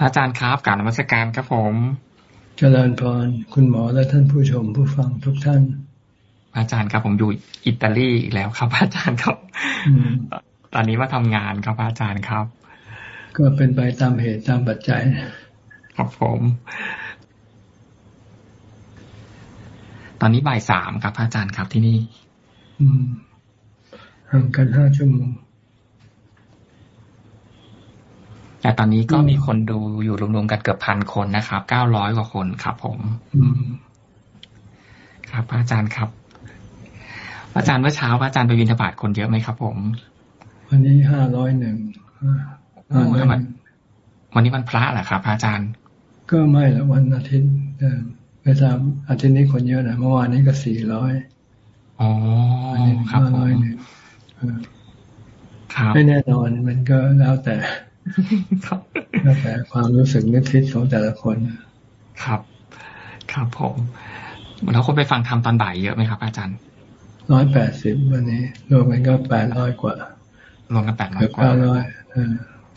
อาจารย์ครับการนมัสการครับผม เจริญพร คุณหมอและท่านผู้ชมผู้ฟังทุกท่าน อาจารย์ครับผมอยู่อิตาลีอีกแล้วครับ อาจารย์ครับตอนนี้มาทำงานครับอาจารย์ครับ ก็เป็นไปตามเหตุตามปัจจัย ครับผม ตอนนี้บ่ายสามครับอาจารย์ครับที่นี่อืมห่างกันห้าชั่วโมง แต่ตอนนี้ก็มีคนดูอยู่รวมๆกันเกือบพันคนนะครับเก้าร้อยกว่าคนครับผมอืมครับอาจารย์ครับ อาจารย์เมื่อเช้าอาจารย์ไปวินทบาทคนเยอะไหมครับ ผม วันนี้ห้าร้อยหนึ่งวันนี้วันพระเหรอครับอาจารย์ ก็ไม่ละวันอาทิตย์ไม่ทราบอาทิตย์นี้คนเยอะนะเมื่อวานนี้ก็สี่ร้อยอ๋อครับผมไม่แน่นอนมันก็แล้วแต่ แล้วแต่ความรู้สึกนึกคิดของแต่ละคน ครับ ครับผมแล้วคนไปฟังธรรมตอนบ่ายเยอะไหมครับ อาจารย์ร้อยแปดสิบวันนี้ รวมกันก็แปดร้อยกว่ารวมกันแปดร้อยกว่าเก้าร้อย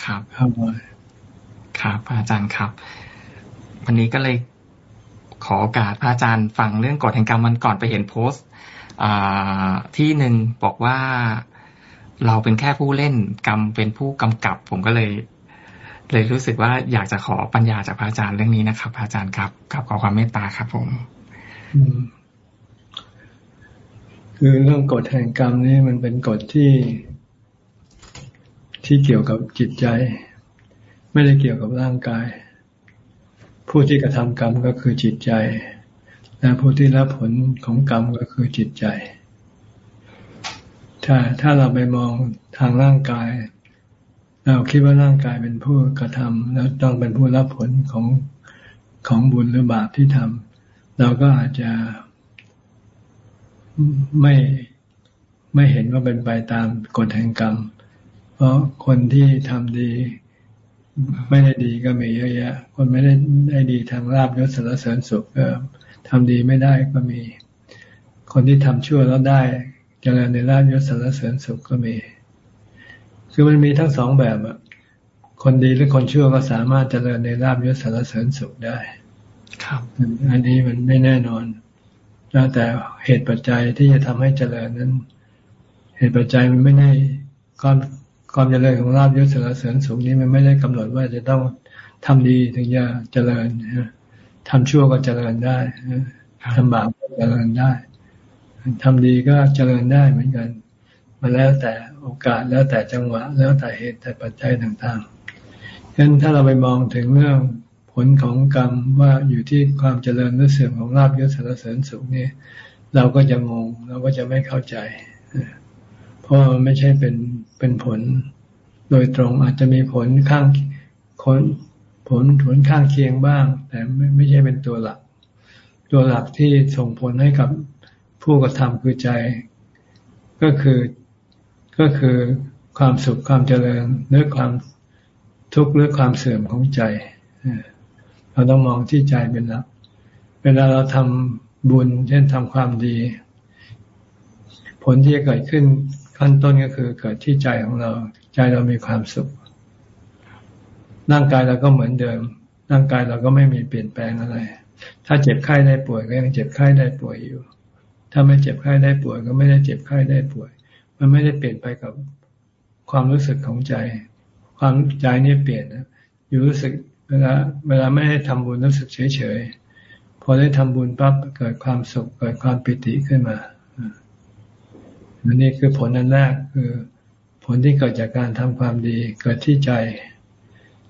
ครับเก้าร้อยครับอาจารย์ครับ วันนี้ก็เลยขอโอกาสพระอาจารย์ฟังเรื่องกฎแห่งกรรมมันก่อนไปเห็นโพสต์ที่หนึ่งบอกว่า เราเป็นแค่ผู้เล่นกรรมเป็นผู้กำกับ ผมก็เลย เลยรู้สึกว่าอยากจะขอปัญญาจากพระอาจารย์เรื่องนี้นะครับพระอาจารย์ครับกับขอความเมตตาครับ ผมคือเรื่องกฎแห่งกรรมนี่มันเป็นกฎที่ที่เกี่ยวกับจิตใจ ไม่ได้เกี่ยวกับร่างกาย ผู้ที่กระทำกรรมก็คือจิตใจ และผู้ที่รับผลของกรรมก็คือจิตใจ ถ้าถ้าเราไปมองทางร่างกาย เราคิดว่าร่างกายเป็นผู้กระทำแล้วต้องเป็นผู้รับผลของของบุญหรือบาปที่ทำเราก็อาจจะไม่ไม่เห็นว่าเป็นไปตามกฎแห่งกรรม เพราะคนที่ทำดี ไม่ได้ดีก็มีเยอะแยะ คนไม่ได้ได้ดีทางลาบยศสารเสริญสุขก็ทำดีไม่ได้ก็มี คนที่ทำชั่วแล้วได้ เจริญในลาบยศสารเสริญสุขก็มี คือมันมีทั้งสองแบบอะคนดีหรือคนชั่วก็สามารถเจริญในลาบยศสารเสริญสุขได้ ครับ อันนี้มันไม่แน่นอนแล้วแต่เหตุปัจจัยที่จะทำให้เจริญนั้น เหตุปัจจัยมันไม่ได้ความความเจริญของลาบยศสารเสริญสุขนี้มันไม่ได้กำหนดว่าจะต้องทำดีถึงจะเจริญทำชั่วก็เจริญได้ทำบาปก็เจริญได้ ทำดีก็เจริญได้เหมือนกัน มันแล้วแต่โอกาสแล้วแต่จังหวะ แล้วแต่เหตุแต่ปัจจัยต่างๆฉะนั้นถ้าเราไปมองถึงเรื่องผลของกรรมว่าอยู่ที่ความเจริญหรือเสื่อมของลาบยศสารเสริญสุขนี่เราก็จะงงเราก็จะไม่เข้าใจ เพราะมันไม่ใช่เป็นเป็นผลโดยตรงอาจจะมีผลข้างผลผลผลข้างเคียงบ้าง แต่ไม่ไม่ใช่เป็นตัวหลัก ตัวหลักที่ส่งผลให้กับ ผู้กระทำคือใจ ก็คือก็คือความสุขความเจริญหรือความทุกข์หรือความเสื่อมของใจ เราต้องมองที่ใจเป็นหลัก เวลาเราทำบุญ เช่นทำความดี ผลที่จะเกิดขึ้นขั้นต้นก็คือเกิดที่ใจของเรา ใจเรามีความสุข ร่างกายเราก็เหมือนเดิม ร่างกายเราก็ไม่มีเปลี่ยนแปลงอะไร ถ้าเจ็บไข้ได้ป่วยก็ยังเจ็บไข้ได้ป่วยอยู่ ถ้าไม่เจ็บไข้ได้ป่วย ก็ไม่ได้เจ็บไข้ได้ป่วย มันไม่ได้เปลี่ยนไปกับความรู้สึกของใจ ความใจนี่เปลี่ยนนะอยู่รู้สึกเวลาเวลาไม่ได้ทำบุญรู้สึกเฉยเฉยพอได้ทำบุญปั๊บเกิดความสุขเกิดความปิติขึ้นมาอันนี้คือผลอันแรกคือผลที่เกิดจากการทำความดีเกิดที่ใจ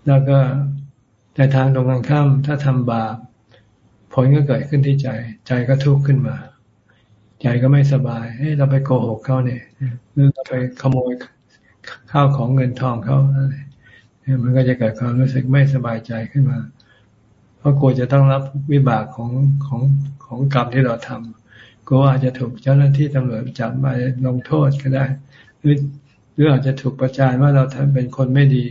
แล้วก็แต่ทางตรงกันข้ามถ้าทำบาปผลก็เกิดขึ้นที่ใจ ใจก็ทุกข์ขึ้นมา ใจก็ไม่สบายเฮ้เราไปโกหกเขาเนี่ยหรือเราไปขโมยข้าวของเงินทองเขาอะไรมันก็จะเกิดความรู้สึกไม่สบายใจขึ้นมา เพราะกลัวจะต้องรับวิบากของของของกรรมที่เราทำกลัวอาจจะถูกเจ้าหน้าที่ตำรวจจับมาลงโทษก็ได้ หรือหรืออาจจะถูกประจานว่าเราทำเป็นคนไม่ดี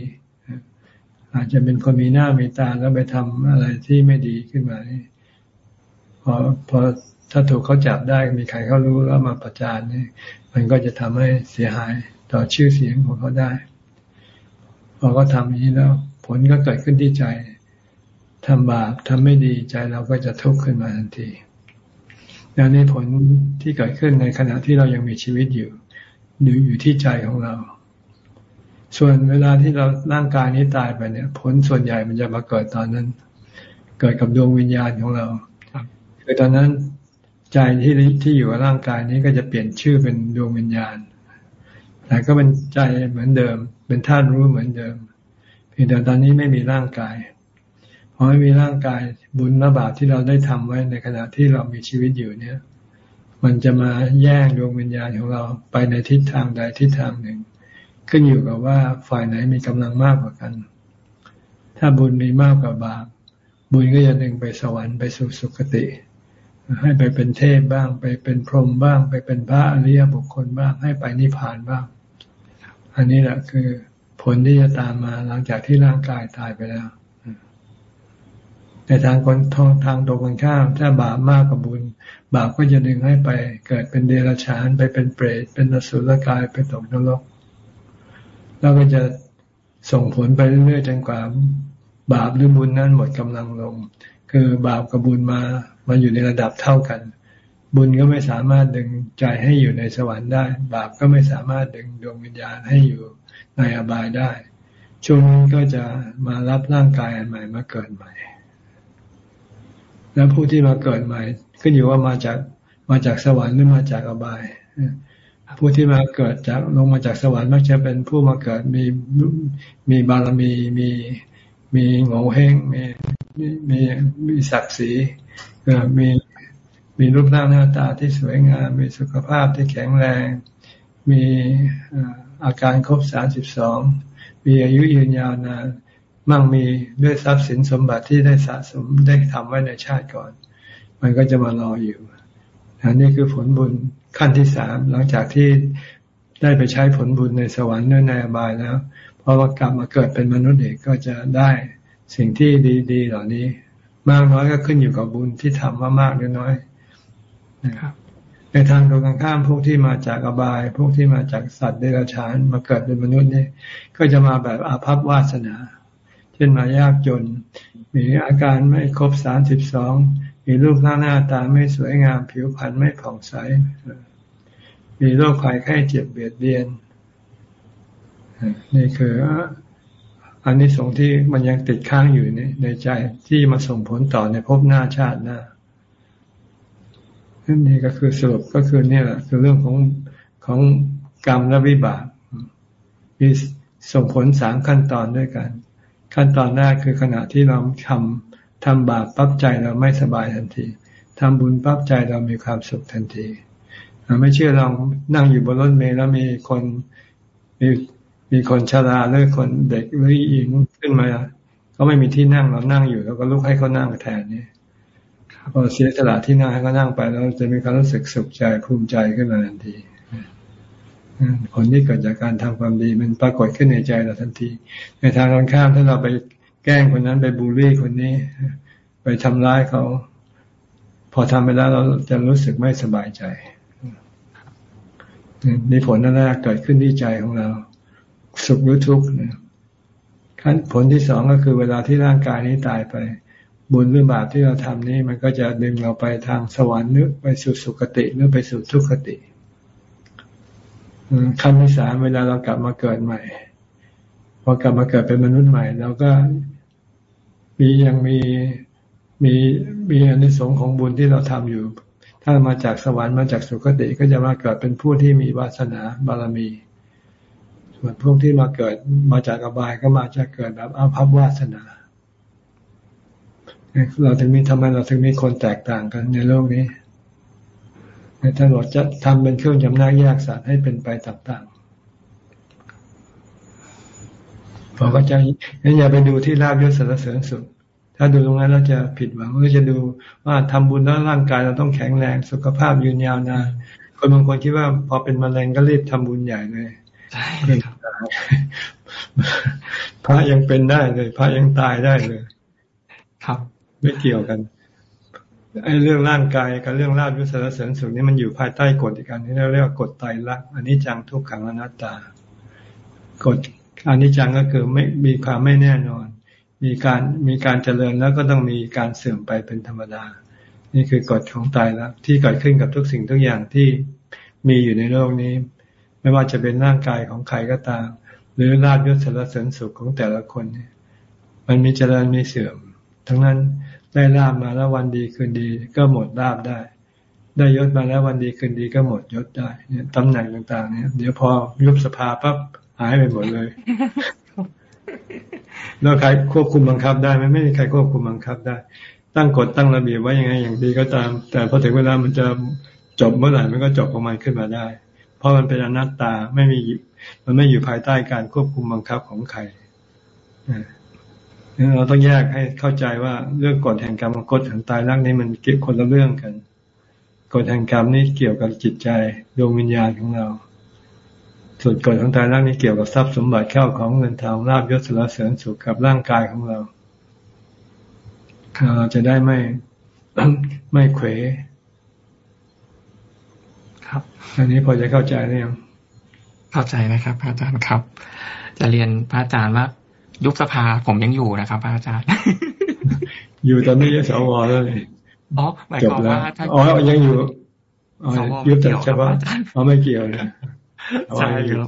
อาจจะเป็นคนมีหน้ามีตาแล้วไปทำอะไรที่ไม่ดีขึ้นมาพอพอ ถ้าถูกเขาจับได้มีใครเขารู้แล้วมาประจานนี่มันก็จะทำให้เสียหายต่อชื่อเสียงของเขาได้พอเขาทำอย่างนี้แล้ว ผลก็เกิดขึ้นที่ใจทำบาปทำไม่ดีใจเราก็จะทุกข์ขึ้นมาทันทีดังนี้ผลที่เกิดขึ้นในขณะที่เรายังมีชีวิตอยู่อยู่อยู่ที่ใจของเรา ส่วนเวลาที่เราร่างกายนี้ตายไปเนี่ย ผลส่วนใหญ่มันจะมาเกิดตอนนั้น เกิดกับดวงวิญญาณของเราคือตอนนั้น ใจที่ที่อยู่กับร่างกายนี้ก็จะเปลี่ยนชื่อเป็นดวงวิญญาณ แต่ก็เป็นใจเหมือนเดิม เป็นธาตุรู้เหมือนเดิม เพียงแต่ตอนนี้ไม่มีร่างกายพอไม่มีร่างกายบุญและบาปที่เราได้ทำไว้ในขณะที่เรามีชีวิตอยู่เนี่ย มันจะมาแย่งดวงวิญญาณของเราไปในทิศทางใดทิศทางหนึ่งขึ้นอยู่กับว่าฝ่ายไหนมีกำลังมากกว่ากัน ถ้าบุญมีมากกว่าบาป บุญก็จะดึงไปสวรรค์ไปสู่สุคติ ให้ไปเป็นเทพบ้าง ไปเป็นพรหมบ้าง ไปเป็นพระอริยบุคคลบ้าง ให้ไปนิพพานบ้าง อันนี้แหละคือผลที่จะตามมาหลังจากที่ร่างกายตายไปแล้วในทางคนทองทางตรงกันข้าม ถ้าบาปมากกว่าบุญ บาปก็จะดึงให้ไป เกิดเป็นเดรัจฉานไปเป็นเปรตเป็นอสุรกายไปตกนรก แล้วก็จะส่งผลไปเรื่อยๆจนกว่า บาปหรือบุญนั้นหมดกำลังลง คือบาปกับบุญมามาอยู่ในระดับเท่ากัน บุญก็ไม่สามารถดึงใจให้อยู่ในสวรรค์ได้ บาปก็ไม่สามารถดึงดวงวิญญาณให้อยู่ในอบายได้ ช่วงนี้ก็จะมารับร่างกายอันใหม่มาเกิดใหม่ แล้วผู้ที่มาเกิดใหม่ขึ้นอยู่ว่ามาจากมาจากสวรรค์หรือมาจากอบายผู้ที่มาเกิดจากลงมาจากสวรรค์มักจะเป็นผู้มาเกิดมีมีบารมีมีมีโง่เฮงมี มีมีศักดิ์ศรีมีมีรูปร่างหน้าตาที่สวยงาม มีสุขภาพที่แข็งแรง มีอาการครบสามสิบสองมีอายุยืนยาวนานมั่งมีด้วยทรัพย์สินสมบัติที่ได้สะสมได้ทำไว้ในชาติก่อน มันก็จะมารออยู่อันนี้คือผลบุญขั้นที่สามหลังจากที่ได้ไปใช้ผลบุญในสวรรค์ในอบายแล้วพอมากลับมาเกิดเป็นมนุษย์เอกก็จะได้ สิ่งที่ดีๆเหล่านี้ มากน้อยก็ขึ้นอยู่กับบุญที่ทำว่ามากหรือน้อยนะครับ ในทางตรงกันข้ามพวกที่มาจากอบาย พวกที่มาจากสัตว์เดรัจฉานมาเกิดเป็นมนุษย์นี่ก็จะมาแบบอาภัพวาสนา เช่นมายากจน มีอาการไม่ครบสามสิบสองมีรูปหน้าหน้าตาไม่สวยงาม ผิวพรรณไม่ผ่องใส มีโรคภัยไข้เจ็บเบียดเบียนนี่คือ อันนี้สงที่มันยังติดค้างอยู่ในในใจที่มาส่งผลต่อในภพหน้าชาติหน้านี่ก็คือสรุปก็คือเนี่แหละคือเรื่องของของกรรมและวิบากมีส่งผลสามขั้นตอนด้วยกัน ขั้นตอนแรกคือขณะที่เราทำทำบาปปั๊บใจเราไม่สบายทันทีทำบุญปั๊บใจเรามีความสุขทันที ไม่เชื่อลองนั่งอยู่บนรถเมล์แล้วมีคนมี มีคนชราหรือคนเด็กหรือหญิงขึ้นมาก็ไม่มีที่นั่งเรานั่งอยู่แล้วก็ลุกให้เขานั่งแทนนี่พอเสียสละที่นั่งให้เขานั่งไปแล้วจะมีความรู้สึกสุขใจภูมิใจขึ้นมาทันทีผลที่เกิดจากการทำความดีมันปรากฏขึ้นในใจเราทันที ในทางตรงข้ามถ้าเราไปแกล้งคนนั้นไปบูลลี่คนนี้ ไปทำร้ายเขา พอทำไปแล้วเราจะรู้สึกไม่สบายใจนี่ผลนั่นแรกเกิดขึ้นที่ใจของเรา สุขหรือทุกข์นะขั้นผลที่สองก็คือเวลาที่ร่างกายนี้ตายไป บุญหรือบาปที่เราทำนี้ มันก็จะดึงเราไปทางสวรรค์หรือไปสู่สุคติหรือไปสู่ทุกขติขั้นที่สามเวลาเรากลับมาเกิดใหม่พอกลับมาเกิดเป็นมนุษย์ใหม่เราก็มียังมีมีมีอนิสงส์ของบุญที่เราทำอยู่ ถ้ามาจากสวรรค์มาจากสุคติก็จะมาเกิดเป็นผู้ที่มีวาสนาบารมี ส่วนพวกที่มาเกิดมาจากอบายก็มาจากเกิดแบบอาภัพวาสนา เราถึงมีทำไมเราถึงมีคนแตกต่างกันในโลกนี้ท่านบอกจะทำเป็นเครื่องจำแนกแยกสัตว์ให้เป็นไปต่างๆพอก็จะงั้นอย่าไปดูที่ลาบยศสรรเสริญสุด ถ้าดูตรงนั้นเราจะผิดหวังเราจะดูว่าทำบุญแล้วร่างกายเราต้องแข็งแรงสุขภาพยืนยาวนานคนบางคนคิดว่าพอเป็นมะเร็งก็รีบทำบุญใหญ่เลย ใช่ครับพระยังเป็นได้เลย พระยังตายได้เลย ครับ ไม่เกี่ยวกันไอ้เรื่องร่างกายกับเรื่องราบยุสรเสริญสุขนี่มันอยู่ภายใต้กฎอีกการที่เราเรียกว่ากฎไตรลักษณ์อันนี้จังทุกขังอนัตตากฎอันนี้จังก็คือไม่มีความไม่แน่นอน มีการมีการเจริญแล้วก็ต้องมีการเสื่อมไปเป็นธรรมดา นี่คือกฎของตายแล้วที่เกิดขึ้นกับทุกสิ่งทุกอย่างที่มีอยู่ในโลกนี้ ไม่ว่าจะเป็นร่างกายของใครก็ตาม หรือลาบยศสารเสริญสุขของแต่ละคนเนี่ยมันมีเจริญมีเสื่อม ทั้งนั้นได้ลาบมาแล้ววันดีคืนดีก็หมดลาบได้ ได้ยศมาแล้ววันดีคืนดีก็หมดยศได้เนี่ยตำแหน่งต่างๆ เนี่ย เดี๋ยวพอยุบสภาปั๊บหายไปหมดเลยแล้วใครควบคุมบังคับได้ไหมไม่มีใครควบคุมบังคับได้ ตั้งกฎตั้งระเบียบไว้ยังไงอย่างดีก็ตาม แต่พอถึงเวลามันจะจบเมื่อไหร่มันก็จบของมันขึ้นมาได้ ราะมันเป็นอนัตตาไม่มีมันไม่อยู่ภายใต้การควบคุมบังคับของใครเราต้องแยกให้เข้าใจว่าเรื่องกฎแห่งกรรมกฎแห่งตายรักนี้มันเกี่ยวคนละเรื่องกันกฎแห่งกรรมนี่เกี่ยวกับจิตใจดวงวิญญาณของเรา ส่วนกฎของตายรักนี้เกี่ยวกับทรัพย์สมบัติเข้าของเงินทองลาบยศสารเสริญสุขกับร่างกายของเราเราจะได้ไม่ไม่เขว ครับอันนี้พอจะเข้าใจหรือยังเข้าใจนะครับอาจารย์ครับ จะเรียนพระอาจารย์ว่ายุบสภาผมยังอยู่นะครับอาจารย์ อยู่ตอนนี้ยังสวเลยอ๋อหมายความว่าถ้าอ๋อยังอยู่ยุบแต่ใช่ปะอ๋อไม่เกี่ยวนะใช่ครับ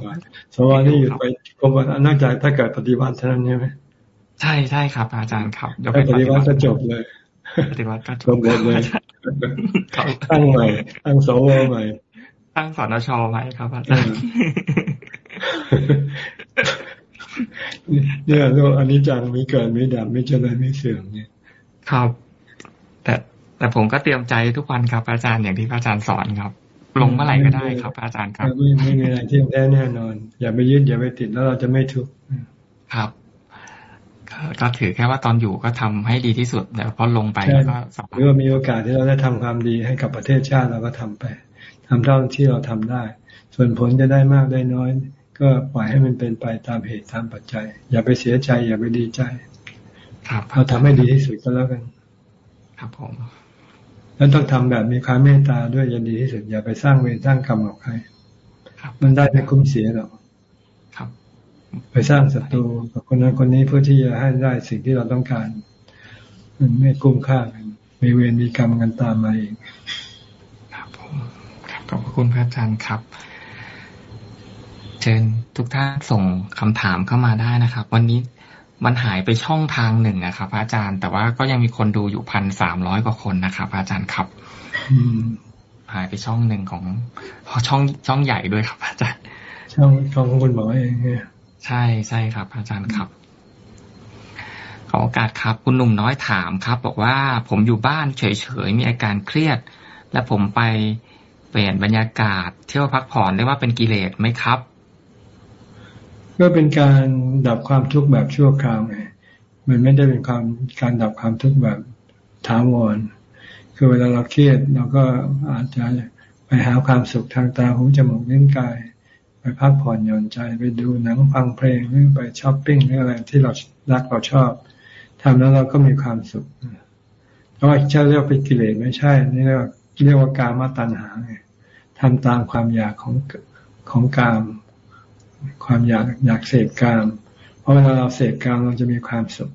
สวนี่อยู่ไปกรมนอกจากถ้าเกิดปฏิวัติเท่านั้นใช่ไหมใช่ใช่ครับ อาจารย์ครับไปปฏิวัติก็จบเลยปฏิวัติก็จบเลยตั้งใหม่ตั้งสวใหม่ ตั้งสนชใหม่ครับอาจารย์เนี่ยโลกอันนี้จังไม่เกิดไม่ดับไม่เจริญไม่เสื่อมเนี่ยครับ แต่แต่ผมก็เตรียมใจทุกวันครับ อาจารย์อย่างที่อาจารย์สอนครับ ลงเมื่อไหร่ก็ได้ครับ อาจารย์ครับไม่ไม่มีอะไรที่แน่แน่นอน อย่าไปยึดอย่าไปติดแล้วเราจะไม่ทุกข์ครับก็ถือแค่ว่าตอนอยู่ก็ทำให้ดีที่สุดแต่พอลงไปแล้วก็สบายหรือว่ามีโอกาสที่เราได้ทำความดีให้กับประเทศชาติเราก็ทำไป ทำเท่าที่เราทำได้ ส่วนผลจะได้มากได้น้อย ก็ปล่อยให้มันเป็นไปตามเหตุตามปัจจัย อย่าไปเสียใจ อย่าไปดีใจ ครับเราทำให้ดีที่สุดก็แล้วกัน ครับผมแล้วต้องทำแบบมีความเมตตาด้วยยันดีที่สุด อย่าไปสร้างเวรสร้างกรรมกับใครมันได้ไม่คุ้มเสียหรอกครับไปสร้างศัตรูกับคนนั้นคนนี้เพื่อที่จะให้ได้สิ่งที่เราต้องการ มันไม่คุ้มค่ากันมีเวรมีกรรมกันตามมาเองครับผม ขอบคุณพระอาจารย์ครับ เชิญทุกท่านส่งคำถามเข้ามาได้นะครับ วันนี้มันหายไปช่องทางหนึ่งนะครับอาจารย์ แต่ว่าก็ยังมีคนดูอยู่พันสามร้อยกว่าคนนะครับอาจารย์ครับหายไปช่องหนึ่งของช่องช่องใหญ่ด้วยครับอาจารย์ ช่องช่องของคุณหมอเองเนี่ยใช่ใช่ครับ อาจารย์ครับขอโอกาสครับ คุณหนุ่มน้อยถามครับ บอกว่าผมอยู่บ้านเฉยๆมีอาการเครียด และผมไปเปลี่ยนบรรยากาศ เที่ยวพักผ่อนได้ว่าเป็นกิเลสไหมครับ ก็เป็นการดับความทุกข์แบบชั่วคราวไงมันไม่ได้เป็นความการดับความทุกข์แบบถาวรคือเวลาเราเครียดเราก็อาจจะไปหาความสุขทางตาหูจมูกนิ้วกาย ไปพักผ่อนหย่อนใจไปดูหนังฟังเพลงหรือไปช้อปปิ้งหรืออะไรที่เรารักเราชอบทำแล้วเราก็มีความสุขเพราะว่าจะเรียกเป็นกิเลสไม่ใช่ นี่เรียกว่าเรียกว่าการมาตัณหาไง ทำตามความอยากของของกาม ความอยากอยากเสพกาม เพราะเวลาเราเสพกามเราจะมีความสุข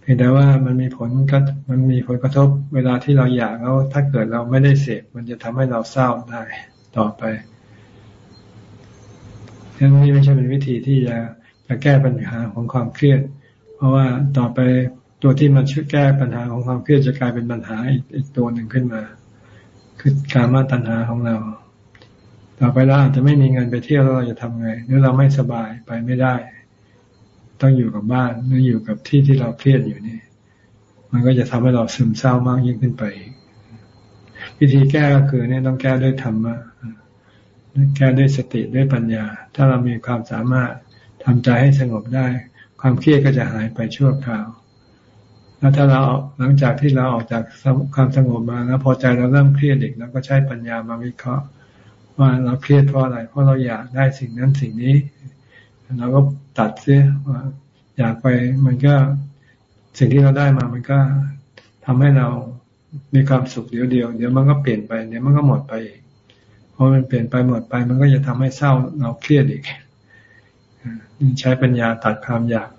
เพียงแต่ว่ามันมีผลก็มันมีผลกระทบ เวลาที่เราอยากแล้วถ้าเกิดเราไม่ได้เสพมันจะทำให้เราเศร้าได้ต่อไปนั่นนี่ไม่ใช่เป็นวิธีที่จะจะแก้ปัญหาของความเครียด เพราะว่าต่อไปตัวที่มันช่วยแก้ปัญหาของความเครียดจะกลายเป็นปัญหาอีกตัวหนึ่งขึ้นมา คือการมาตัญหาของเรา ต่อไปเราอาจจะไม่มีเงินไปเที่ยวแล้วเราจะทำไงหรือเราไม่สบายไปไม่ได้ ต้องอยู่กับบ้านหรืออยู่กับที่ที่เราเครียดอยู่นี่ มันก็จะทำให้เราซึมเศร้ามากยิ่งขึ้นไปวิธีแก้ก็คือเนี่ยต้องแก้ด้วยธรรมะแก้ด้วยสติด้วยปัญญา ถ้าเรามีความสามารถทำใจให้สงบได้ ความเครียดก็จะหายไปชั่วคราว แล้วถ้าเราหลังจากที่เราออกจากความสงบมาแล้วพอใจเราเริ่มเครียดอีกแล้วก็ใช้ปัญญามาวิเคราะห์ ว่าเราเครียดเพราะอะไร เพราะเราอยากได้สิ่งนั้นสิ่งนี้ เราก็ตัดเสียว่าอยากไปมันก็สิ่งที่เราได้มามันก็ทำให้เรามีความสุขเดียวเดียวเดี๋ยวมันก็เปลี่ยนไปเดี๋ยวมันก็หมดไปอีกพอมันเปลี่ยนไปหมดไป มันก็จะทำให้เศร้าเราเครียดอีกใช้ปัญญาตัดความอยาก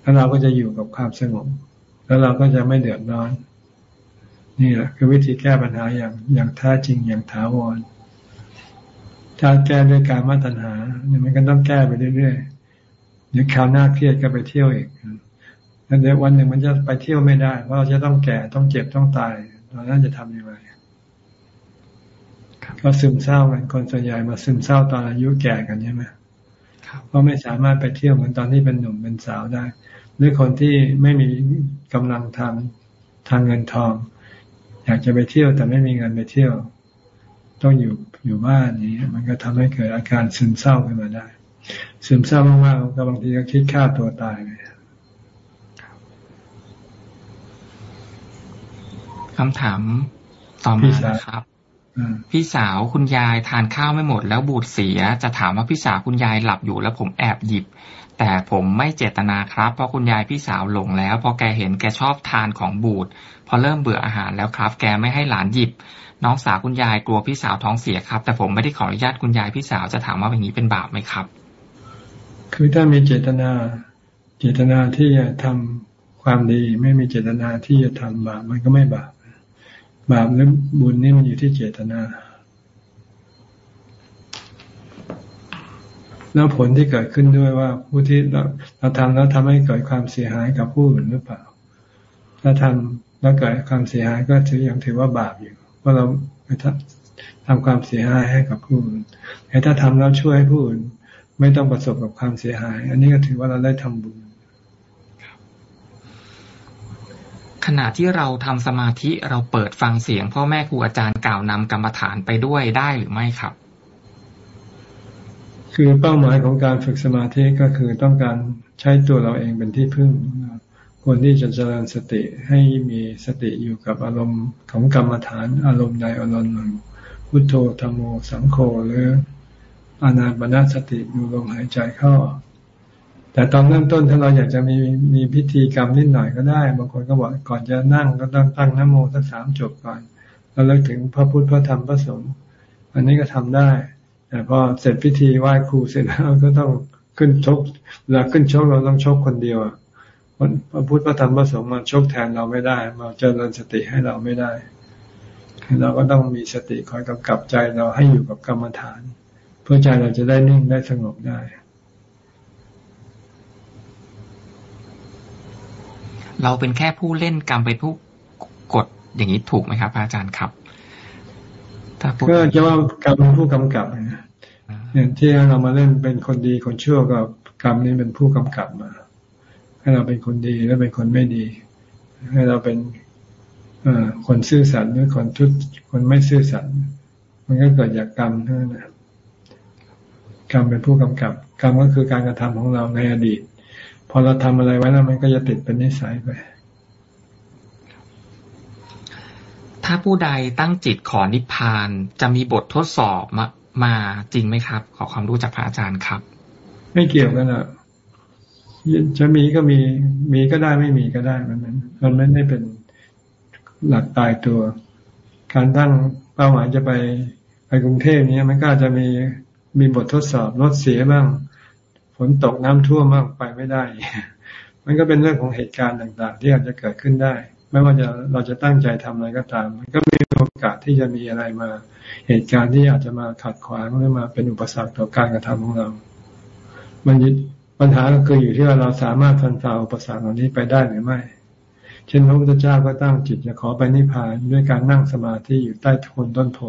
แล้วเราก็จะอยู่กับความสงบ แล้วเราก็จะไม่เดือดร้อน นี่แหละคือวิธีแก้ปัญหาอย่างอย่างแท้จริงอย่างถาวร ถ้าแก้ด้วยการมาตัญหาเนี่ยมันก็ต้องแก้ไปเรื่อยๆเดี๋ยวคราวหน้าเครียดก็ไปเที่ยวอีกแล้วเดี๋ยววันหนึ่งมันจะไปเที่ยวไม่ได้ เพราะเราจะต้องแก่ต้องเจ็บต้องตายเราน่าจะทำยังไงก็ซึมเศร้ากันคนส่วนใหญ่มาซึมเศร้าตอนอายุแก่กันใช่ไหมเพราะไม่สามารถไปเที่ยวเหมือนตอนที่เป็นหนุ่มเป็นสาวได้ หรือคนที่ไม่มีกำลังทางทางเงินทอง อยากจะไปเที่ยวแต่ไม่มีเงินไปเที่ยว ต้องอยู่ อยู่บ้านนี้มันก็ทำให้เกิดอาการซึมเศร้าขึ้นมาได้ ซึมเศร้ามากๆก็บางทีก็คิดฆ่าตัวตายเลยคำถามต่อมานะครับพี่สาวคุณยายทานข้าวไม่หมด แล้วบูดเสีย จะถามว่าพี่สาวคุณยายหลับอยู่แล้วผมแอบหยิบ แต่ผมไม่เจตนาครับ เพราะคุณยายพี่สาวหลงแล้ว พอแกเห็นแกชอบทานของบูดพอเริ่มเบื่ออาหารแล้วครับ แกไม่ให้หลานหยิบ น้องสาวคุณยายกลัวพี่สาวท้องเสียครับ แต่ผมไม่ได้ขออนุญาตคุณยายพี่สาวจะถามว่าอย่างนี้เป็นบาปไหมครับ คือถ้ามีเจตนา เจตนาที่จะทำความดี ไม่มีเจตนาที่จะทำบาปมันก็ไม่บาปบาปหรือบุญนี่มันอยู่ที่เจตนาแล้วผลที่เกิดขึ้นด้วยว่าผู้ที่เราเราทำแล้วทำให้เกิดความเสียหายกับผู้อื่นหรือเปล่า ถ้าทำแล้วเกิดความเสียหายก็ถือยังถือว่าบาปอยู่ เพราะเราไปทำความเสียหายให้กับผู้อื่นแต่ถ้าทำแล้วช่วยผู้อื่นไม่ต้องประสบกับความเสียหาย อันนี้ก็ถือว่าเราได้ทำบุญขณะที่เราทำสมาธิเราเปิดฟังเสียงพ่อแม่ครูอาจารย์กล่าวนำกรรมฐานไปด้วยได้หรือไม่ครับ คือเป้าหมายของการฝึกสมาธิก็คือต้องการใช้ตัวเราเองเป็นที่พึ่ง ควรที่จะเจริญสติให้มีสติอยู่กับอารมณ์ของกรรมฐานอารมณ์ใดอารมณ์หนึ่ง พุทโธธรรมโมสังโฆหรืออานาปนาสติดูลมหายใจเข้า แต่ตอนเริ่มต้นถ้าเราอยากจะมีมีพิธีกรรมนิดหน่อยก็ได้ บางคนก็บอกก่อนจะนั่งก็ต้องตั้งนโมสักสามจบก่อน แล้วเลิกถึงพระพุทธพระธรรมพระสงฆ์อันนี้ก็ทำได้ แต่พอเสร็จพิธีไหว้ครูเสร็จแล้วก็ต้องขึ้นชกเวลาขึ้นชกเราต้องชกคนเดียว พระพุทธพระธรรมพระสงฆ์มาชกแทนเราไม่ได้ มาเจริญสติให้เราไม่ได้ เราก็ต้องมีสติคอยกำกับใจเราให้อยู่กับกรรมฐาน เพื่อใจเราจะได้นิ่งได้สงบได้ เราเป็นแค่ผู้เล่นกรรมเป็นผู้กดอย่างนี้ถูกไหมครับ อาจารย์ครับก็จะว่ากรรมเป็นผู้กำกับเนี่ยที่เรามาเล่นเป็นคนดีคนชั่วก็กรรมนี้เป็นผู้กำกับมา ให้เราเป็นคนดีแล้วเป็นคนไม่ดี ให้เราเป็นเอคนซื่อสัตย์หรือคนทุจคนไม่ซื่อสัตย์มันก็เกิดจากกรรมเท่านั้นกรรมเป็นผู้กำกับ กรรมก็คือการกระทำของเราในอดีต พอเราทำอะไรไว้แล้วมันก็จะติดเป็นนิสัยไปถ้าผู้ใดตั้งจิตขอนิพพานจะมีบททดสอบมามาจริงไหมครับ ขอความรู้จากพระอาจารย์ครับ ไม่เกี่ยวกันอะ จะมีก็มีมีก็ได้ไม่มีก็ได้มันมันมันไม่ได้เป็นหลักตายตัว การตั้งเป้าหมายจะไปไปกรุงเทพนี้มันก็จะมีมีบททดสอบรถเสียบ้างฝนตกน้ำท่วมมากไปไม่ได้ มันก็เป็นเรื่องของเหตุการณ์ต่าง ๆ ที่อาจจะเกิดขึ้นได้ ไม่ว่าจะเราจะตั้งใจทำอะไรก็ตาม มันก็มีโอกาสที่จะมีอะไรมา เหตุการณ์ที่อาจจะมาขัดขวางหรือมาเป็นอุปสรรคต่อการกระทำของเรา มัน ปัญหาก็คืออยู่ที่ว่าเราสามารถฟันฝ่าอุปสรรคเหล่านี้ไปได้หรือไม่ เช่นพระพุทธเจ้าก็ตั้งจิตจะขอไปนิพพานด้วยการนั่งสมาธิอยู่ใต้โคนต้นโพ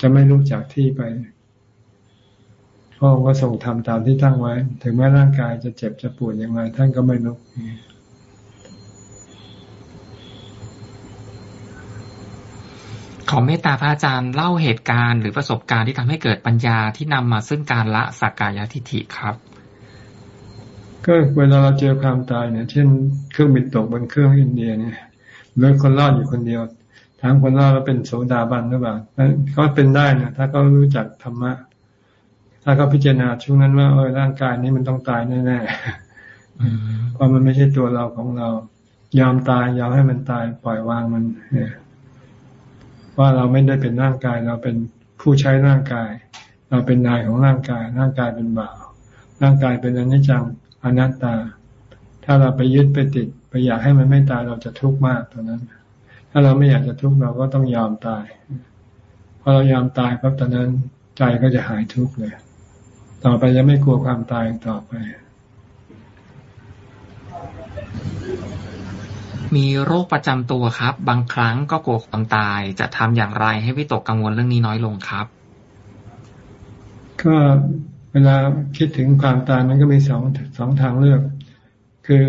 จะไม่รู้จักที่ไปพระองค์ก็ทรงทำตามที่ตั้งไว้ ถึงแม้ร่างกายจะเจ็บจะปวดอย่างไรท่านก็ไม่ลุกขอเมตตาพระอาจารย์เล่าเหตุการณ์หรือประสบการณ์ที่ทำให้เกิดปัญญาที่นำมาซึ่งการละสักกายทิฏฐิครับ ก็เวลาเราเจอความตายเนี่ย เช่นเครื่องบินตกบนเครื่องอินเดียเนี่ยเหลือคนรอดอยู่คนเดียวทางคนรอดแล้วเป็นโสดาบันหรือเปล่าเขาเป็นได้นะถ้าเขารู้จักธรรมะ ถ้าเขาพิจารณาช่วงนั้นว่าเออร่างกายนี้มันต้องตายแน่ๆเพราะมันไม่ใช่ตัวเราของเรา ยอมตายยอมให้มันตายปล่อยวางมันเนี่ยว่าเราไม่ได้เป็นร่างกาย เราเป็นผู้ใช้ร่างกาย เราเป็นนายของร่างกาย ร่างกายเป็นบ่าวร่างกายเป็นอนิจจัง อนัตตา ถ้าเราไปยึดไปติด ไปอยากให้มันไม่ตายเราจะทุกข์มากตอนนั้น ถ้าเราไม่อยากจะทุกข์เราก็ต้องยอมตายพอเรายอมตายปั๊บตอนนั้นใจก็จะหายทุกข์เลย ต่อไปจะไม่กลัวความตายต่อไป มีโรคประจำตัวครับ บางครั้งก็กลัวความตาย จะทำอย่างไรให้วิตกกังวลเรื่องนี้น้อยลงครับ ก็ เวลาคิดถึงความตายมันก็มีสองสองทางเลือก คือ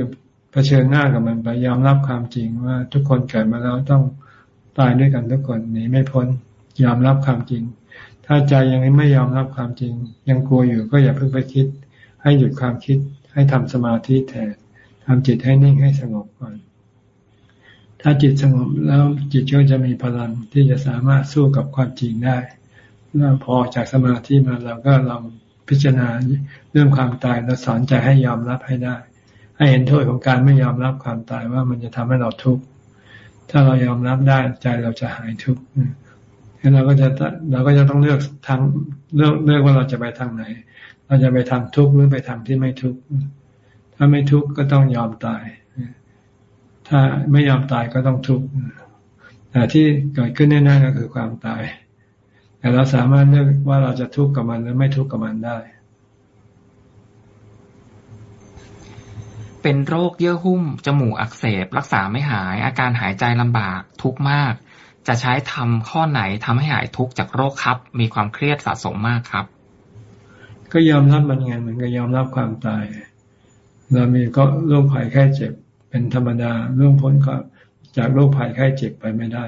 เผชิญหน้ากับมันไปยอมรับความจริงว่าทุกคนเกิดมาแล้วต้องตายด้วยกันทุกคนหนีไม่พ้น ยอมรับความจริง ถ้าใจยังไม่ยอมรับความจริง ยังกลัวอยู่ก็อย่าเพิ่งไปคิด ให้หยุดความคิดให้ทำสมาธิแทนทำจิตให้นิ่งให้สงบก่อน ถ้าจิตสงบแล้วจิตก็จะมีพลังที่จะสามารถสู้กับความจริงได้แล้วพอจากสมาธิมาเราก็ลอง พิจารณาเรื่องความตายแล้วสอนใจให้ยอมรับให้ได้ ให้เห็นโทษของการไม่ยอมรับความตายว่ามันจะทำให้เราทุกข์ถ้าเรายอมรับได้ใจเราจะหายทุกข์เราก็จะเราก็จะต้องเลือกทางเลือกเลือกว่าเราจะไปทางไหน เราจะไปทางทุกข์หรือไปทางที่ไม่ทุกข์ถ้าไม่ทุกข์ก็ต้องยอมตาย ถ้าไม่ยอมตายก็ต้องทุกข์แต่ที่เกิดขึ้นแน่ๆก็คือความตาย แต่เราสามารถเลือกว่าเราจะทุกข์กับมันหรือไม่ทุกข์กับมันได้ เป็นโรคเยื่อหุ้ม จมูกอักเสบ รักษาไม่หาย อาการหายใจลำบาก ทุกข์มาก จะใช้ทำข้อไหนทำให้หายทุกข์จากโรคครับ มีความเครียดสะสมมากครับ ก็ยอมรับมันไงเหมือนกับยอมรับความตาย เรามีก็โรคภัยไข้เจ็บ เป็นธรรมดาเรื่องพ้นก็จากโรคภัยไข้เจ็บไปไม่ได้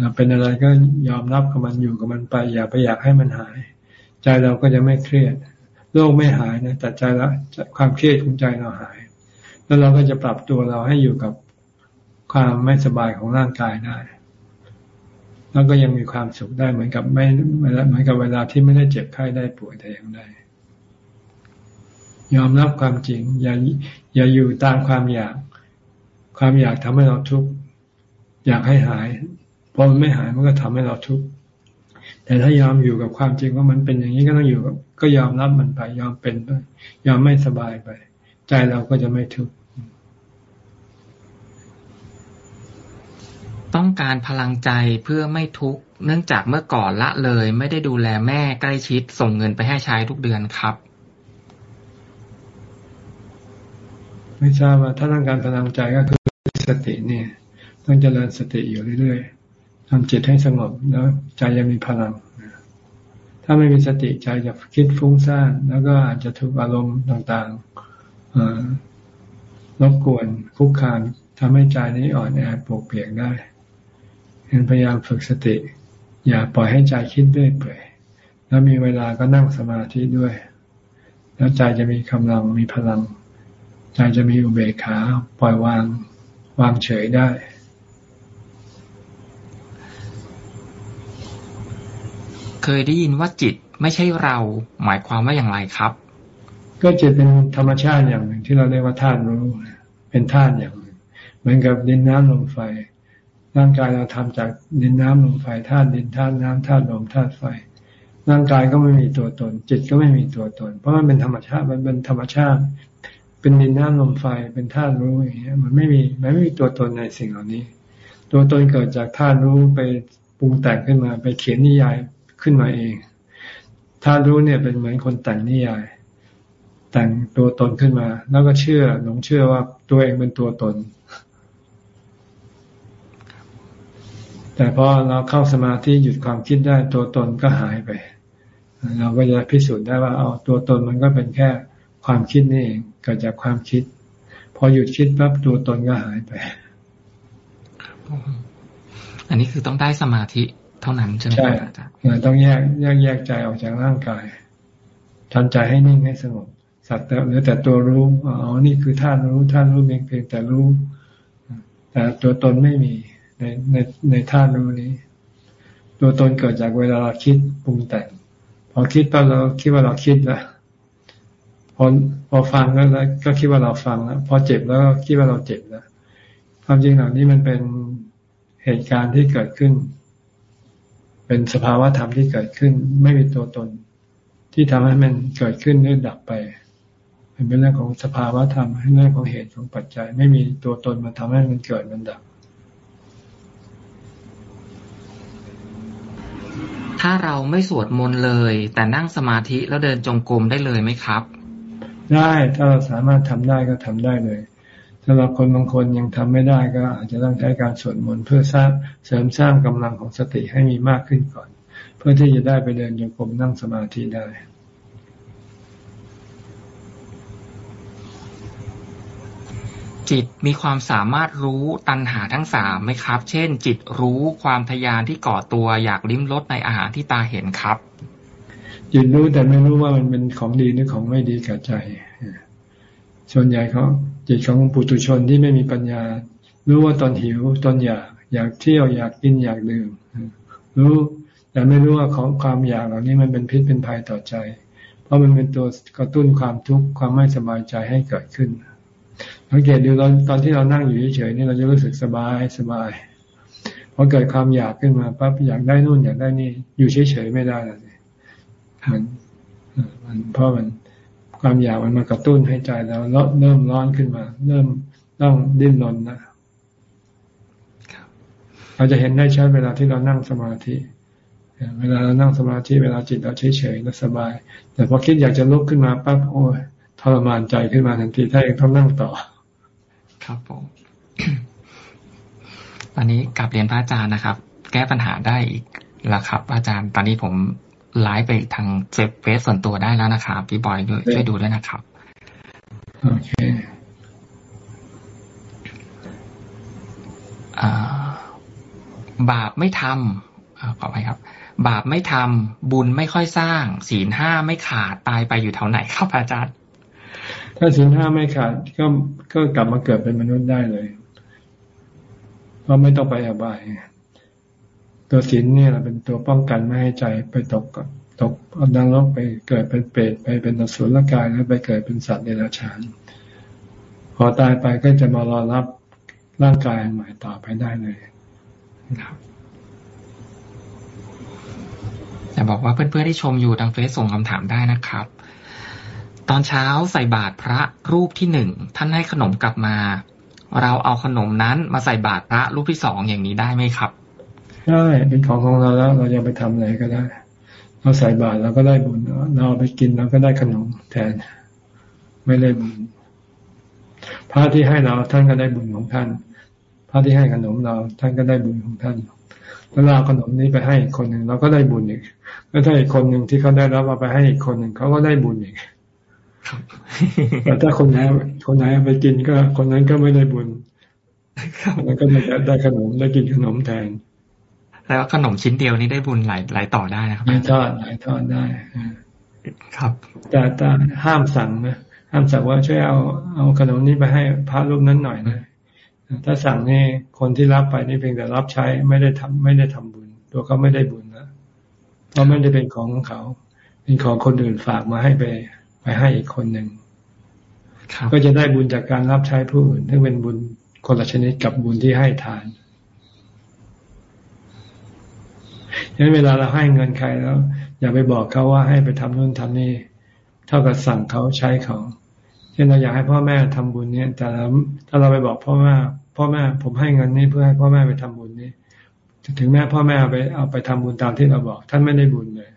เราเป็นอะไรก็ยอมรับกับมันอยู่กับมันไป อย่าไปอยากให้มันหาย ใจเราก็จะไม่เครียดโรคไม่หายนะแต่ใจละความเครียดของใจเราหาย แล้วเราก็จะปรับตัวเราให้อยู่กับความไม่สบายของร่างกายได้ แล้วก็ยังมีความสุขได้เหมือนกับไม่เหมือนกับเวลาที่ไม่ได้เจ็บไข้ได้ป่วยแต่อย่างใดยอมรับความจริง อย่าอย่าอยู่ตามความอยาก ความอยากทำให้เราทุกข์อยากให้หาย พอมันไม่หายมันก็ทำให้เราทุกข์แต่ถ้ายอมอยู่กับความจริงว่ามันเป็นอย่างนี้ก็ต้องอยู่กับ ก็ยอมรับมันไป ยอมเป็นไป ยอมไม่สบายไป ใจเราก็จะไม่ทุกข์ต้องการพลังใจเพื่อไม่ทุกข์เนื่องจากเมื่อก่อนละเลย ไม่ได้ดูแลแม่ใกล้ชิดส่งเงินไปให้ใช้ทุกเดือนครับ ไม่ทราบว่าถ้าต้องการพลังใจก็คือสติเนี่ย ต้องเจริญสติอยู่เรื่อยๆ ทำจิตให้สงบแล้วใจจะมีพลัง ถ้าไม่มีสติใจจะคิดฟุ้งซ่านแล้วก็อาจจะถูกอารมณ์ต่างๆรบกวนคุกคานทำให้ใจนี้อ่อนแอปวกเปียกได้พยายามฝึกสติ อย่าปล่อยให้ใจคิดด้วยเปื่อยแล้วมีเวลาก็นั่งสมาธิด้วย แล้วใจจะมีกำลังมีพลัง ใจจะมีอุเบกขาปล่อยวางวางเฉยได้ เคยได้ยินว่าจิตไม่ใช่เรา หมายความว่าอย่างไรครับ ก็จิตเป็นธรรมชาติอย่างหนึ่งที่เราเรียกว่าธาตุรู้ เป็นธาตุอย่างหนึ่งเหมือนกับดินน้ำลมไฟ ร่างกายเราทำจากดินน้ำลมไฟธาตุดินธาตุน้ำธาตุลมธาตุไฟ ร่างกายก็ไม่มีตัวตน จิตก็ไม่มีตัวตน เพราะมันเป็นธรรมชาติมันเป็นธรรมชาติ เป็นดินน้ำลมไฟเป็นธาตุรู้อย่างเงี้ยมันไม่มีมันไม่มีตัวตนในสิ่งเหล่านี้ ตัวตนเกิดจากธาตุรู้ไปปรุงแต่งขึ้นมาไปเขียนนิยาย ขึ้นมาเองธารู้เนี่ยเป็นเหมือนคนแต่งนิยาย แต่งตัวตนขึ้นมา แล้วก็เชื่อหลงเชื่อว่าตัวเองเป็นตัวตน แต่พอเราเข้าสมาธิหยุดความคิดได้ตัวตนก็หายไป เราก็จะพิสูจน์ได้ว่าเอาตัวตนมันก็เป็นแค่ความคิดนี่เองเกิดจากความคิด พอหยุดคิดปั๊บตัวตนก็หายไปอันนี้คือต้องได้สมาธิ เท่านั้นใช่ไหมอาจารย์ต้องแยกแยกแยกใจออกจากร่างกายทำใจให้นิ่งให้สงบสัตว์แต่หรือแต่ตัวรู้อ๋อนี่คือท่านรู้ท่านรู้เพียงเพียงแต่รู้ แต่ตัวตนไม่มีในในในท่ารู้นี้ ตัวตนเกิดจากเวลาเราคิดปรุงแต่งพอคิดไปเราคิดว่าเราคิดแล้วพอพอฟังแล้วก็คิดว่าเราฟังแล้วพอเจ็บแล้วก็คิดว่าเราเจ็บแล้วความจริงเหล่านี้มันเป็นเหตุการณ์ที่เกิดขึ้น เป็นสภาวะธรรมที่เกิดขึ้น ไม่มีตัวตน ที่ทำให้มันเกิดขึ้นหรือดับไป มันเป็นเรื่องของสภาวะธรรมเรื่องของเหตุของปัจจัย ไม่มีตัวตนมาทำให้มันเกิดมันดับ ถ้าเราไม่สวดมนต์เลย แต่นั่งสมาธิแล้วเดินจงกรมได้เลยไหมครับ ได้ถ้าเราสามารถทำได้ก็ทำได้เลย สำหรับคนบางคนยังทำไม่ได้ก็อาจจะต้องใช้การสวดมนต์เพื่อสร้างเสริมสร้างกำลังของสติให้มีมากขึ้นก่อน เพื่อที่จะได้ไปเดินโยกมนั่งสมาธิได้จิตมีความสามารถรู้ตัณหาทั้งสามไหมครับ เช่น จิตรู้ความทยานที่ก่อตัวอยากลิ้มรสในอาหารที่ตาเห็นครับ จิตรู้แต่ไม่รู้ว่ามันเป็นของดีหรือของไม่ดีกับใจ ส่วนใหญ่เขา จิตของปุถุชนที่ไม่มีปัญญา รู้ว่าตอนหิวตอนอยาก อยากเที่ยวอยากกินอยากดื่มรู้แต่ไม่รู้ว่าของความอยากเหล่านี้มันเป็นพิษเป็นภัยต่อใจ เพราะมันเป็นตัวกระตุ้นความทุกข์ความไม่สบายใจให้เกิดขึ้นสังเกตดูเราตอนที่เรานั่งอยู่เฉยๆนี่เราจะรู้สึกสบายสบายพอเกิดความอยากขึ้นมาปั๊บอยากได้นู่นอยากได้นี่อยู่เฉยๆไม่ได้เลยมันมันเพราะมัน ความอยากมันมากระตุ้นให้ใจเราเริ่มร้อนขึ้นมา เริ่มต้องดิ้นรนนะเราจะเห็นได้ชัดเวลาที่เรานั่งสมาธิเวลาเรานั่งสมาธิเวลาจิตเราเฉยๆเราสบาย แต่พอคิดอยากจะลุกขึ้นมาปั๊บโอ้ยทรมานใจขึ้นมาทันทีถ้ายังต้องนั่งต่อ ครับผมตอนนี้กลับเรียนพระอาจารย์นะครับ แก้ปัญหาได้อีกแล้วครับ อาจารย์ ตอนนี้ผม ไลฟ์ไปทางเจ็บเฟซส่วนตัวได้แล้วนะครับพี่บอยช่วยดูด้วยนะครับ โอเคบาปไม่ทำขออภัยครับ บาปไม่ทำบุญไม่ค่อยสร้าง ศีลห้าไม่ขาดตายไปอยู่แถวไหนครับอาจารย์ ถ้าศีลห้าไม่ขาดก็ก็กลับมาเกิดเป็นมนุษย์ได้เลย เพราะไม่ต้องไปอบาย ตัวศีลเนี่ยเป็นตัวป้องกันไม่ให้ใจไปตกตกดังลกไปเกิดเป็นเปรตไปเป็นอสุรกายแล้วไปเกิดเป็นสัตว์เดรัจฉาน พอตายไปก็จะมารอรับร่างกายใหม่ต่อไปได้เลยครับจะบอกว่าเพื่อนๆที่ชมอยู่ทางเฟซส่งคำถามได้นะครับ ตอนเช้าใส่บาตรพระรูปที่หนึ่งท่านให้ขนมกลับมา เราเอาขนมนั้นมาใส่บาตรพระรูปที่สองอย่างนี้ได้ไหมครับ ได้เป็นของของเราแล้ว เราจะไปทำอะไรก็ได้ เราใส่บาตรเราก็ได้บุญเราไปกินเราก็ได้ขนมแทน ไม่ได้บุญพระที่ให้เราท่านก็ได้บุญของท่านพระที่ให้ขนมเราท่านก็ได้บุญของท่านแล้วเราขนมนี้ไปให้คนหนึ่งเราก็ได้บุญอีกแล้วถ้าอีกคนหนึ่งที่เขาได้รับเอาไปให้อีกคนหนึ่งเขาก็ได้บุญอีกแต่ถ้าคนไหนคนไหนไปกินก็ คนนั้นก็ไม่ได้บุญแล้วก็ได้ได้ขนมได้กินขนมแทน แล้วขนมชิ้นเดียวนี้ได้บุญหลายหลายต่อได้นะครับหลายทอดหลายทอดได้ครับ แต่แต่ห้ามสั่งนะห้ามสั่งว่าช่วยเอาเอาขนมนี้ไปให้พระรูปนั้นหน่อยนะถ้าสั่งนี่คนที่รับไปนี่เพียงแต่รับใช้ไม่ได้ทำไม่ได้ทำบุญ ตัวเขาไม่ได้บุญนะเพราะไม่ได้เป็นของของเขา เป็นของคนอื่นฝากมาให้ไปไปให้อีกคนหนึ่งก็จะได้บุญจากการรับใช้ผู้อื่นที่เป็นบุญคนละชนิดกับบุญที่ให้ทาน ฉะนั้นเวลาเราให้เงินใครแล้ว อย่าไปบอกเขาว่าให้ไปทำนู่นทำนี่ เท่ากับสั่งเขาใช้เขาเช่นเราอยากให้พ่อแม่ทำบุญเนี่ย แต่ถ้าเราไปบอกพ่อแม่พ่อแม่ผมให้เงินนี้เพื่อให้พ่อแม่ไปทำบุญนี้ถึงแม่พ่อแม่เอาไปเอาไปทำบุญตามที่เราบอก ท่านไม่ได้บุญเลย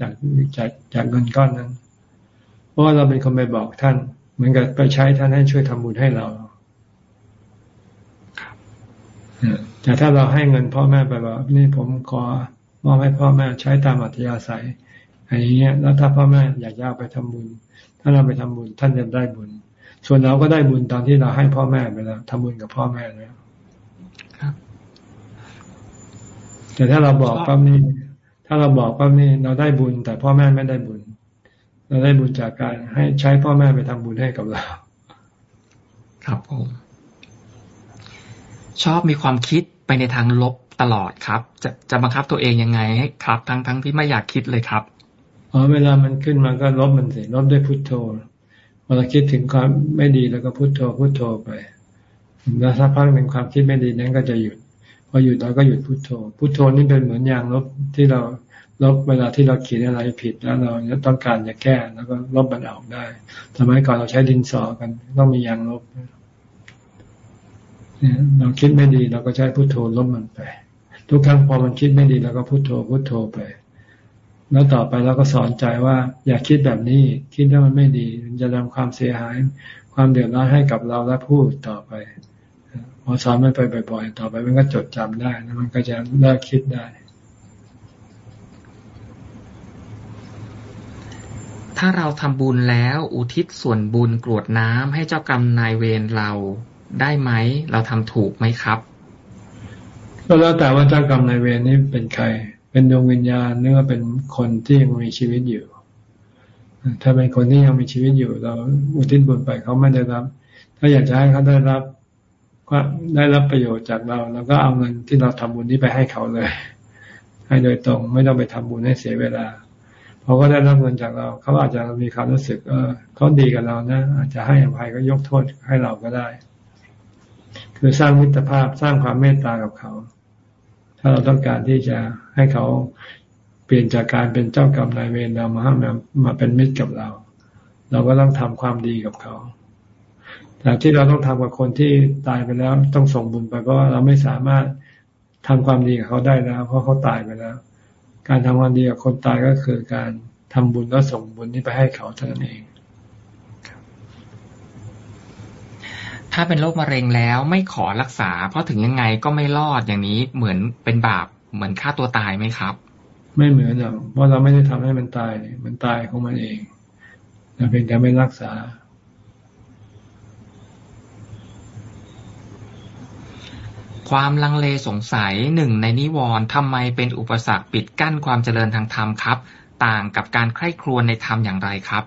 จากจากจากเงินก้อนนั้น เพราะว่าเราเป็นคนไปบอกท่าน เหมือนกับไปใช้ท่านให้ช่วยทำบุญให้เราแต่ถ้าเราให้เงินพ่อแม่ไปบอกนี่ผมขอ มอบให้พ่อแม่ใช้ตามอัธยาศัยอะไรเงี้ย แล้วถ้าพ่อแม่อยากจะเอาไปทำบุญ ถ้าเราไปทำบุญท่านจะได้บุญ ส่วนเราก็ได้บุญตอนที่เราให้พ่อแม่ไปแล้วทำบุญกับพ่อแม่แล้วแต่ถ้าเราบอกปั๊บนี่ถ้าเราบอกปั๊บนี่เราได้บุญ แต่พ่อแม่ไม่ได้บุญ เราได้บุญจากการให้ใช้พ่อแม่ไปทำบุญให้กับเรา ครับผมชอบมีความคิดไปในทางลบ ตลอดครับ จะจะบังคับตัวเองยังไงให้ครับ ทั้งทั้งที่ไม่อยากคิดเลยครับอ๋อเวลามันขึ้นมาก็ลบมันสิลบด้วยพุทโธพอเราคิดถึงความไม่ดีแล้วก็พุทโธพุทโธไปแล้วสักพักหนึ่งความคิดไม่ดีนั้นก็จะหยุด พอหยุดเราก็หยุดพุทโธพุทโธนี่เป็นเหมือนยางลบที่เราลบเวลาที่เราเขียนอะไรผิดแล้วเราต้องการจะแก้แล้วก็ลบมันออกได้สมัยก่อนเราใช้ดินสอกันต้องมียางลบเนี่ยเราคิดไม่ดีเราก็ใช้พุโทโธลบมันไป ทุกครั้งพอมันคิดไม่ดีเราก็พุโทโธพุโทโธไป แล้วต่อไปเราก็สอนใจว่าอย่าคิดแบบนี้ คิดว่ามันไม่ดีมันจะนำความเสียหาย ความเดือดร้อนให้กับเราและผู้ต่อไปพอสอนมันไปบ่อยๆต่อไปมันก็จดจำได้แล้วมันก็จะเลิกคิดได้ถ้าเราทำบุญแล้วอุทิศส่วนบุญกรวดน้ำให้เจ้ากรรมนายเวรเราได้ไหม เราทำถูกไหมครับ ก็แล้วแต่ว่าเจ้ากรรมนายเวรนี่เป็นใคร เป็นดวงวิญญาณหรือว่าเป็นคนที่ยังมีชีวิตอยู่ ถ้าเป็นคนที่ยังมีชีวิตอยู่ เราอุทิศบุญไปเขาไม่ได้รับ ถ้าอยากจะให้เขาได้รับก็ได้รับประโยชน์จากเราเราก็เอาเงินที่เราทำบุญนี้ไปให้เขาเลย ให้โดยตรงไม่ต้องไปทำบุญให้เสียเวลาพอก็ได้รับเงินจากเรา เขาอาจจะมีความรู้สึกเออเขาดีกับเรานะอาจจะให้อภัยก็ยกโทษให้เราก็ได้ คือสร้างมิตรภาพสร้างความเมตตากับเขา ถ้าเราต้องการที่จะให้เขาเปลี่ยนจากการเป็นเจ้ากรรมนายเวรเรามาห้ามาเป็นมิตรกับเรา เราก็ต้องทำความดีกับเขาแต่ที่เราต้องทำกับคนที่ตายไปแล้วต้องส่งบุญไปเพราะเราไม่สามารถทำความดีกับเขาได้แล้ว เพราะเขาตายไปแล้ว การทำความดีกับคนตายก็คือการทำบุญแล้วส่งบุญนี้ไปให้เขาเท่านั้นเอง ถ้าเป็นโรคมะเร็งแล้วไม่ขอรักษา เพราะถึงยังไงก็ไม่รอดอย่างนี้เหมือนเป็นบาปเหมือนฆ่าตัวตายไหมครับ ไม่เหมือนหรอกเพราะเราไม่ได้ทำให้มันตายมันตายของมันเองแต่เพียงแต่ไม่รักษา ความลังเลสงสัยหนึ่งในนิวรณ์ทำไมเป็นอุปสรรคปิดกั้นความเจริญทางธรรมครับ ต่างกับการใคร่ครวญในธรรมอย่างไรครับ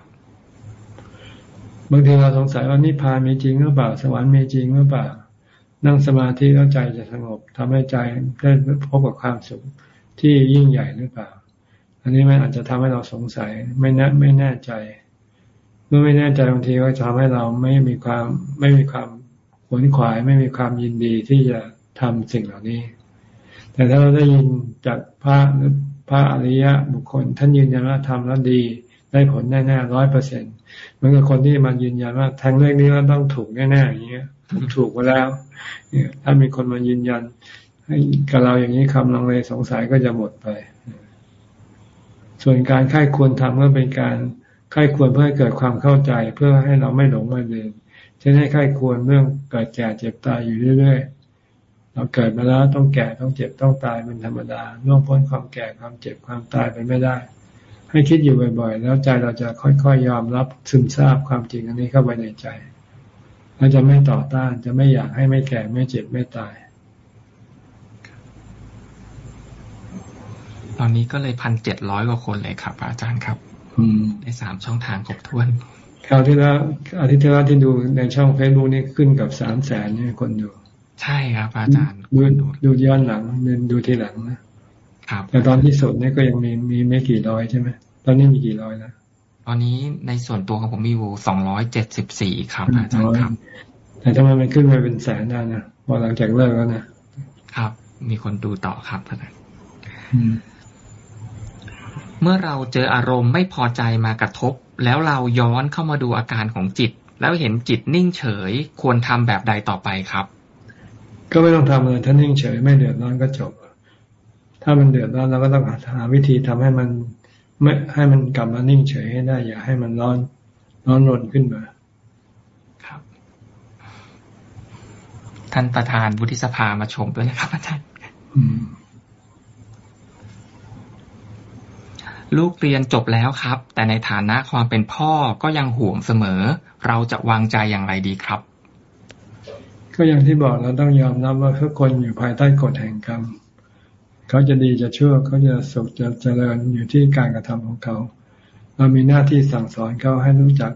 บางทีเราสงสัยว่านิพพานมีจริงหรือเปล่า สวรรค์มีจริงหรือเปล่า นั่งสมาธิแล้วใจจะสงบทำให้ใจได้พบกับความสุขที่ยิ่งใหญ่หรือเปล่า อันนี้มันอาจจะทำให้เราสงสัยไม่แน่ไม่แน่ใจ เมื่อไม่แน่ใจบางทีก็จะทำให้เราไม่มีความไม่มีความขวนขวายไม่มีความยินดีที่จะทำสิ่งเหล่านี้ แต่ถ้าเราได้ยินจากพระหรือพระอริยะบุคคล ท่านยืนยันว่าทำแล้วดี ได้ผลแน่ๆร้อยเปอร์เซ็นต์ เหมือนกับคนที่มายืนยันว่าแทงเลขนี้แล้วต้องถูกแน่ๆอย่างเงี้ยถูกถูกมาแล้ว เนี่ย ถ้ามีคนมายืนยัน ให้กับเราอย่างนี้คำลังเลสงสัยก็จะหมดไป ส่วนการค่ายควรทำก็เป็นการค่ายควรเพื่อให้เกิดความเข้าใจเพื่อให้เราไม่หลงไม่ลืมเช่นให้ค่ายควรเรื่องเกิดแก่เจ็บตายอยู่เรื่อยๆ เราเกิดมาแล้วต้องแก่ต้องเจ็บต้องตายเป็นธรรมดาล่วงพ้นความแก่ความเจ็บความตายไปไม่ได้ ให้คิดอยู่บ่อย ๆ แล้วใจเราจะค่อยๆยยอมรับซึมซาบความจริงอันนี้เข้าไปในใจเราจะไม่ต่อต้านจะไม่อยากให้ไม่แก่ไม่เจ็บไม่ตาย ตอนนี้ก็เลยพันเจ็ดร้อยกว่าคนเลยครับ อาจารย์ครับในสามช่องทางครบถ้วนคราวที่แล้วอาทิตย์ที่แล้วที่ดูในช่องเฟซบุ๊กนี่ขึ้นกับสามแสนเนี่ยคนดู ใช่ครับ อาจารย์ดูดูย้อนหลังดูทีหลังนะครับ แต่ตอนที่สดเนี่ยก็ยังมีมีไม่กี่ร้อยใช่ไหมตอนนี้มีกี่ร้อยนะตอนนี้ในส่วนตัวของผมมีอยู่สองร้อยเจ็ดสิบสี่ครับอาจารย์ครับ แต่ทำไมมันขึ้นมาเป็นแสนได้นะพอหลังจากเลิกแล้วนะครับ มีคนดูต่อครับท่านเมื่อเราเจออารมณ์ไม่พอใจมากระทบ แล้วเราย้อนเข้ามาดูอาการของจิต แล้วเห็นจิตนิ่งเฉย ควรทำแบบใดต่อไปครับ ก็ไม่ต้องทำเลยถ้านิ่งเฉย ไม่เดือดร้อนก็จบ ถ้ามันเดือดร้อนเราก็ต้องหาวิธีทำให้มันไม่ให้มันกลับมานิ่งเฉยให้ได้ อย่าให้มันร้อนร้อนรนขึ้นมาครับท่านประธานวุฒิสภามาชมด้วยนะครับอาจารย์ลูกเรียนจบแล้วครับ แต่ในฐานะความเป็นพ่อก็ยังห่วงเสมอ เราจะวางใจอย่างไรดีครับ ก็อย่างที่บอกเราต้องยอมรับว่าทุกคนอยู่ภายใต้กฎแห่งกรรม เขาจะดีจะชั่วเขาจะสุขจะเจริญอยู่ที่การกระทำของเขา เรามีหน้าที่สั่งสอนเขาให้รู้จัก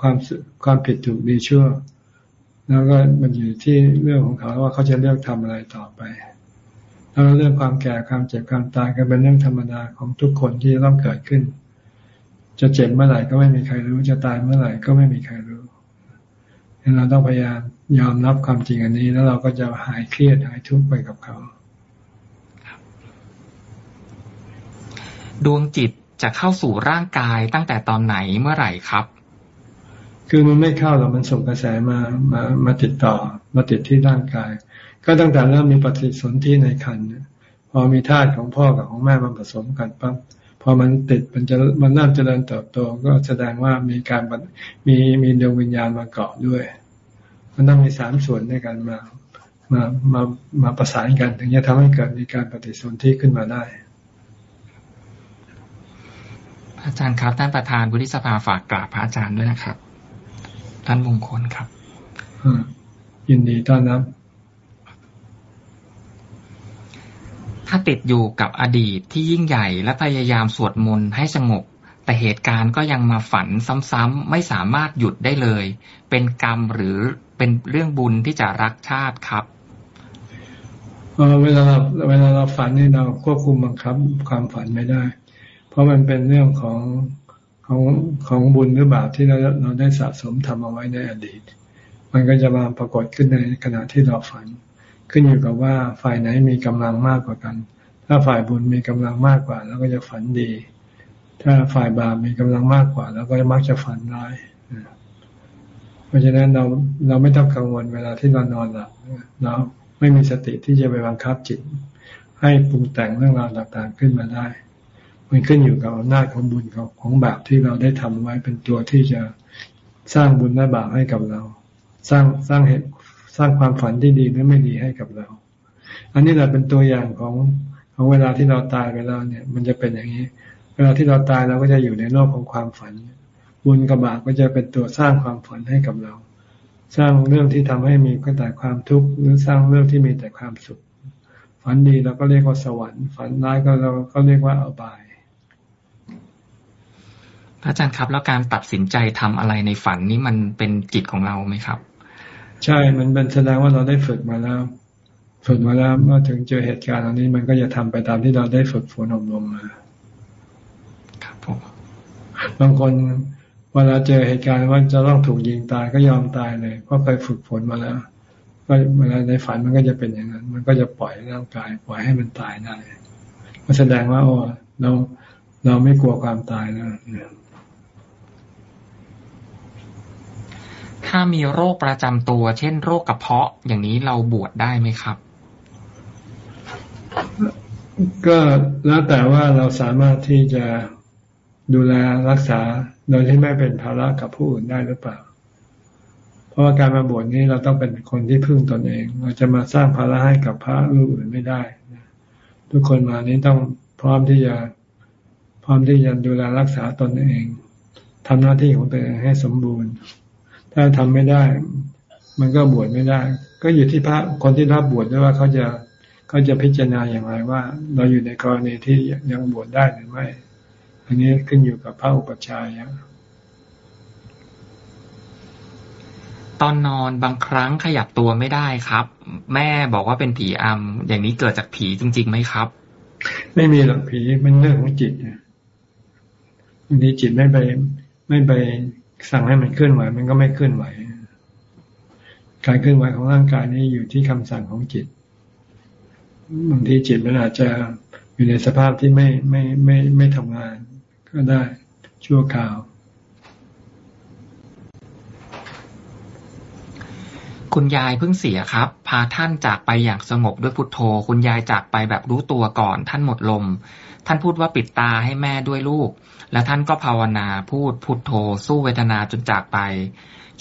ความความผิดถูกดีชั่ว แล้วก็มันอยู่ที่เรื่องของเขาว่าเขาจะเลือกทำอะไรต่อไปแล้วเรื่องความแก่ความเจ็บความตายก็เป็นเรื่องธรรมดาของทุกคนที่ต้องเกิดขึ้น จะเจ็บเมื่อไหร่ก็ไม่มีใครรู้ จะตายเมื่อไหร่ก็ไม่มีใครรู้เราต้องพยายามยอมรับความจริงอันนี้ แล้วเราก็จะหายเครียดหายทุกข์ไปกับเขา ดวงจิตจะเข้าสู่ร่างกายตั้งแต่ตอนไหนเมื่อไหร่ครับ คือมันไม่เข้าหรอกมันส่งกระแสมามามาติดต่อ มาติดที่ร่างกาย ก็ตั้งแต่เริ่มมีปฏิสนธิในครรภ์พอมีธาตุของพ่อกับของแม่มันผสมกันปั๊บพอมันติดมันจะมันเริ่มเจริญเติบโตก็แสดงว่ามีการมีมีดวงวิญญาณมาเกาะด้วย มันต้องมีสามส่วนในการมามามามาประสานกัน ถึงจะทำให้เกิดมีการปฏิสนธิขึ้นมาได้ อาจารย์ครับท่านประธานวุฒิสภาฝากกราบพระอาจารย์ด้วยนะครับ ท่านมงคลครับยินดีต้อนรับถ้าติดอยู่กับอดีตที่ยิ่งใหญ่และพยายามสวดมนต์ให้สงบ แต่เหตุการณ์ก็ยังมาฝันซ้ำๆไม่สามารถหยุดได้เลย เป็นกรรมหรือเป็นเรื่องบุญที่จะรักชาติครับเวลาเราเวลาเราฝันนี่เราควบคุมบังคับความฝันไม่ได้เพ ราะมันเป็นเรื่องของของของบุญหรือบาปที่เราเราได้สะสมทำเอาไว้ในอดีต มันก็จะมาปรากฏขึ้นในขณะที่เราฝัน ขึ้นอยู่กับว่าฝ่ายไหนมีกำลังมากกว่ากัน ถ้าฝ่ายบุญมีกำลังมากกว่าแล้วก็จะฝันดี ถ้าฝ่ายบาปมีกำลังมากกว่าแล้วก็มักจะฝันร้ายเพราะฉะนั้นเราเราไม่ต้องกังวลเวลาที่เรานอนหลับเราไม่มีสติที่จะไปบังคับจิต ให้ปรุงแต่งเรื่องราวต่างๆขึ้นมาได้ มันขึ้นอยู่กับอำนาจของบุญของของบาปที่เราได้ทำไว้เป็นตัวที่จะสร้างบุญและบาปให้กับเรา สร้างสร้างเหตุสร้างความฝันที่ดีหรือไม่ดีให้กับเรา อันนี้เราเป็นตัวอย่างของของเวลาที่เราตายไปแล้วเนี่ย มันจะเป็นอย่างนี้ เวลาที่เราตายเราก็จะอยู่ในโลกของความฝัน บุญกับบาปก็จะเป็นตัวสร้างความฝันให้กับเรา สร้างเรื่องที่ทำให้มีก็แต่ความทุกข์หรือสร้างเรื่องที่มีแต่ความสุข ฝันดีเราก็เรียกว่าสวรรค์ ฝันร้ายก็เราก็เรียกว่าอบาย อาจารย์ครับ แล้วการตัดสินใจทำอะไรในฝันนี้มันเป็นจิตของเราไหมครับ ใช่ มันเป็นแสดงว่าเราได้ฝึกมาแล้วฝึกมาแล้วเมื่อถึงเจอเหตุการณ์อันนี้มันก็จะทำไปตามที่เราได้ฝึกฝนอบรมมาครับผมบางคนเวลาเจอเหตุการณ์ว่าจะต้องถูกยิงตายก็ยอมตายเลยเพราะเคยฝึกฝนมาแล้วก็เวลาในฝันมันก็จะเป็นอย่างนั้น มันก็จะปล่อยร่างกาย ปล่อยให้มันตายได้ก็แสดงว่าโอ้เราเราไม่กลัวความตายแล้ ถ้ามีโรคประจำตัว เช่น โรคกระเพาะ อย่างนี้เราบวชได้ไหมครับ ก็แล้วแต่ว่าเราสามารถที่จะดูแลรักษาโดยที่ไม่เป็นภาระกับผู้อื่นได้หรือเปล่า เพราะว่าการมาบวชนี้เราต้องเป็นคนที่พึ่งตนเอง เราจะมาสร้างภาระให้กับพระรูปอื่นไม่ได้ ทุกคนมานี้ต้องพร้อมที่จะพร้อมที่จะดูแลรักษาตนเองทำหน้าที่ของตัวเองให้สมบูรณ์ ถ้าทำไม่ได้ มันก็บวชไม่ได้ ก็อยู่ที่พระคนที่รับบวชด้วยว่าเขาจะเขาจะพิจารณาอย่างไรว่า เราอยู่ในกรณีที่ยังบวชได้หรือไม่ อันนี้ขึ้นอยู่กับพระอุปชายะตอนนอนบางครั้งขยับตัวไม่ได้ครับ แม่บอกว่าเป็นผีอำอย่างนี้เกิดจากผีจริงๆไหมครับ ไม่มีหรอกผีมันเรื่องของจิตบางทีจิตไม่ไปไม่ไป สั่งให้มันเคลื่อนไหวมันก็ไม่เคลื่อนไหว การเคลื่อนไหวของร่างกายนี้อยู่ที่คำสั่งของจิต บางทีจิตมันอาจจะอยู่ในสภาพที่ไม่ไม่ไม่ไม่ทำงาน ก็ได้ชั่วคราว คุณยายเพิ่งเสียครับ พาท่านจากไปอย่างสงบด้วยพุทโธ คุณยายจากไปแบบรู้ตัวก่อน ท่านหมดลม ท่านพูดว่าปิดตาให้แม่ด้วยลูก และท่านก็ภาวนาพูดพุทโธสู้เวทนาจนจากไป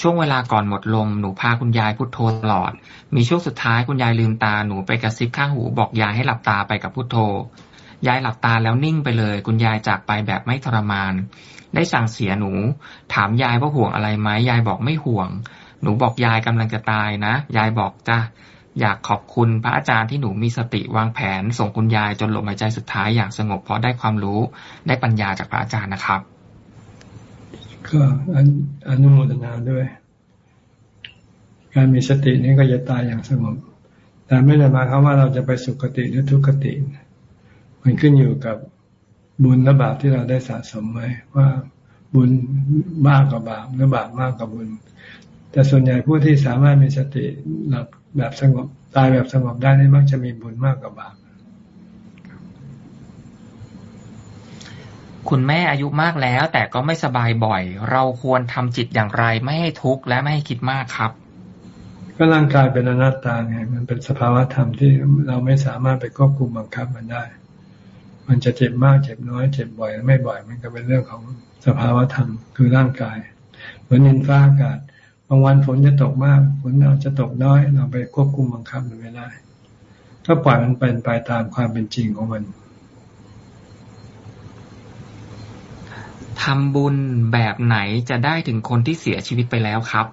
ช่วงเวลาก่อนหมดลมหนูพาคุณยายพุทโธตลอด มีช่วงสุดท้ายคุณยายลืมตาหนูไปกระซิบข้างหูบอกยายให้หลับตาไปกับพุทโธ ยายหลับตาแล้วนิ่งไปเลย คุณยายจากไปแบบไม่ทรมาน ได้สั่งเสียหนู ถามยายว่าห่วงอะไรไหมยายบอกไม่ห่วง หนูบอกยายกำลังจะตายนะ ยายบอกจ้า อยากขอบคุณพระอาจารย์ที่หนูมีสติวางแผน ส่งคุณยายจนลมหายใจสุดท้ายอย่างสงบเพราะได้ความรู้ได้ปัญญาจากพระอาจารย์นะครับ ก็อนุโมทนาด้วย การมีสตินี้ก็จะตายอย่างสงบ แต่ไม่ได้มาความว่าเราจะไปสุขติหรือทุกขติ มันขึ้นอยู่กับบุญและบาปที่เราได้สะสมไว้ว่าบุญมากกว่าบาปหรือบาปมากกว่าบุญ แต่ส่วนใหญ่ผู้ที่สามารถมีสติหลับ แบบสงบตายแบบสงบได้นี่มักจะมีบุญมากกว่าบาปคุณแม่อายุมากแล้ว แต่ก็ไม่สบายบ่อย เราควรทำจิตอย่างไรไม่ให้ทุกข์และไม่ให้คิดมากครับ ก็ร่างกายเป็นอนัตตาไงมันเป็นสภาวะธรรมที่เราไม่สามารถไปควบคุมบังคับมันได้ มันจะเจ็บมากเจ็บน้อยเจ็บบ่อย ไม่บ่อย มันก็เป็นเรื่องของสภาวะธรรมคือร่างกาย เหมือนดินฟ้าอากาศ บางวันฝนจะตกมากฝนอาจจะตกน้อย เราไปควบคุมบังคับมันไม่ได้ ก็ปล่อยมันเป็นไปตามความเป็นจริงของมันทำบุญแบบไหนจะได้ถึงคนที่เสียชีวิตไปแล้วครับ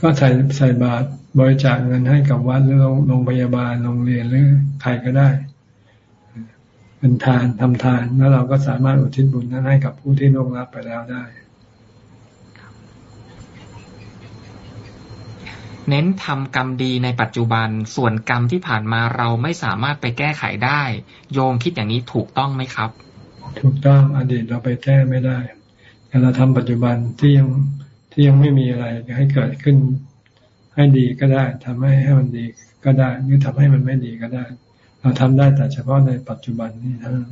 ก็ใส่ใส่บาตรบริจาคเงินให้กับวัดหรือโรงพยาบาลโรงเรียนหรือใครก็ได้ เป็นทานทำทานแล้วเราก็สามารถอุทิศบุญนั้นให้กับผู้ที่ล่วงลับไปแล้วได้ เน้นทำกรรมดีในปัจจุบัน ส่วนกรรมที่ผ่านมาเราไม่สามารถไปแก้ไขได้ โยมคิดอย่างนี้ถูกต้องไหมครับ ถูกต้องอดีตเราไปแก้ไม่ได้แต่เราทำปัจจุบันที่ยังที่ยังไม่มีอะไรให้เกิดขึ้น ให้ดีก็ได้ทำให้ให้มันดีก็ได้หรือทำให้มันไม่ดีก็ได้ เราทำได้แต่เฉพาะในปัจจุบันนี้เท่านั้น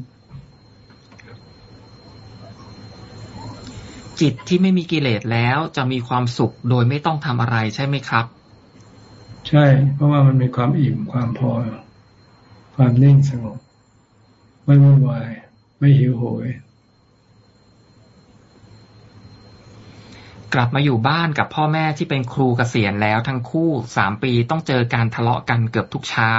จิตที่ไม่มีกิเลสแล้วจะมีความสุขโดยไม่ต้องทำอะไรใช่ไหมครับ ใช่ เพราะว่ามันมีความอิ่มความพอ ความนิ่งสงบ ไม่วุ่นวาย ไม่หิวโหย กลับมาอยู่บ้านกับพ่อแม่ที่เป็นครูเกษียณแล้วทั้งคู่สามปีต้องเจอการทะเลาะกันเกือบทุกเช้า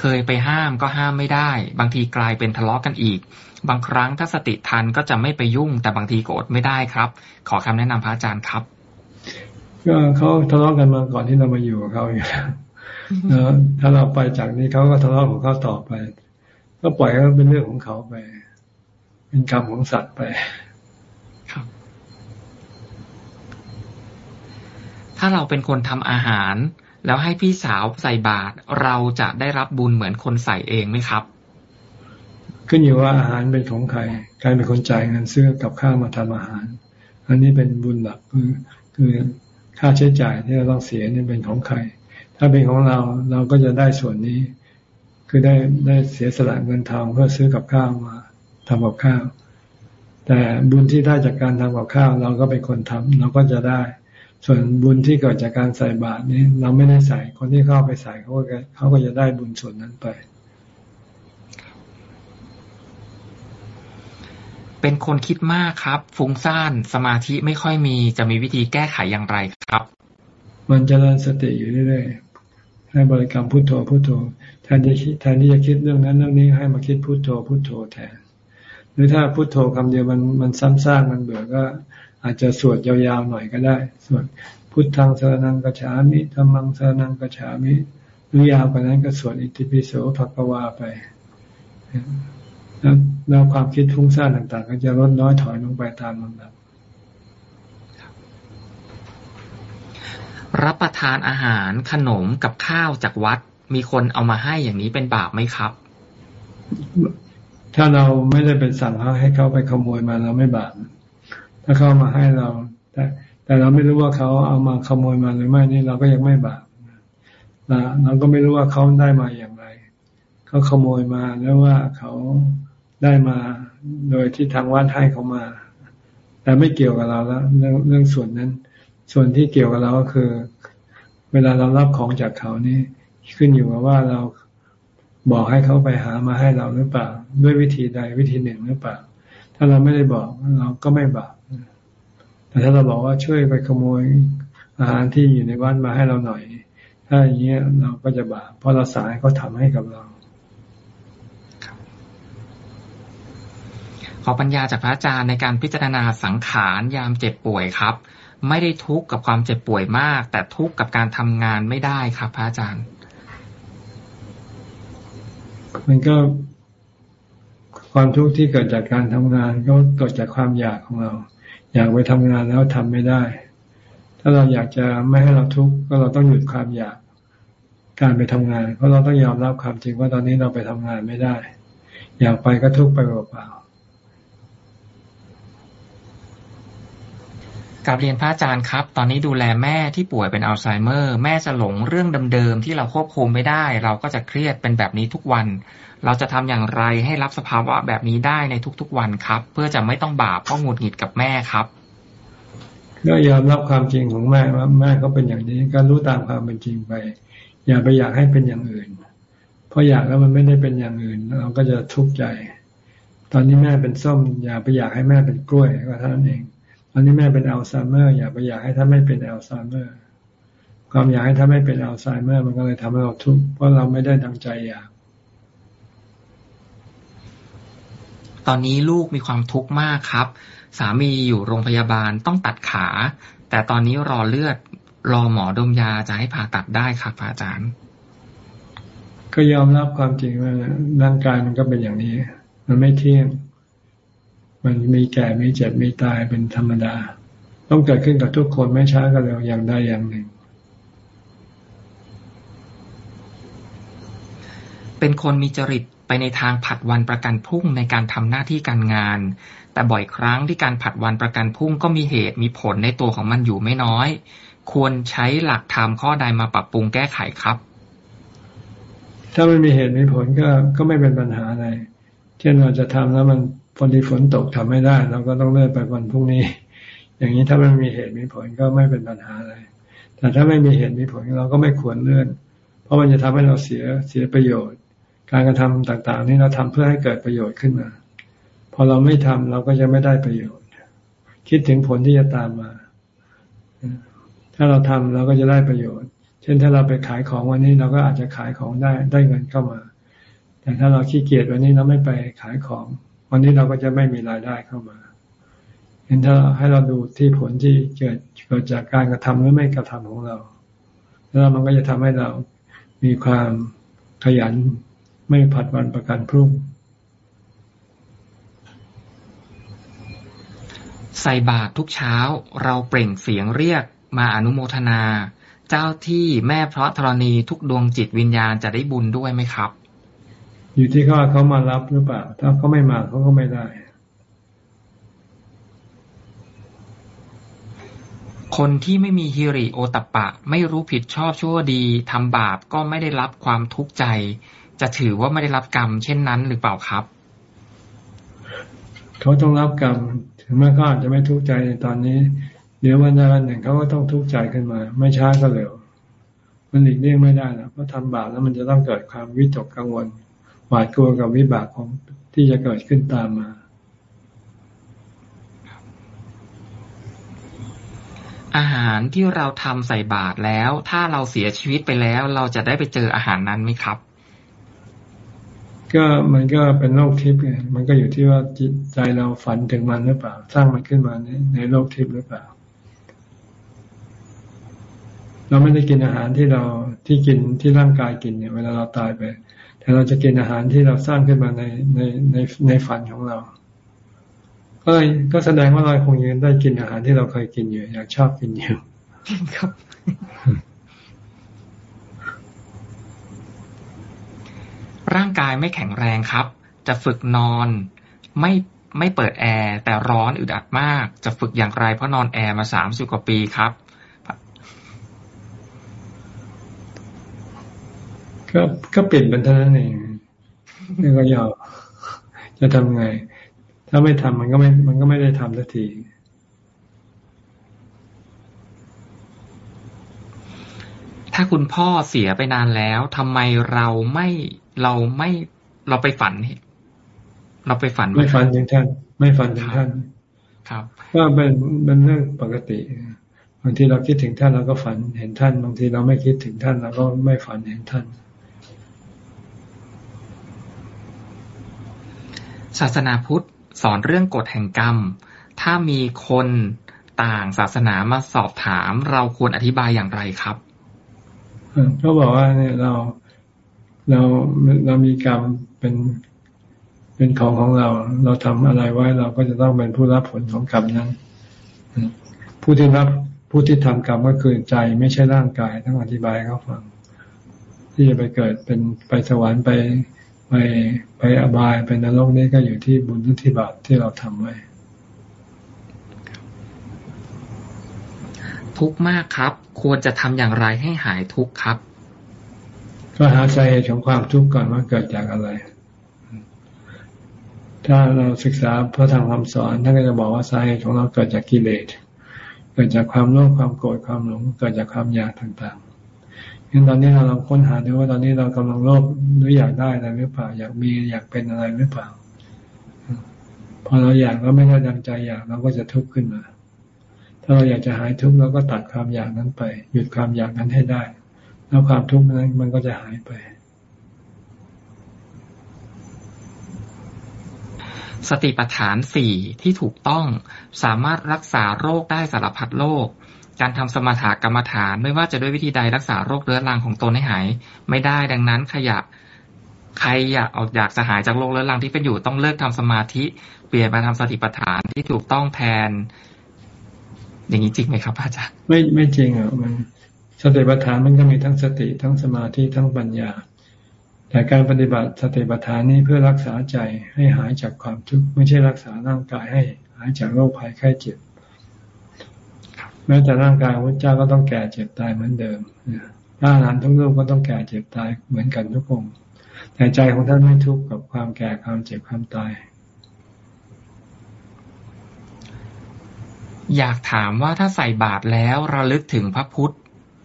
เคยไปห้ามก็ห้ามไม่ได้ บางทีกลายเป็นทะเลาะกันอีก บางครั้งถ้าสติทันก็จะไม่ไปยุ่ง แต่บางทีโกรธไม่ได้ครับ ขอคำแนะนำพระอาจารย์ครับ ก็เขาทะเลาะกันมาก่อนที่เรามาอยู่กับเขาอยู่แล้วถ้าเราไปจากนี้เขาก็ทะเลาะของเขาต่อไป ก็ปล่อยให้เป็นเรื่องของเขาไป เป็นกรรมของสัตว์ไปครับ ถ้าเราเป็นคนทำอาหาร แล้วให้พี่สาวใส่บาตรเราจะได้รับบุญเหมือนคนใส่เองไหมครับ ขึ้นอยู่ว่าอาหารเป็นของใครใครเป็นคนจ่ายเงินซื้อกับข้าวมาทำอาหาร อันนี้เป็นบุญหลักคือคือ ค่าใช้จ่ายที่เราต้องเสียนี่เป็นของใคร ถ้าเป็นของเราเราก็จะได้ส่วนนี้ คือได้ได้เสียสละเงินทองเพื่อซื้อกับข้าวมาทำกับข้าว แต่บุญที่ได้จากการทำกับข้าว เราก็เป็นคนทำเราก็จะได้ ส่วนบุญที่เกิดจากการใส่บาตรนี้ เราไม่ได้ใส่คนที่เข้าไปใส่เขาก็เขาก็จะได้บุญส่วนนั้นไป เป็นคนคิดมากครับ ฟุ้งซ่านสมาธิไม่ค่อยมีจะมีวิธีแก้ไขอย่างไรครับ มันจะเริญสติอยู่เรื่อยๆให้บริกรรมพุทโธพุทโธแทนที่แทนที่จะคิดเรื่องนั้นเรื่องนี้ให้มาคิดพุทโธพุทโธแทน หรือถ้าพุโทโธคำเดียวมันมันซ้ำซากมันเบื่อก็อาจจะสวดยาวๆหน่อยก็ได้สวดพุทธังสรนังกัจฉามิธรรมังสรนังกัจฉามิหรือยาวกว่านั้นก็สวดอิติปิโสภควาไป แล้วแล้วความคิดฟุ้งซ่านต่าง ๆ ก็จะลดน้อยถอยลงไปตามลำดับรับประทานอาหารขนมกับข้าวจากวัด มีคนเอามาให้อย่างนี้เป็นบาปไหมครับ ถ้าเราไม่ได้เป็นสั่งเขาให้เขาไปขโมยมาเราไม่บาปถ้าเขามาให้เรา แต่แต่เราไม่รู้ว่าเขาเอามาขโมยมาหรือไม่นี่เราก็ยังไม่บาปนะเราก็ไม่รู้ว่าเขาได้มาอย่างไรเขาขโมยมาแล้วว่าเขา ได้มาโดยที่ทางวัดให้เขามา แต่ไม่เกี่ยวกับเราแล้วเรื่องเรื่องส่วนนั้น ส่วนที่เกี่ยวกับเราก็คือ เวลาเรารับของจากเขานี่ขึ้นอยู่กับว่าเราบอกให้เขาไปหามาให้เราหรือเปล่า ด้วยวิธีใดวิธีหนึ่งหรือเปล่า ถ้าเราไม่ได้บอกเราก็ไม่บาปแต่ถ้าเราบอกว่าช่วยไปขโมยอาหารที่อยู่ในวัดมาให้เราหน่อย ถ้าอย่างเงี้ยเราก็จะบาปเพราะเราสายเขาทาให้กับเรา ข อปัญญาจากพระอาจารย์ในการพิจารณาสังขารยามเจ็บป่วยครับ ไม่ได้ทุกข์กับความเจ็บป่วยมาก แต่ทุกข์กับการทำงานไม่ได้ครับพระอาจารย์ มันก็ความทุกข์ที่เกิดจากการทำงานก็เกิดจากความอยากของเรา อยากไปทำงานแล้วทำไม่ได้ ถ้าเราอยากจะไม่ให้เราทุกข์ก็เราต้องหยุดความอยากการไปทำงาน เพราะเราต้องยอมรับความจริงว่าตอนนี้เราไปทำงานไม่ได้ อยากไปก็ทุกข์ไปเปล่า กับเรียนพระอาจารย์ครับ ตอนนี้ดูแลแม่ที่ป่วยเป็นอัลไซเมอร์ แม่จะหลงเรื่องเดิมๆที่เราควบคุมไม่ได้ เราก็จะเครียดเป็นแบบนี้ทุกวัน เราจะทำอย่างไรให้รับสภาวะแบบนี้ได้ในทุกๆวันครับ เพื่อจะไม่ต้องบาปเพราะหงุดหงิดกับแม่ครับก็ยอมรับความจริงของแม่ว่าแม่เขาเป็นอย่างนี้ก็รู้ตามความเป็นจริงไป อย่าไปอยากให้เป็นอย่างอื่น เพราะอยากแล้วมันไม่ได้เป็นอย่างอื่น เราก็จะทุกข์ใจ ตอนนี้แม่เป็นส้ม อย่าไปอยากให้แม่เป็นกล้วยก็เท่านั้นเอง ตอนนี้แม่เป็นอัลไซเมอร์ อย่าไปอยากให้ท่านไม่เป็นอัลไซเมอร์ ความอยากให้ท่านไม่เป็นอัลไซเมอร์ มันก็เลยทำให้เราทุกข์เพราะเราไม่ได้ดังใจอยากตอนนี้ลูกมีความทุกข์มากครับ สามีอยู่โรงพยาบาลต้องตัดขา แต่ตอนนี้รอเลือดรอหมอดมยาจะให้ผ่าตัดได้ครับอาจารย์ ก็ยอมรับความจริงว่าร่างกายมันก็เป็นอย่างนี้ มันไม่เที่ยง มันมีแก่มีเจ็บมีตายเป็นธรรมดา ต้องเกิดขึ้นกับทุกคนไม่ช้าก็เร็วอย่างใดอย่างหนึ่ง เป็นคนมีจริตไปในทางผัดวันประกันพรุ่งในการทำหน้าที่การงาน แต่บ่อยครั้งที่การผัดวันประกันพรุ่งก็มีเหตุมีผลในตัวของมันอยู่ไม่น้อย ควรใช้หลักธรรมข้อใดมาปรับปรุงแก้ไขครับ ถ้าไม่มีเหตุมีผลก็ก็ไม่เป็นปัญหาอะไร เช่นเราจะทำแล้วมัน พอดีฝนตกทำไม่ได้ เราก็ต้องเลื่อนไปวันพรุ่งนี้ อย่างนี้ถ้ามันมีเหตุมีผลก็ไม่เป็นปัญหาอะไร แต่ถ้าไม่มีเหตุมีผลเราก็ไม่ควรเลื่อน เพราะมันจะทำให้เราเสียเสียประโยชน์ การกระทำต่างๆ นี้เราทำเพื่อให้เกิดประโยชน์ขึ้นมา พอเราไม่ทำเราก็จะไม่ได้ประโยชน์ คิดถึงผลที่จะตามมา ถ้าเราทำเราก็จะได้ประโยชน์ เช่นถ้าเราไปขายของวันนี้เราก็อาจจะขายของได้ได้เงินเข้ามา แต่ถ้าเราขี้เกียจวันนี้เราไม่ไปขายของ วันนี้เราก็จะไม่มีรายได้เข้ามา เห็นถ้าให้เราดูที่ผลที่เกิดเกิดจากการกระทำหรือไม่กระทำของเรา แล้วมันก็จะทำให้เรามีความขยันไม่ผัดวันประกันพรุ่ง ใส่บาตรทุกเช้า เราเปล่งเสียงเรียกมาอนุโมทนา เจ้าที่แม่พระธรณีทุกดวงจิตวิญญาณจะได้บุญด้วยไหมครับ อยู่ที่เขาเขามารับหรือเปล่า ถ้าเขาไม่มาเขาก็ไม่ได้ คนที่ไม่มีฮิริโอตปะ ไม่รู้ผิดชอบชั่วดีทำบาปก็ไม่ได้รับความทุกข์ใจ จะถือว่าไม่ได้รับกรรม เช่นนั้นหรือเปล่าครับ เขาต้องรับกรรมถึงแม้เขาอาจจะไม่ทุกข์ใจในตอนนี้ เดี๋ยววันใดวันหนึ่งเขาก็ต้องทุกข์ใจขึ้นมา ไม่ช้าก็เร็วมันหลีกเลี่ยงไม่ได้นะเพราะทำบาปแล้วมันจะต้องเกิดความวิตกกังวล หวาดกลัวกับวิบากของที่จะเกิดขึ้นตามมาอาหารที่เราทำใส่บาตรแล้ว ถ้าเราเสียชีวิตไปแล้ว เราจะได้ไปเจออาหารนั้นไหมครับ ก็มันก็เป็นโลกทิพย์ไงมันก็อยู่ที่ว่าจิตใจเราฝันถึงมันหรือเปล่า สร้างมันขึ้นมาในในโลกทิพย์หรือเปล่า เราไม่ได้กินอาหารที่เราที่กินที่ร่างกายกินเนี่ย เวลาเราตายไป แต่เราจะกินอาหารที่เราสร้างขึ้นมาในในในในฝันของเรา ก็ก็แสดงว่าเราคงยืนได้กินอาหารที่เราเคยกินอยู่อยากชอบกินอยู่ครับร่างกายไม่แข็งแรงครับ จะฝึกนอนไม่ไม่เปิดแอร์แต่ร้อนอึดอัดมาก จะฝึกอย่างไรเพราะนอนแอร์มาสามสิบกว่าปีครับ ก็ก็ปิดมันเท่านั้นเองนี่ก็ยอมจะทำไง ถ้าไม่ทำมันก็ไม่ มันก็ไม่ได้ทำสักทีถ้าคุณพ่อเสียไปนานแล้วทำไมเราไม่เราไม่เราไปฝันเราไปฝันไม่ฝันถึงท่าน ไม่ฝันถึงท่าน ครับก็เป็นเป็นเรื่องปกติบางทีเราคิดถึงท่านเราก็ฝันเห็นท่าน บางทีเราไม่คิดถึงท่านเราก็ไม่ฝันเห็นท่าน ศาสนาพุทธสอนเรื่องกฎแห่งกรรม ถ้ามีคนต่างศาสนามาสอบถาม เราควรอธิบายอย่างไรครับก็บอกว่าเนี่ยเราเราเรามีกรรมเป็นเป็นของของเรา เราทำอะไรไว้เราก็จะต้องเป็นผู้รับผลของกรรมนั้นผู้ที่รับผู้ที่ทำกรรมก็คือใจไม่ใช่ร่างกายต้องอธิบายเขาฟัง ที่จะไปเกิดเป็นไปสวรรค์ไป ไปไปอบายไปนรกนี่ก็อยู่ที่บุญที่บาปที่เราทำไว้ ทุกข์มากครับ ควรจะทำอย่างไรให้หายทุกข์ครับ ก็หาสาเหตุของความทุกข์ก่อนว่าเกิดจากอะไร ถ้าเราศึกษาพระธรรมคำสอนท่านก็จะบอกว่าสาเหตุของเราเกิดจากกิเลสเกิดจากความโลภความโกรธความหลงเกิดจากความอยากต่างๆ งั้นตอนนี้เราลองค้นหาดูว่าตอนนี้เรากำลังโลภหรืออยากได้อะไรหรือเปล่า อยากมีอยากเป็นอะไรหรือเปล่า พอเราอยากแล้วไม่ได้ดังใจอยากเราก็จะทุกข์ขึ้นมา ถ้าเราอยากจะหายทุกข์เราก็ตัดความอยากนั้นไป หยุดความอยากนั้นให้ได้ แล้วความทุกข์นั้นมันก็จะหายไปสติปัฏฐานสี่ที่ถูกต้องสามารถรักษาโรคได้สารพัดโรค การทำสมถกรรมฐาน ไม่ว่าจะด้วยวิธีใดรักษาโรคเรื้อรังของตนให้หาย ไม่ได้ดังนั้นขยับใครอยากออกอยากจะหายจากโรคเรื้อรังที่เป็นอยู่ต้องเลิกทำสมาธิ เปลี่ยนมาทำสติปัฏฐานที่ถูกต้องแทน อย่างนี้จริงไหมครับอาจารย์ไม่ไม่จริงอะมันสติปัฏฐานมันก็มีทั้งสติทั้งสมาธิทั้งปัญญา แต่การปฏิบัติสติปัฏฐานนี้เพื่อรักษาใจให้หายจากความทุกข์ไม่ใช่รักษาร่างกายให้หายจากโรคภัยไข้เจ็บ แม้แต่ร่างกายพระเจ้าก็ต้องแก่เจ็บตายเหมือนเดิมพระอรหันต์ทุกรูปก็ต้องแก่เจ็บตายเหมือนกันทุกองค์แต่ใจของท่านไม่ทุกข์กับความแก่ความเจ็บความตาย อยากถามว่าถ้าใส่บาตรแล้วระลึกถึงพระพุทธ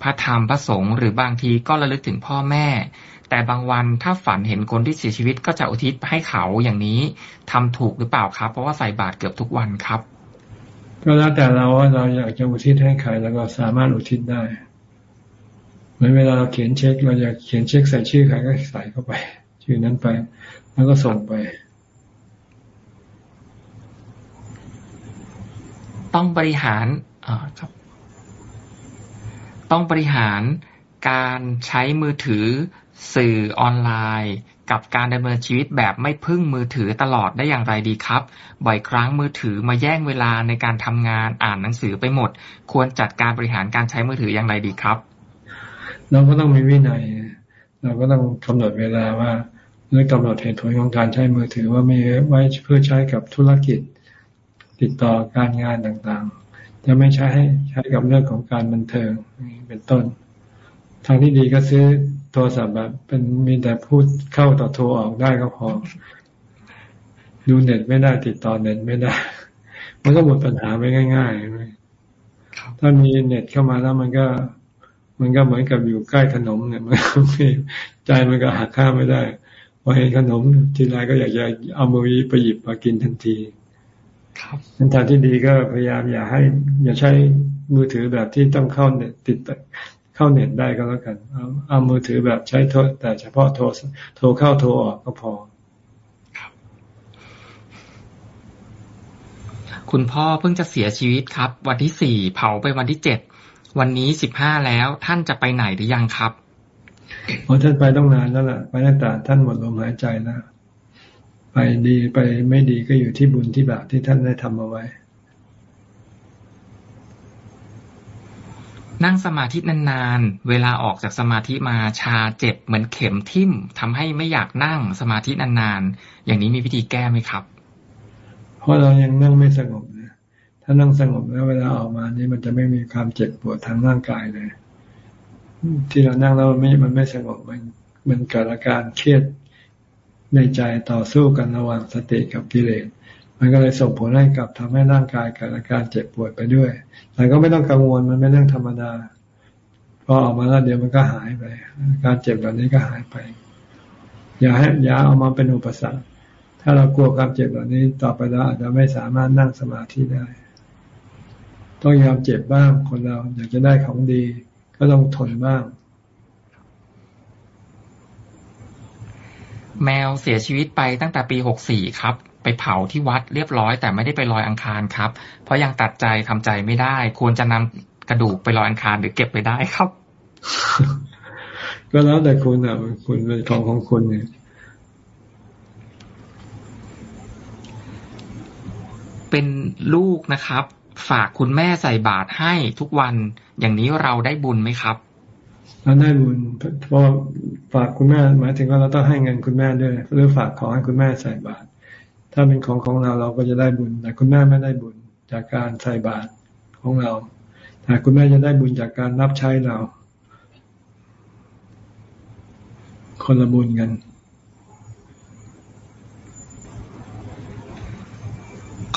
พระธรรมพระสงฆ์หรือบางทีก็ระลึกถึงพ่อแม่ แต่บางวันถ้าฝันเห็นคนที่เสียชีวิตก็จะอุทิศให้เขาอย่างนี้ทำถูกหรือเปล่าครับ เพราะว่าใส่บาตรเกือบทุกวันครับ ก็แล้วแต่เราว่าเราอยากจะอุทิศให้ใครแล้วก็สามารถอุทิศได้เหมือนเวลาเราเขียนเช็ค เราอยากเขียนเช็คใส่ชื่อใครก็ใส่เข้าไป ชื่อนั้นไป แล้วก็ส่งไปต้องบริหารครับ ต้องบริหารการใช้มือถือสื่อออนไลน์ กับการดำเนินชีวิตแบบไม่พึ่งมือถือตลอดได้อย่างไรดีครับ บ่อยครั้งมือถือมาแย่งเวลาในการทำงานอ่านหนังสือไปหมด ควรจัดการบริหารการใช้มือถืออย่างไรดีครับ เราก็ต้องมีวินัย เราก็ต้องกำหนดเวลาว่าหรือกำหนดเหตุผลของการใช้มือถือว่ามีไว้เพื่อใช้กับธุรกิจ ติดต่อการงานต่างๆ จะไม่ใช้ให้ใช้กับเรื่องของการบันเทิงเป็นต้น ทางที่ดีก็ซื้อ โทรศัพท์แบบเป็นมีแต่พูดเข้าต่อโทรออกได้ก็พอ ดูเน็ตไม่ได้ติดต่อเน็ตไม่ได้ มันก็หมดปัญหาไปง่ายๆถ้ามีเน็ตเข้ามาแล้วมันก็ มันก็เหมือนกับอยู่ใกล้ขนมเนี่ย มันใจมันก็หักข้าไม่ได้พอเห็นขนมทีไรก็อยากจะเอามือไปหยิบมากินทันทีครับทางที่ดีก็พยายามอย่าให้ อย่าใช้มือถือแบบที่ต้องเข้าเน็ตติด เข้าเน็ตได้ก็แล้วกันเอาเอามือถือแบบใช้โทรแต่เฉพาะโทรโทรเข้าโทรออกก็พอคุณพ่อเพิ่งจะเสียชีวิตครับ วันที่สี่เผาไปวันที่เจ็ดวันนี้สิบห้าแล้วท่านจะไปไหนหรือยังครับโอ้ท่านไปต้องนานแล้วล่ะไปตั้งแต่ท่านหมดลมหายใจแล้วไปดีไปไม่ดีก็อยู่ที่บุญที่บาปที่ท่านได้ทำเอาไว้ นั่งสมาธินานๆ เวลาออกจากสมาธิมาชาเจ็บเหมือนเข็มทิ่มทำให้ไม่อยากนั่งสมาธินานๆ อย่างนี้มีวิธีแก้ไหมครับ เพราะเรายังนั่งไม่สงบนะถ้านั่งสงบแล้วเวลาออกมานี่มันจะไม่มีความเจ็บปวดทางร่างกายเลย ที่เรานั่งแล้วมันไม่มันไม่สงบมันมันเกิดอาการเครียดในใจต่อสู้กันระหว่างสติกับกิเลส มันก็เลยส่งผลให้กับทำให้ร่างกายเกิดอาการเจ็บปวดไปด้วย แต่ก็ไม่ต้องกังวลมันเป็นเรื่องธรรมดาพอออกมาแล้วเดี๋ยวมันก็หายไป การเจ็บแบบนี้ก็หายไป อย่าให้อย่าเอามาเป็นอุปสรรค ถ้าเรากลัวความเจ็บแบบนี้ต่อไปแล้วอาจจะไม่สามารถนั่งสมาธิได้ ต้องยอมเจ็บบ้างคนเรา อยากจะได้ของดี ก็ต้องทนบ้าง แมวเสียชีวิตไปตั้งแต่ปีหกสี่ครับ ไปเผาที่วัดเรียบร้อย แต่ไม่ได้ไปลอยอังคารครับ เพราะยังตัดใจทำใจไม่ได้ ควรจะนำกระดูกไปลอยอังคารหรือเก็บไปได้ครับ ก็แล้วแต่คุณอะคุณเป็นของของคุณเนี่ยเป็นลูกนะครับ ฝากคุณแม่ใส่บาตรให้ทุกวันอย่างนี้เราได้บุญไหมครับเราได้บุญเพราะฝากคุณแม่หมายถึงว่าเราต้องให้เงินคุณแม่ด้วยหรือฝากของให้คุณแม่ใส่บาตร ถ้าเป็นของของเราเราก็จะได้บุญ แต่คุณแม่ไม่ได้บุญจากการใส่บาตรของเรา แต่คุณแม่จะได้บุญจากการรับใช้เรา คนละบุญกัน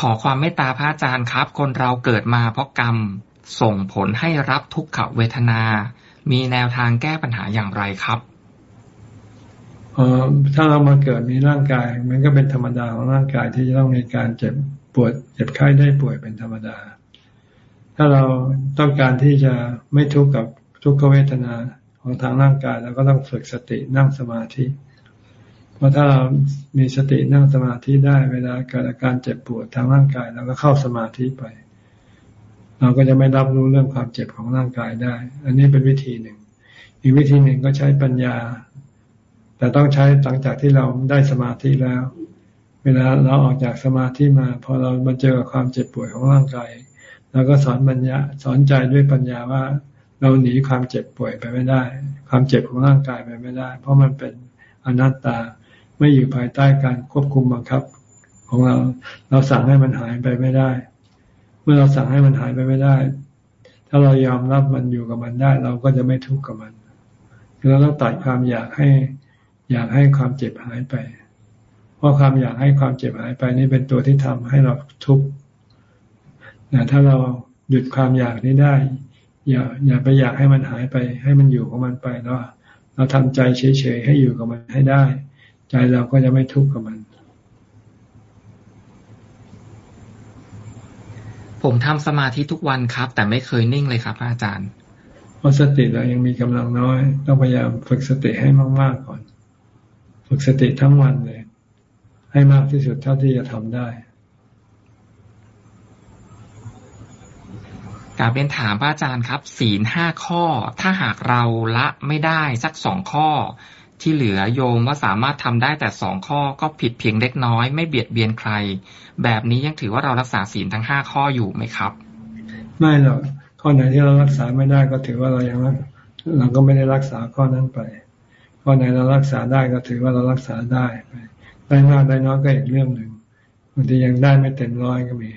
ขอความเมตตาพระอาจารย์ครับ คนเราเกิดมาเพราะกรรมส่งผลให้รับทุกขเวทนา มีแนวทางแก้ปัญหาอย่างไรครับ ถ้าเรามาเกิดมีร่างกาย มันก็เป็นธรรมดาของร่างกายที่จะต้องมีการเจ็บปวด เจ็บไข้ได้ป่วยเป็นธรรมดา ถ้าเราต้องการที่จะไม่ทุกข์กับทุกขเวทนาของทางร่างกายเราก็ต้องฝึกสตินั่งสมาธิเพราะถ้าเรามีสตินั่งสมาธิได้เวลาเกิดอาการเจ็บปวดทางร่างกายเราก็เข้าสมาธิไป เราก็จะไม่รับรู้เรื่องความเจ็บของร่างกายได้ อันนี้เป็นวิธีหนึ่ง อีกวิธีหนึ่งก็ใช้ปัญญา แต่ต้องใช้หลังจากที่เราได้สมาธิแล้ว เวลาเราออกจากสมาธิมา พอเรามาเจอความเจ็บป่วยของร่างกายเราก็สอนปัญญาสอนใจด้วยปัญญาว่า เราหนีความเจ็บป่วยไปไม่ได้ ความเจ็บของร่างกายไปไม่ได้ เพราะมันเป็นอนัตตาไม่อยู่ภายใต้การควบคุมบังคับ ของเราเราสั่งให้มันหายไปไม่ได้ เมื่อเราสั่งให้มันหายไปไม่ได้ ถ้าเรายอมรับมันอยู่กับมันได้ เราก็จะไม่ทุกข์กับมันเราต้องตัดความอยากให้ อยากให้ความเจ็บหายไป เพราะความอยากให้ความเจ็บหายไปนี่เป็นตัวที่ทำให้เราทุกข์ถ้าเราหยุดความอยากนี้ได้ อย่าอย่าไปอยากให้มันหายไป ให้มันอยู่ของมันไปแล้วเราทำใจเฉยๆให้อยู่กับมันให้ได้ ใจเราก็จะไม่ทุกข์กับมัน ผมทำสมาธิทุกวันครับ แต่ไม่เคยนิ่งเลยครับอาจารย์ เพราะสติเรายังมีกำลังน้อย ต้องพยายามฝึกสติให้มากๆก่อน ฝึกสติทั้งวันเลย ให้มากที่สุดเท่าที่จะทำได้กาเป็นถามพระอาจารย์ครับ ศีลห้าข้อ ถ้าหากเราละไม่ได้สักสองข้อ ที่เหลือโยมว่าสามารถทำได้แต่สองข้อก็ผิดเพียงเล็กน้อย ไม่เบียดเบียนใคร แบบนี้ยังถือว่าเรารักษาศีลทั้งห้าข้ออยู่ไหมครับ ไม่หรอกข้อไหนที่เรารักษาไม่ได้ก็ถือว่าเรายังเราก็ไม่ได้รักษาข้อนั้นไป ข้อไหนเรารักษาได้ก็ถือว่าเรารักษาได้ได้มากได้น้อยก็อีกเรื่องหนึ่งบางทียังได้ไม่เต็มร้อยก็มี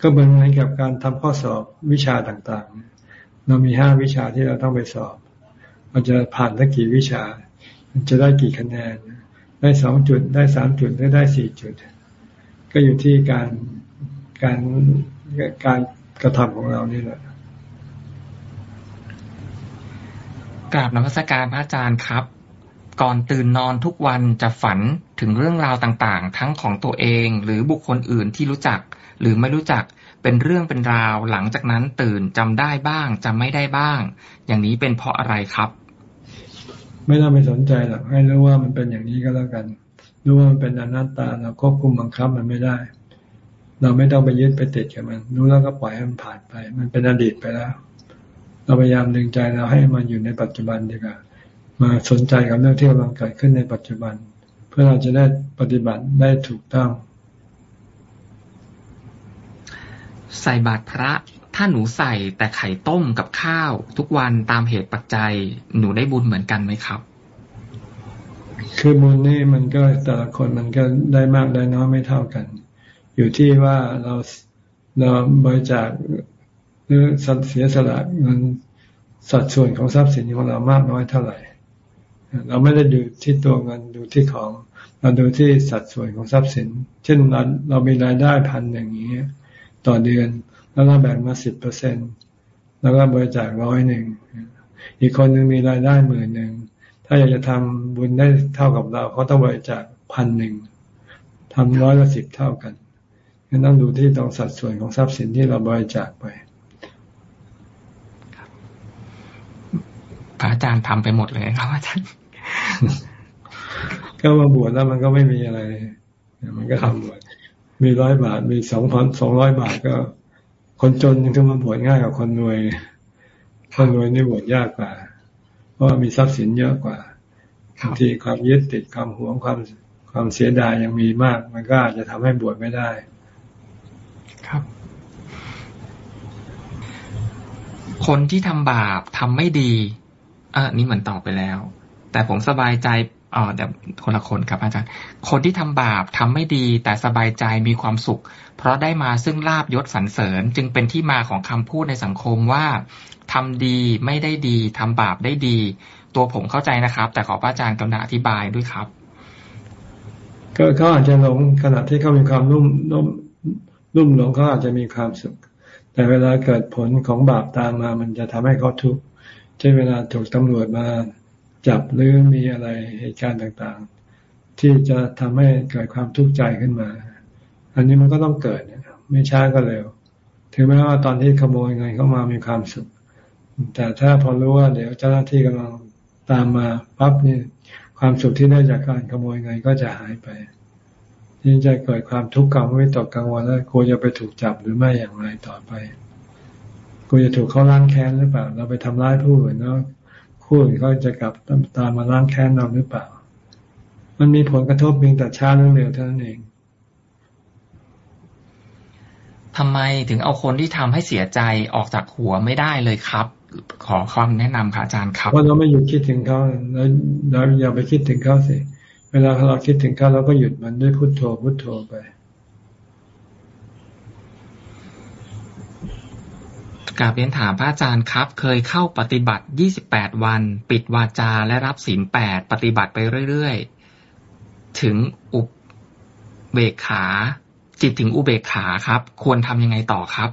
ก็เหมือนกับการทำข้อสอบวิชาต่างๆ เรามีห้าวิชาที่เราต้องไปสอบเราจะผ่านสักกี่วิชา จะได้กี่คะแนน ได้สองจุดได้สามจุดได้ได้สี่จุด ก็อยู่ที่การการการกระทำของเรานี่แหละกราบนมัสการพระอาจารย์ครับ ก่อนตื่นนอนทุกวันจะฝันถึงเรื่องราวต่างๆ ทั้งของตัวเอง หรือบุคคลอื่นที่รู้จัก หรือไม่รู้จักเป็นเรื่องเป็นราวหลังจากนั้นตื่นจำได้บ้างจำไม่ได้บ้าง อย่างนี้เป็นเพราะอะไรครับ ไม่ต้องไปสนใจหรอกให้รู้ว่ามันเป็นอย่างนี้ก็แล้วกันรู้ว่ามันเป็นอนัตตาเราควบคุมบังคับมันไม่ได้ เราไม่ต้องไปยึดไปติดกับมัน รู้แล้วก็ปล่อยให้มันผ่านไป มันเป็นอดีตไปแล้ว เราพยายามดึงใจเราให้มันอยู่ในปัจจุบันดีกว่า มาสนใจกับเรื่องที่กำลังเกิดขึ้นในปัจจุบัน เพื่อเราจะได้ปฏิบัติได้ถูกต้อง ใส่บาตรพระถ้าหนูใส่แต่ไข่ต้มกับข้าว ทุกวันตามเหตุปัจจัย หนูได้บุญเหมือนกันไหมครับ คือบุญนี่มันก็แต่ละคนมันก็ได้มากได้น้อยไม่เท่ากัน อยู่ที่ว่าเราเราบริจาคหรือเสียสละเงินสัดส่วนของทรัพย์สินของเรามากน้อยเท่าไหร่ เราไม่ได้ดูที่ตัวเงินดูที่ของ เราดูที่สัดส่วนของทรัพย์สิน เช่นเราเรามีรายได้พันอย่างนี้ต่อเดือน แล้วเราแบ่งมาสิบเปอร์เซ็นแล้วก็บริจาคร้อยหนึ่งอีกคนหนึ่งมีรายได้หมื่นหนึ่งถ้าอยากจะทำบุญได้เท่ากับเราเขาต้องบริจาคพันหนึ่งทำร้อยละสิบเท่ากันงั้นต้องดูที่ตรงสัดส่วนของทรัพย์สินที่เราบริจาคไปพระอาจารย์ทำไปหมดเลยครับอาจารย์ ก็มาบวชแล้วมันก็ไม่มีอะไร มันก็ทำบวชมีร้อยบาท มีสองพันสองร้อยบาทก็ คนจนยังต้องมาบวชง่ายกว่าคนรวย คนรวยนี่บวชยากกว่า เพราะมีทรัพย์สินเยอะกว่าบางทีความยึดติดความหวงความความเสียดายยังมีมาก มันก็อาจจะทำให้บวชไม่ได้ ครับ คนที่ทำบาปทำไม่ดีอะนี่เหมือนตอบไปแล้ว แต่ผมสบายใจอ๋อเดี๋ยวคนละคนครับอาจารย์ คนที่ทำบาปทำไม่ดีแต่สบายใจมีความสุข เพราะได้มาซึ่งลาบยศสรรเสริญ จึงเป็นที่มาของคำพูดในสังคมว่าทำดีไม่ได้ดีทำบาปได้ดี ตัวผมเข้าใจนะครับ แต่ขอพระอาจารย์กรุณาอธิบายด้วยครับ ก็เขาอาจจะหลงขณะที่เขามีความนุ่มนุ่มนุ่มหลงเขาอาจจะมีความสุข แต่เวลาเกิดผลของบาปตามมา มันจะทำให้เขาทุกข์เช่นเวลาถูกตำรวจมา จับหรือมีอะไรเหตุการณ์ต่างๆ ที่จะทำให้เกิดความทุกข์ใจขึ้นมา อันนี้มันก็ต้องเกิดไม่ช้าก็เร็ว ถึงแม้ว่าตอนที่ขโมยเงินเข้ามามีความสุข แต่ถ้าพอรู้ว่าเดี๋ยวเจ้าหน้าที่กำลังตามมาปั๊บนี่ความสุขที่ได้จากการขโมยเงินก็จะหายไปที่จะเกิดความทุกข์กังวลตกกังวลแล้วกลัวจะไปถูกจับหรือไม่อย่างไรต่อไปกลัวจะถูกเขาล้างแค้นหรือเปล่า เราไปทำร้ายผู้อื่นแล้วคู่ อื่นเขาจะกลับตามมาล้างแค้นเราหรือเปล่า มันมีผลกระทบเพียงแต่ช้าหรือเร็วเท่านั้นเองทำไมถึงเอาคนที่ทำให้เสียใจออกจากหัวไม่ได้เลยครับ ขอความแนะนำค่ะอาจารย์ครับเพราะเราไม่หยุดคิดถึงเขาแล้วเราอย่าไปคิดถึงเขาสิเวลาเราคิดถึงเขาเราก็หยุดมันด้วยพุโทโธพุโทโธไป กราบเรียนถามพระอาจารย์ครับ เคยเข้าปฏิบัติ 28 วัน ปิดวาจาและรับศีลแปดปฏิบัติไปเรื่อยๆ ถึงอุบเบกขา จิตถึงอุเบกขาครับ ควรทำยังไงต่อครับ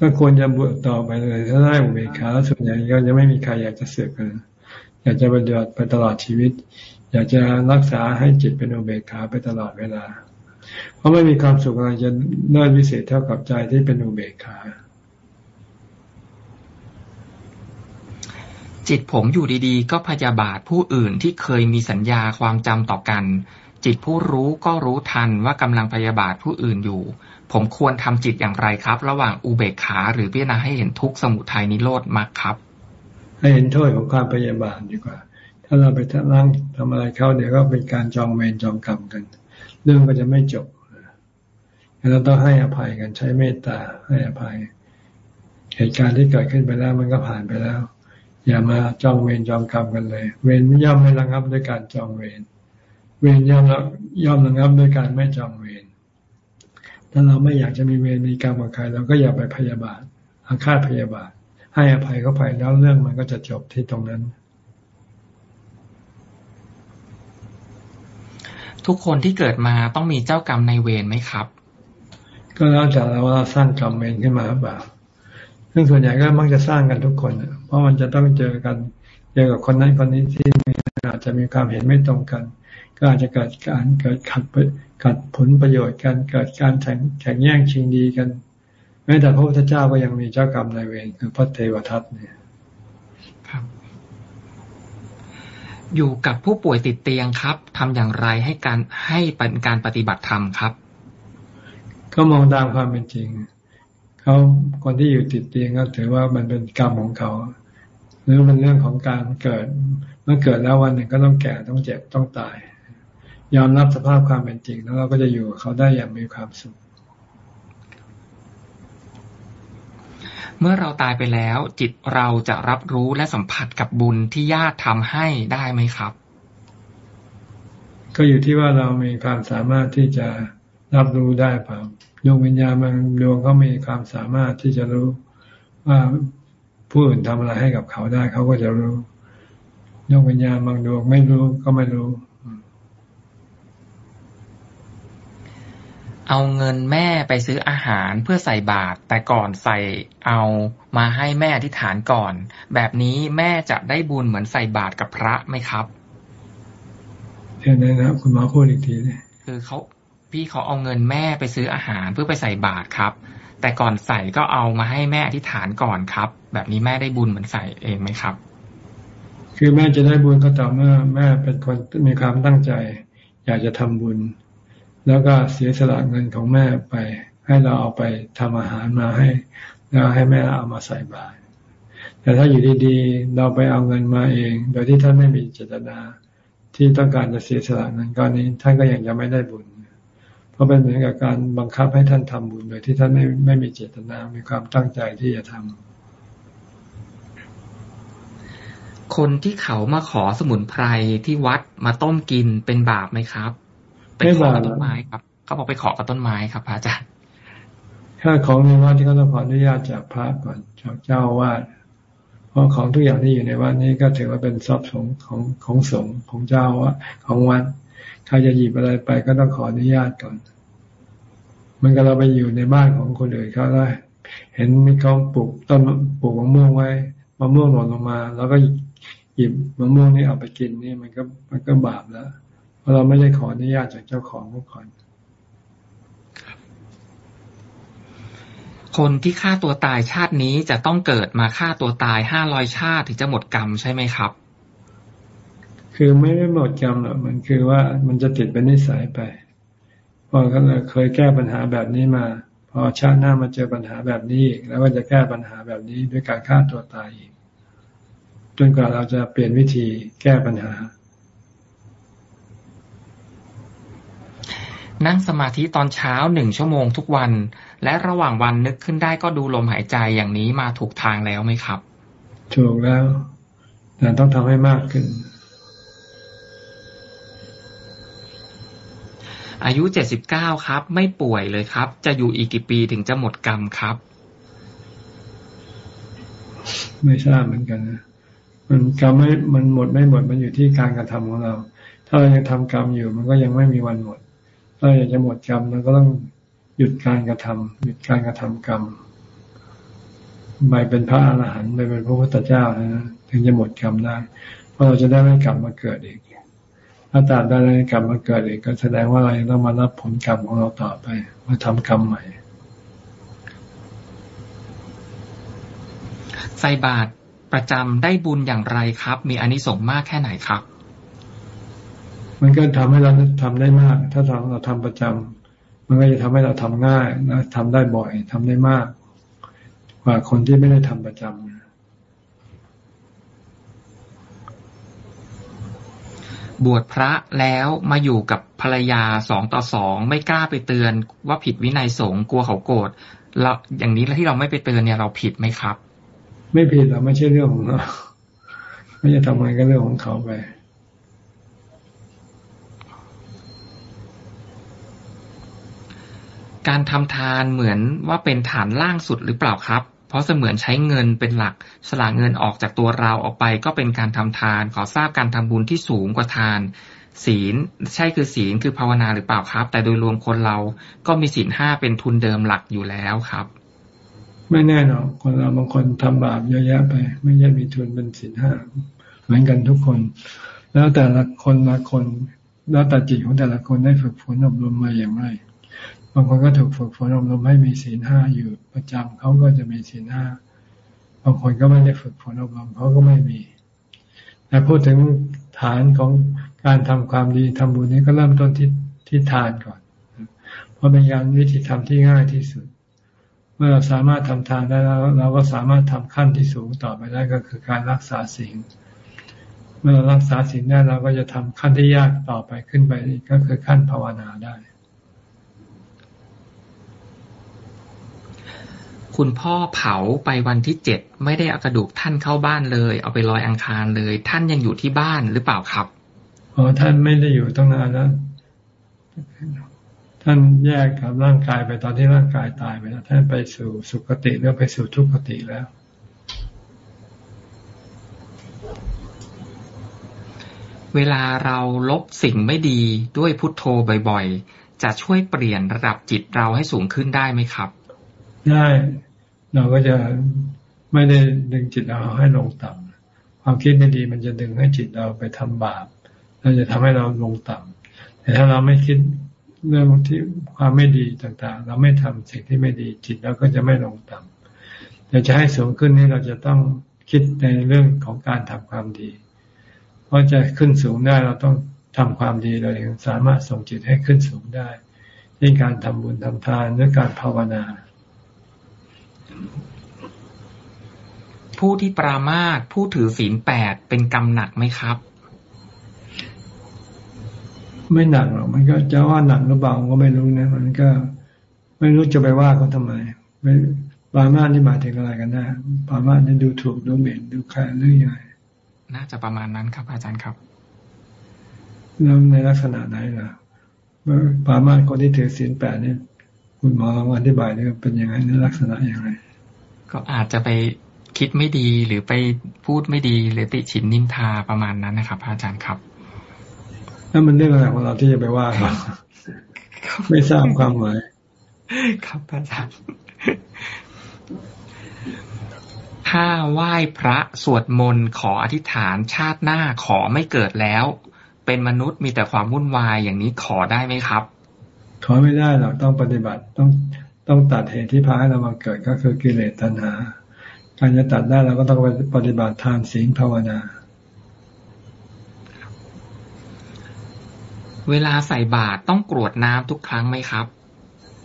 ก็ควรจะบวชต่อไปเลย ถ้าได้อุเบกขาส่วนใหญ่ก็จะไม่มีใครอยากจะเสือกกันอยากจะปฏิบัติไปตลอดชีวิต อยากจะรักษาให้จิตเป็นอุเบกขาไปตลอดเวลา เพราะไม่มีความสุขอะไรจะเลิศวิเศษเท่ากับใจที่เป็นอุเบกขา จิตผมอยู่ดีๆ ก็พยาบาทผู้อื่นที่เคยมีสัญญาความจำต่อกัน จิตผู้รู้ก็รู้ทันว่ากำลังพยาบาทผู้อื่นอยู่ ผมควรทำจิตอย่างไรครับ ระหว่างอุเบกขาหรือพิจารณาให้เห็นทุกสมุทัยนิโรธมรรครับ ให้เห็นโทษของความพยาบาทดีกว่า ถ้าเราไปนั่งทำอะไรเข้าเดี๋ยวก็เป็นการจองเวรจองกรรมกัน เรื่องก็จะไม่จบเราต้องให้อภัยกันใช้เมตตาให้อภัย เหตุการณ์ที่เกิดขึ้นไปแล้วมันก็ผ่านไปแล้ว อย่ามาจองเวรจองกรรมกันเลย เวรย่อมไม่ระงับด้วยการจองเวรเวรย่อมย่อมระงับด้วยการไม่จองเวรถ้าเราไม่อยากจะมีเวรมีกรรมกับใครเราก็อย่าไปพยาบาทอาฆาตพยาบาท ให้อภัยเขาไปแล้วเรื่องมันก็จะจบที่ตรงนั้น ทุกคนที่เกิดมาต้องมีเจ้ากรรมในเวรไหมครับ ก็แล้วแต่เราว่าสร้างกรรมเวรขึ้นมาหรือเปล่า ซึ่งส่วนใหญ่ก็มักจะสร้างกันทุกคน เพราะมันจะต้องเจอกันเจอกับคนนั้นคนนี้ที่อาจจะมีความเห็นไม่ตรงกัน ก็อาจจะเกิดการเกิดขัดขัดผลประโยชน์กันเกิดการแข่งแข่งแย่งชิงดีกันแม้แต่พระพุทธเจ้าก็ยังมีเจ้ากรรมนายเวรคือพระเทวทัตเนี่ยครับ อยู่กับผู้ป่วยติดเตียงครับทำอย่างไรให้การให้เป็นการปฏิบัติธรรมครับ ก็มองตามความเป็นจริง เขาคนที่อยู่ติดเตียงก็ถือว่ามันเป็นกรรมของเขา หรือมันเรื่องของการเกิด เมื่อเกิดแล้ววันหนึ่งก็ต้องแก่ต้องเจ็บต้องตาย ยอมรับสภาพความเป็นจริง แล้วเราก็จะอยู่กับเขาได้อย่างมีความสุข เมื่อเราตายไปแล้ว จิตเราจะรับรู้และสัมผัสกับบุญที่ญาติทำให้ได้ไหมครับ ก็อยู่ที่ว่าเรามีความสามารถที่จะรับรู้ได้เปล่า ดวงวิญญาณบางดวงเขามีความสามารถที่จะรู้ว่าผู้อื่นทำอะไรให้กับเขาได้ เขาก็จะรู้ดวงวิญญาณบางดวงไม่รู้ก็ไม่รู้ เอาเงินแม่ไปซื้ออาหารเพื่อใส่บาตรแต่ก่อนใส่เอามาให้แม่ที่ฐานก่อน แบบนี้แม่จะได้บุญเหมือนใส่บาตรกับพระไหมครับเห็นไหมนะคุณหมอพูดอีกทีเลยคือเขา พี่เขาเอาเงินแม่ไปซื้ออาหารเพื่อไปใส่บาตรครับ แต่ก่อนใส่ก็เอามาให้แม่อธิษฐานก่อนครับ แบบนี้แม่ได้บุญเหมือนใส่เองไหมครับ คือแม่จะได้บุญก็ต่อเมื่อ แม่เป็นคนมีความตั้งใจ อยากจะทำบุญ แล้วก็เสียสละเงินของแม่ไป ให้เราเอาไปทำอาหารมาให้แล้วให้แม่เอามาใส่บาตรแต่ถ้าอยู่ดีๆ เราไปเอาเงินมาเอง โดยที่ท่านไม่มีเจตนาที่ต้องการจะเสียสละเงินก้อนนี้ ท่านก็ยังจะไม่ได้บุญ เพราะเป็นเหมือนกับการบังคับให้ท่านทำบุญโดยที่ท่านไม่ไม่มีเจตนา มีความตั้งใจที่จะทคนที่เขามาขอสมุนไพรที่วัดมาต้มกินเป็นบาปไหมครับไปขอกับต้นไม้ครับเขาบอกไปขอกับต้นไม้ครับพระอาจารย์ถ้าของในวัดที่เขาต้องขออนุญาตจากพระก่อนจากเจ้าวาดเพราะของทุกอย่างที่อยู่ในวัดนี้ก็ถือว่าเป็นทรัพย์ของของของสงฆ์ของเจ้าวะของวัด ใครจะหยิบอะไรไปก็ต้องขออนุญาตก่อน มันก็เราไปอยู่ในบ้านของคนอื่นเขาได้ เห็นมีเขาปลูกต้นปลูกมะม่วงไว้มะม่วงหล่นลงมา แล้วก็หยิบมะม่วงนี่เอาไปกินนี่มันก็มันก็บาปแล้ว เพราะเราไม่ได้ขออนุญาตจากเจ้าของเมื่อก่อนคนที่ฆ่าตัวตายชาตินี้จะต้องเกิดมาฆ่าตัวตายห้าร้อยชาติถึงจะหมดกรรมใช่ไหมครับ คือไม่ได้หมดกรรมหรอกมันคือว่ามันจะติดเป็นนิสัยไป พอเขาเคยแก้ปัญหาแบบนี้มา พอชาติหน้ามาเจอปัญหาแบบนี้อีกแล้วก็จะแก้ปัญหาแบบนี้ด้วยการฆ่าตัวตายอีกจนกว่าเราจะเปลี่ยนวิธีแก้ปัญหา นั่งสมาธิตอนเช้าหนึ่งชั่วโมงทุกวัน และระหว่างวันนึกขึ้นได้ก็ดูลมหายใจอย่างนี้มาถูกทางแล้วไหมครับ ถูกแล้วแต่ต้องทำให้มากขึ้น อายุเจ็ดสิบเก้าครับ ไม่ป่วยเลยครับ จะอยู่อีกกี่ปีถึงจะหมดกรรมครับ ไม่ทราบเหมือนกันนะมันกรรมไม่มันหมดไม่หมดมันอยู่ที่การกระทำของเรา ถ้าเรายังทำกรรมอยู่ มันก็ยังไม่มีวันหมด ถ้าอยากจะหมดกรรมมันก็ต้องหยุดการกระทำหยุดการกระทำกรรมไปเป็นพระอรหันต์ไปเป็นพระพุทธเจ้านะถึงจะหมดกรรมได้เพราะเราจะได้ไม่กลับมาเกิดอีก ถ้าตามได้แล้วกลับมาเกิดอีกก็แสดงว่าเราต้องมารับผลกรรมของเราต่อไป มาทำกรรมใหม่ ใส่บาตรประจำได้บุญอย่างไรครับ มีอนิสงส์มากแค่ไหนครับ มันก็ทำให้เราทำได้มาก ถ้าเราเราทำประจำมันก็จะทำให้เราทำง่ายและทำได้บ่อยทำได้มาก กว่าคนที่ไม่ได้ทำประจำ บวชพระแล้วมาอยู่กับภรรยาสองต่อสองไม่กล้าไปเตือนว่าผิดวินัยสงฆ์กลัวเขาโกรธเราอย่างนี้แล้วที่เราไม่ไปเตือนเนี่ยเราผิดไหมครับ ไม่ผิดเราไม่ใช่เรื่องของเราไม่จะทำอะไรก็เรื่องของเขาไปการทำทานเหมือนว่าเป็นฐานล่างสุดหรือเปล่าครับ เพราะเสมือนใช้เงินเป็นหลัก สละเงินออกจากตัวเราออกไปก็เป็นการทำทาน ขอทราบการทำบุญที่สูงกว่าทาน ศีลใช่คือศีลคือภาวนาหรือเปล่าครับ แต่โดยรวมคนเราก็มีศีลห้าเป็นทุนเดิมหลักอยู่แล้วครับ ไม่แน่นอนคนเราบางคนทำบาปเยอะแยะไป ไม่ใช่มีทุนเป็นศีลห้าเหมือนกันทุกคน แล้วแต่ละคนละคนแล้วแต่จิตของแต่ละคนได้ฝึกฝนอบรมมาอย่างไร บางคนก็ถูกฝึกฝนอบรมให้มีศีลห้าอยู่ประจำเขาก็จะมีศีลห้าบางคนก็ไม่ได้ฝึกฝนอบรมเขาก็ไม่มี แต่พูดถึงฐานของการทำความดีทำบุญนี้ก็เริ่มต้นที่ที่ทานก่อน เพราะเป็นการวิธีทำที่ง่ายที่สุด เมื่อเราสามารถทำทานได้แล้ว เราก็สามารถทำขั้นที่สูงต่อไปได้ก็คือการรักษาศีลเมื่อเรารักษาศีลได้เราก็จะทำขั้นที่ยากต่อไปขึ้นไปก็คือขั้นภาวนาได้ คุณพ่อเผาไปวันที่เจ็ดไม่ได้เอากระดูกท่านเข้าบ้านเลย เอาไปลอยอังคารเลย ท่านยังอยู่ที่บ้านหรือเปล่าครับอ๋อท่านไม่ได้อยู่ตั้งนานแล้ว ท่านแยกกับร่างกายไปตอนที่ร่างกายตายไปแล้ว ท่านไปสู่สุคติแล้วไปสู่ทุกขติแล้ว เวลาเราลบสิ่งไม่ดีด้วยพุทโธบ่อยๆ จะช่วยเปลี่ยนระดับจิตเราให้สูงขึ้นได้ไหมครับ ได้ เราก็จะไม่ได้ดึงจิตเราให้ลงต่ำความคิดไม่ดีมันจะดึงให้จิตเราไปทำบาปเราจะทำให้เราลงต่ำแต่ถ้าเราไม่คิดเรื่องที่ความไม่ดีต่างๆ เราไม่ทำสิ่งที่ไม่ดีจิตเราก็จะไม่ลงต่ำแต่จะให้สูงขึ้นนี่เราจะต้องคิดในเรื่องของการทำความดี เพราะจะขึ้นสูงได้เราต้องทำความดีเราถึงสามารถส่งจิตให้ขึ้นสูงได้ที่การทำบุญทำทานหรือการภาวนา ผู้ที่ปรามาสผู้ถือศีลแปดเป็นกรรมหนักไหมครับ ไม่หนักหรอกมันก็จะว่าหนักหรือเปล่าก็ไม่รู้นะ มันก็ไม่รู้จะไปว่าเขาทำไมไม่ปรามาสนี่หมายถึงอะไรกันนะปรามาสนี่ดูถูกดูหมิ่นดูแคลนหรือยังไงน่าจะประมาณนั้นครับ อาจารย์ครับแล้วในลักษณะไหนล่ะปามาคนที่ถือศีลแปดนี่คุณหมอลองอธิบายด้วยเป็นยังไงในลักษณะอย่างไร ก็อาจจะไปคิดไม่ดีหรือไปพูดไม่ดีหรือติฉินนินทาประมาณนั้นนะครับ อาจารย์ครับแล้วมันเรื่องอะไรของเราที่จะไปว่าเขาไม่ทราบความหมายครับอาจารย์ถ้าไหว้พระสวดมนต์ขออธิษฐานชาติหน้าขอไม่เกิดแล้ว เป็นมนุษย์มีแต่ความวุ่นวายอย่างนี้ขอได้ไหมครับ ขอไม่ได้หรอกต้องปฏิบัติต้อง ต้องตัดเหตุที่พาให้เรามาเกิดก็คือกิเลสตัณหา การจะตัดได้เราก็ต้องปฏิบัติทานศีลภาวนา เวลาใส่บาตรต้องกรวดน้ำทุกครั้งไหมครับ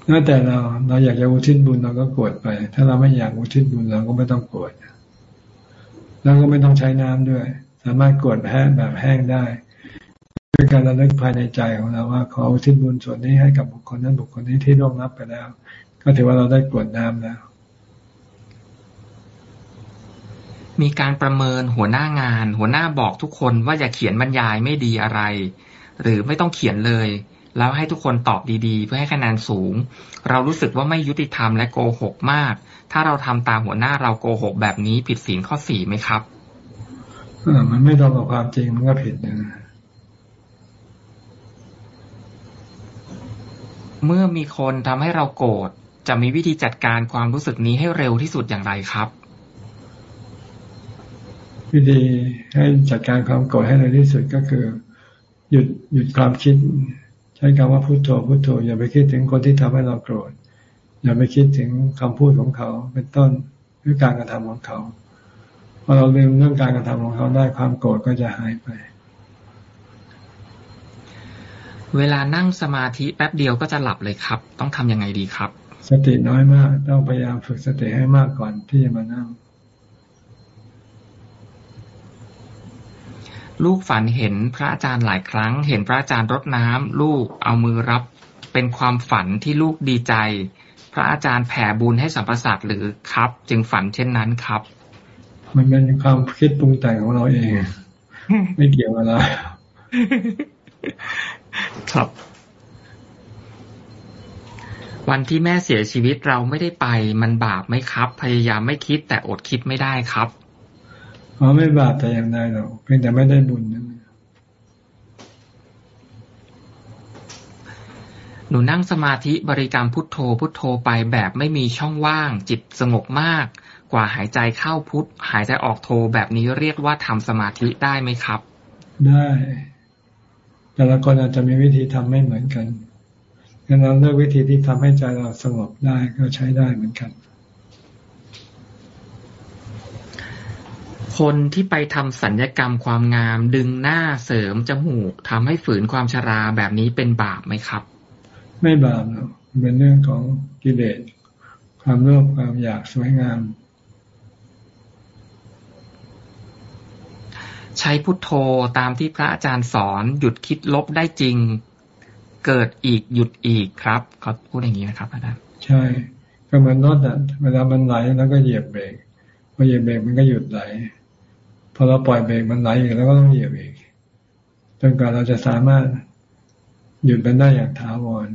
แล้วแต่เราเราอยากจะอุทิศบุญเราก็กรวดไป ถ้าเราไม่อยากอุทิศบุญเราก็ไม่ต้องกรวดแล้วก็ไม่ต้องใช้น้ำด้วย สามารถกรวดแห้งแบบแห้งได้ด้วยการระลึกภายในใจของเราว่า ขออุทิศบุญส่วนนี้ให้กับบุคคลนั้นบุคคลนี้ที่ร่วงรับไปแล้ว ก็ถือว่าเราได้กรวดน้ำแล้ว มีการประเมินหัวหน้างาน หัวหน้าบอกทุกคนว่าอย่าเขียนบรรยายไม่ดีอะไร หรือไม่ต้องเขียนเลย แล้วให้ทุกคนตอบดีๆ เพื่อให้คะแนนสูง เรารู้สึกว่าไม่ยุติธรรมและโกหกมาก ถ้าเราทำตามหัวหน้าเราโกหกแบบนี้ผิดศีลข้อสี่ไหมครับอมันไม่ตรงกับความจริงมันก็ผิดนะเมื่อมีคนทำให้เราโกรธ จะมีวิธีจัดการความรู้สึกนี้ให้เร็วที่สุดอย่างไรครับ วิธีให้จัดการความโกรธให้เร็วที่สุดก็คือ หยุดหยุดความคิด ใช้คำว่าพุโทโธพุโทโธ อย่าไปคิดถึงคนที่ทำให้เราโกรธอย่าไปคิดถึงคำพูดของเขาเป็นต้นหรือการกระทำของเขาพอเราลืมเรื่องการกระทำของเขาได้ความโกรธก็จะหายไป เวลานั่งสมาธิแป๊บเดียวก็จะหลับเลยครับ ต้องทํำยังไงดีครับ สติน้อยมาก ต้องพยายามฝึกสติให้มากก่อนที่จะมานั่ง ลูกฝันเห็นพระอาจารย์หลายครั้ง เห็นพระอาจารย์รดน้ำลูกเอามือรับเป็นความฝันที่ลูกดีใจ พระอาจารย์แผ่บุญให้สัมปสัตหรือครับ จึงฝันเช่นนั้นครับ มันเป็นความคิดปรุงแต่งของเราเอง ไม่เกี่ยวอะไรครับ วันที่แม่เสียชีวิตเราไม่ได้ไป มันบาปไหมครับ พยายามไม่คิดแต่อดคิดไม่ได้ครับอ๋อไม่บาปแต่อย่างใดหรอกเพียงแต่ไม่ได้บุญนั่นหนูนั่งสมาธิบริกรรมพุทโธพุทโธไปแบบไม่มีช่องว่าง จิตสงบมาก กว่าหายใจเข้าพุทหายใจออกโธแบบนี้เรียกว่าทำสมาธิได้ไหมครับ ได้ แต่ละคนอาจจะมีวิธีทำไม่เหมือนกัน ดังนั้นเลือกวิธีที่ทำให้ใจเราสงบได้ก็ใช้ได้เหมือนกัน คนที่ไปทำสัญญกรรมความงาม ดึงหน้าเสริมจมูกทำให้ฝืนความชราแบบนี้เป็นบาปไหมครับ ไม่บาปหรอกเป็นเรื่องของกิเลสความโลภความอยากสวยงาม ใช้พุทโธตามที่พระอาจารย์สอนหยุดคิดลบได้จริง เกิดอีกหยุดอีกครับเขาพูดอย่างนี้นะครับอาจารย์ใช่ ก็เหมือนรถอะ เวลามันไหลแล้วก็เหยียบเบรกพอเหยียบเบรกมันก็หยุดไหลพอเราปล่อยเบรกมันไหลอีกแล้วก็ต้องเหยียบอีกจนกว่าเราจะสามารถหยุดมันได้อย่างถาวร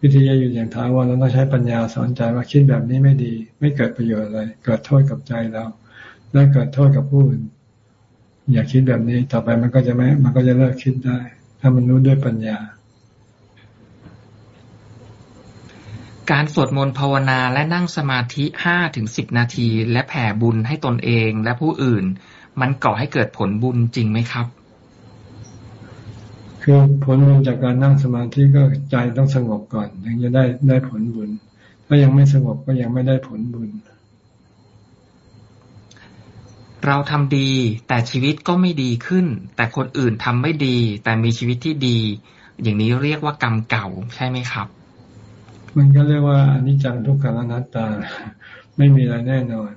วิธีจะหยุดอย่างถาวรเราต้องใช้ปัญญาสอนใจว่าคิดแบบนี้ไม่ดี ไม่เกิดประโยชน์อะไร เกิดโทษกับใจเราและเกิดโทษกับผู้อื่นอย่าคิดแบบนี้ต่อไปมันก็จะไม่ มันก็จะเลิกคิดได้ ถ้ามันรู้ด้วยปัญญา การสวดมนต์ภาวนาและนั่งสมาธิห้าถึงสิบนาที และแผ่บุญให้ตนเองและผู้อื่น มันก่อให้เกิดผลบุญจริงไหมครับ คือผลบุญจากการนั่งสมาธิก็ใจต้องสงบก่อนถึงจะได้ได้ผลบุญ ถ้ายังไม่สงบก็ยังไม่ได้ผลบุญ เราทำดีแต่ชีวิตก็ไม่ดีขึ้น แต่คนอื่นทำไม่ดี แต่มีชีวิตที่ดี อย่างนี้เรียกว่ากรรมเก่าใช่ไหมครับ มันก็เรียกว่าอนิจจังทุกขังอนัตตา ไม่มีอะไรแน่นอน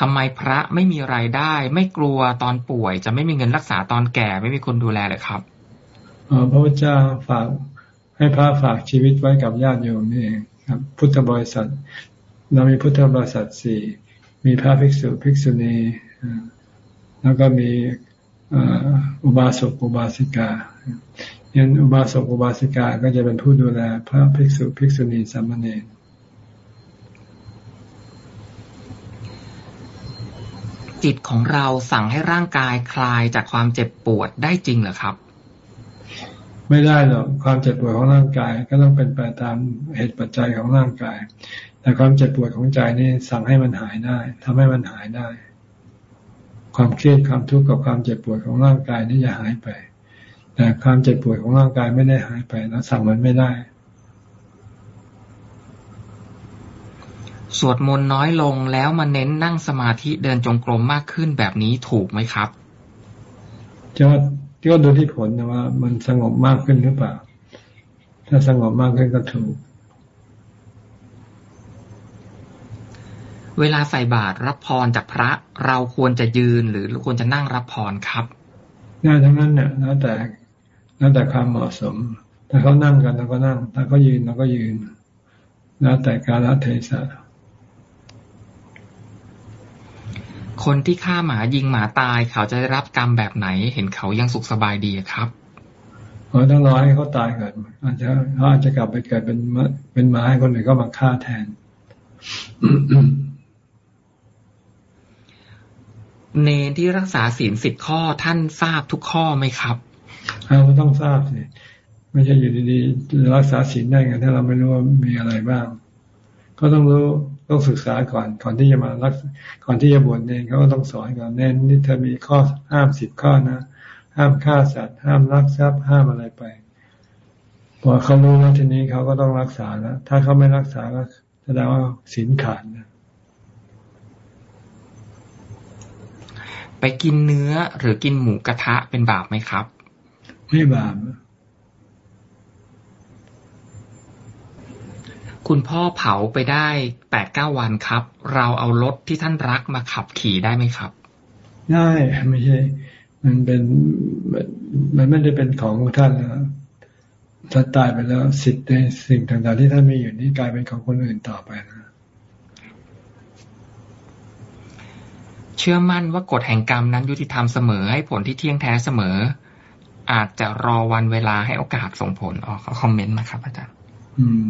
ทำไมพระไม่มีรายได้ ไม่กลัวตอนป่วย จะไม่มีเงินรักษาตอนแก่ ไม่มีคนดูแลเลยครับอ๋อพระพุทธเจ้าฝากให้พระฝากชีวิตไว้กับญาติโยมนี่เองครับ พุทธบริษัทเรามีพุทธบริษัทสี่มีพระภิกษุภิกษุณีแล้วก็มี อุบาสกอุบาสิกายันอุบาสกอุบาสิกาก็จะเป็นผู้ดูแลพระภิกษุภิกษุณีสามเณรจิตของเราสั่งให้ร่างกายคลายจากความเจ็บปวดได้จริงเหรอครับ ไม่ได้หรอกความเจ็บปวดของร่างกายก็ต้องเป็นไปตามเหตุปัจจัยของร่างกาย แต่ความเจ็บปวดของใจนี่สั่งให้มันหายได้ทำให้มันหายได้ ความเครียดความทุกข์กับความเจ็บปวดของร่างกายนี่จะหายไป แต่ความเจ็บปวดของร่างกายไม่ได้หายไปแล้วสั่งมันไม่ได้ สวดมนต์น้อยลงแล้วมาเน้นนั่งสมาธิเดินจงกรมมากขึ้นแบบนี้ถูกไหมครับจะก็ดูที่ผลนะว่า มันสงบมากขึ้นหรือเปล่า ถ้าสงบมากขึ้นก็ถูก เวลาใส่บาตรรับพรจากพระ เราควรจะยืนหรือควรจะนั่งรับพรครับได้ทั้งนั้นเนี่ยแล้วแต่แล้วแต่ความเหมาะสม ถ้าเขานั่งกันเราก็นั่ง ถ้าเขายืนเราก็ยืน แล้วแต่กาลเทศะคนที่ฆ่าหมายิงหมาตายเขาจะได้รับกรรมแบบไหน เห็นเขายังสุขสบายดีครับเราต้องรอให้เขาตายก่อนอาจจะเขาอาจจะกลับไปเกิดเป็นเป็นหมาให้คนอื่นก็มาฆ่าแทน เนนที่รักษาศีลสิบข้อท่านทราบทุกข้อไหมครับเราต้องทราบสิไม่ใช่อยู่ดีๆรักษาศีลได้ไงถ้าเราไม่รู้ว่ามีอะไรบ้าง ก็ต้องรู้ต้องศึกษาก่อน ก่อนที่จะมารักก่อนที่จะบวชเนนเขาก็ต้องสอนก่อนเนนนี่เธอมีข้อห้ามสิบข้อนะ ห้ามฆ่าสัตว์ ห้ามรักทรัพย์ห้ามอะไรไปพอเขารู้แล้วทีนี้เขาก็ต้องรักษาแล้วถ้าเขาไม่รักษาก็แสดงว่าศีลขาดนะ ไปกินเนื้อหรือกินหมูกระทะเป็นบาปไหมครับ ไม่บาปคุณพ่อเผาไปได้แปดเก้าวันครับ เราเอารถที่ท่านรักมาขับขี่ได้ไหมครับ ได้ไม่ใช่ มันเป็นมันไม่ได้เป็นของท่านนะถ้าตายไปแล้วสิทธิ์ในสิ่งต่างๆที่ท่านมีอยู่นี่กลายเป็นของคนอื่นต่อไปนะ เชื่อมั่นว่ากฎแห่งกรรมนั้นยุติธรรมเสมอให้ผลที่เที่ยงแท้เสมอ อาจจะรอวันเวลาให้โอกาสส่งผลอ๋อเขาคอมเมนต์มาครับ อาจารย์อืม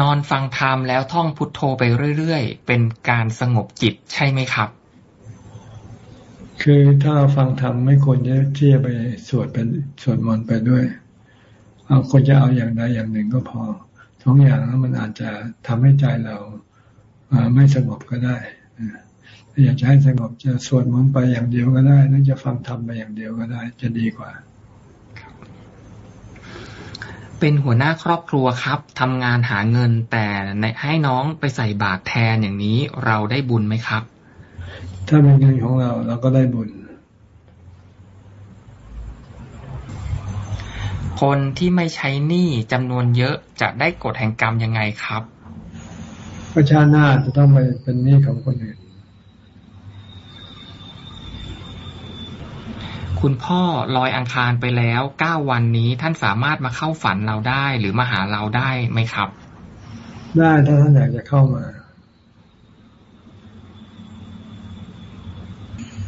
นอนฟังธรรมแล้วท่องพุทโธไปเรื่อยๆ เป็นการสงบจิตใช่ไหมครับ คือถ้าเราฟังธรรมไม่ควรจะเที่ยไปสวดเป็นสวดมนต์ไปด้วย เอาควรจะเอาอย่างใดอย่างหนึ่งก็พอส องอย่างแล้วมันอาจจะทำให้ใจเราไม่สงบก็ได้อยากจะให้สงบจะสวดมนต์ไปอย่างเดียวก็ได้หรือจะฟังธรรมไปอย่างเดียวก็ได้ จะดีกว่า เป็นหัวหน้าครอบครัวครับทำงานหาเงินแต่ให้น้องไปใส่บาตรแทนอย่างนี้เราได้บุญไหมครับ ถ้าเป็นเงินของเราเราก็ได้บุญ คนที่ไม่ใช้หนี้จำนวนเยอะจะได้กฎแห่งกรรมยังไงครับประชาหน้าจะต้องไปเป็นหนี้ของคนอื่น คุณพ่อลอยอังคารไปแล้วเก้าวันนี้ท่านสามารถมาเข้าฝันเราได้หรือมาหาเราได้ไหมครับ ได้ถ้าท่านอยากจะเข้ามา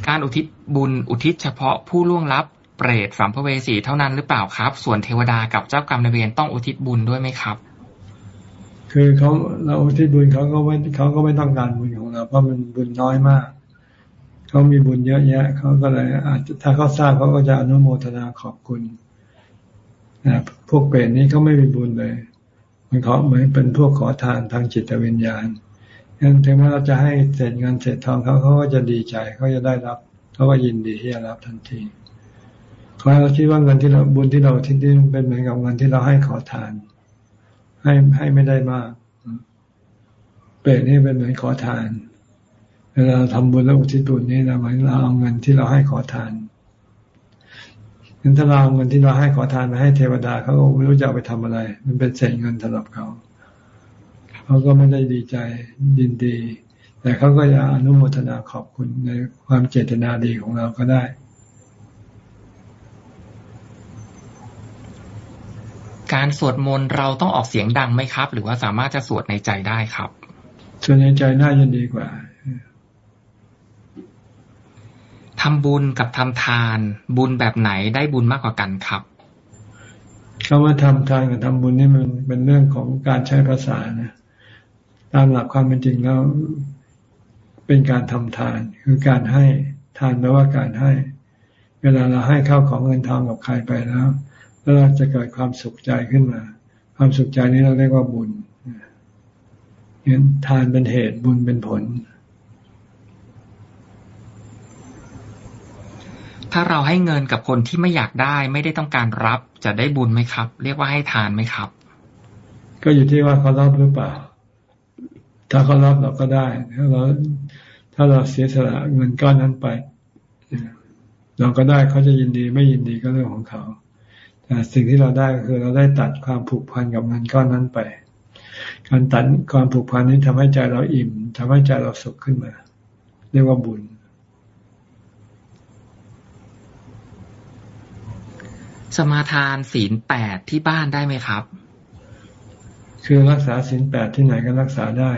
การอุทิศบุญอุทิศเฉพาะผู้ล่วงลับ เปรตสัมภเวสีเท่านั้นหรือเปล่าครับ ส่วนเทวดากับเจ้ากรรมนายเวรต้องอุทิศบุญด้วยไหมครับ คือเขาเราอุทิศบุญเขาก็ไม่เขาก็ไม่ต้องการบุญของเราเพราะมันบุญน้อยมากเขามีบุญเยอะแยะเขาก็เลยอาจจะถ้าเขาทราบเขาก็จะอนุโมทนาขอบคุณนะพวกเปรตนี้เขาไม่มีบุญเลย มันเขาเหมือนเป็นพวกขอทานทางจิตวิญญาณงั้นถึงแม้เราจะให้เศษเงินเศษทองเขาเขาก็จะดีใจเขาจะได้รับเขาก็ยินดีที่จะรับทันที ขอให้เราคิดว่าเงินที่เราบุญที่เราทิ้งที่เป็นเหมือนกับเงินที่เราให้ขอทาน ให้ให้ไม่ได้มาก เปรตนี่เป็นเหมือนขอทานเวลาทำบุญแล้วอุทิศบุญนี่เราหมายเราเอาเงินที่เราให้ขอทานงั้นถ้าเราเอาเงินที่เราให้ขอทานมาให้เทวดาเขาก็ไม่รู้จะเอาไปทำอะไร มันเป็นเศษเงินสำหรับเขาเขาก็ไม่ได้ดีใจดินดี แต่เขาก็จะอนุโมทนาขอบคุณในความเจตนาดีของเราก็ได้ การสวดมนต์เราต้องออกเสียงดังไหมครับ หรือว่าสามารถจะสวดในใจได้ครับสวดในใจน่าจะดีกว่าทำบุญกับทำทานบุญแบบไหนได้บุญมากกว่ากันครับคำว่าทำทานกับทำบุญนี่มันเป็นเรื่องของการใช้ภาษานะตามหลักความเป็นจริงแล้วเป็นการทำทาน คือการให้ทานแปลว่าการให้ เวลาเราให้ข้าวของเงินทองกับใครไปแล้ว แล้วเราจะเกิดความสุขใจขึ้นมา ความสุขใจนี้เราเรียกว่าบุญเห็นทานเป็นเหตุบุญเป็นผล ถ้าเราให้เงินกับคนที่ไม่อยากได้ ไม่ได้ต้องการรับจะได้บุญไหมครับ เรียกว่าให้ทานไหมครับ ก็อยู่ที่ว่าเขารับหรือเปล่า ถ้าเขารับเราก็ได้ ถ้าเราถ้าเราเสียสละเงินก้อนนั้นไปเราก็ได้เขาจะยินดีไม่ยินดีก็เรื่องของเขา แต่สิ่งที่เราได้ก็คือเราได้ตัดความผูกพันกับเงินก้อนนั้นไป การตัดความผูกพันนี้ทำให้ใจเราอิ่มทำให้ใจเราสุขขึ้นมา เรียกว่าบุญ สมาทานศีลแปดที่บ้านได้ไหมครับ คือรักษาศีลแปดที่ไหนก็รักษาได้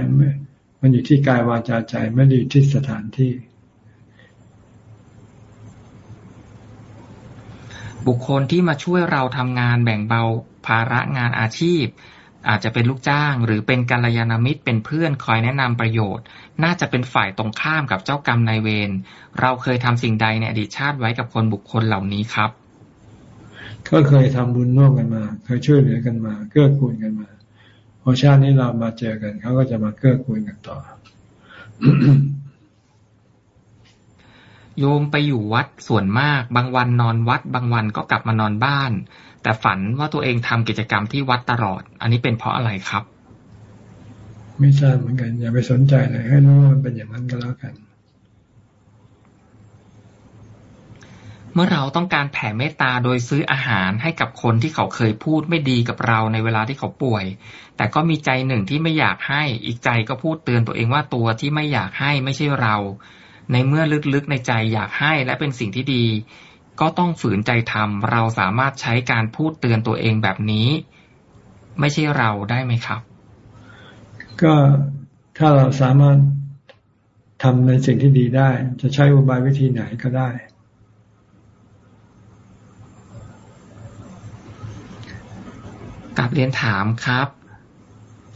มันอยู่ที่กายวาจาใจไม่ได้อยู่ที่สถานที่ บุคคลที่มาช่วยเราทำงานแบ่งเบาภาระงานอาชีพ อาจจะเป็นลูกจ้าง หรือเป็นกัลยาณมิตรเป็นเพื่อนคอยแนะนำประโยชน์ น่าจะเป็นฝ่ายตรงข้ามกับเจ้ากรรมนายเวรเราเคยทำสิ่งใดในอดีตชาติไว้กับคนบุคคลเหล่านี้ครับ ก็เคยทำบุญร่วมกันมา เคยช่วยเหลือกันมา เกื้อกูลกันมาพอชาตินี้เรามาเจอกันเขาก็จะมาเกื้อกูลกันต่อ โยมไปอยู่วัดส่วนมาก บางวันนอนวัด บางวันก็กลับมานอนบ้าน แต่ฝันว่าตัวเองทำกิจกรรมที่วัดตลอด อันนี้เป็นเพราะอะไรครับ ไม่ทราบเหมือนกัน อย่าไปสนใจเลยให้รู้ว่ามันเป็นอย่างนั้นก็แล้วกัน เมื่อเราต้องการแผ่เมตตาโดยซื้ออาหารให้กับคนที่เขาเคยพูดไม่ดีกับเราในเวลาที่เขาป่วย แต่ก็มีใจหนึ่งที่ไม่อยากให้อีกใจก็พูดเตือนตัวเองว่าตัวที่ไม่อยากให้ไม่ใช่เรา ในเมื่อลึกๆในใจอยากให้และเป็นสิ่งที่ดี ก็ต้องฝืนใจทำเราสามารถใช้การพูดเตือนตัวเองแบบนี้ ไม่ใช่เราได้ไหมครับ ก็ถ้าเราสามารถทำในสิ่งที่ดีได้ จะใช้อุบายวิธีไหนก็ได้กับเรียนถามครับ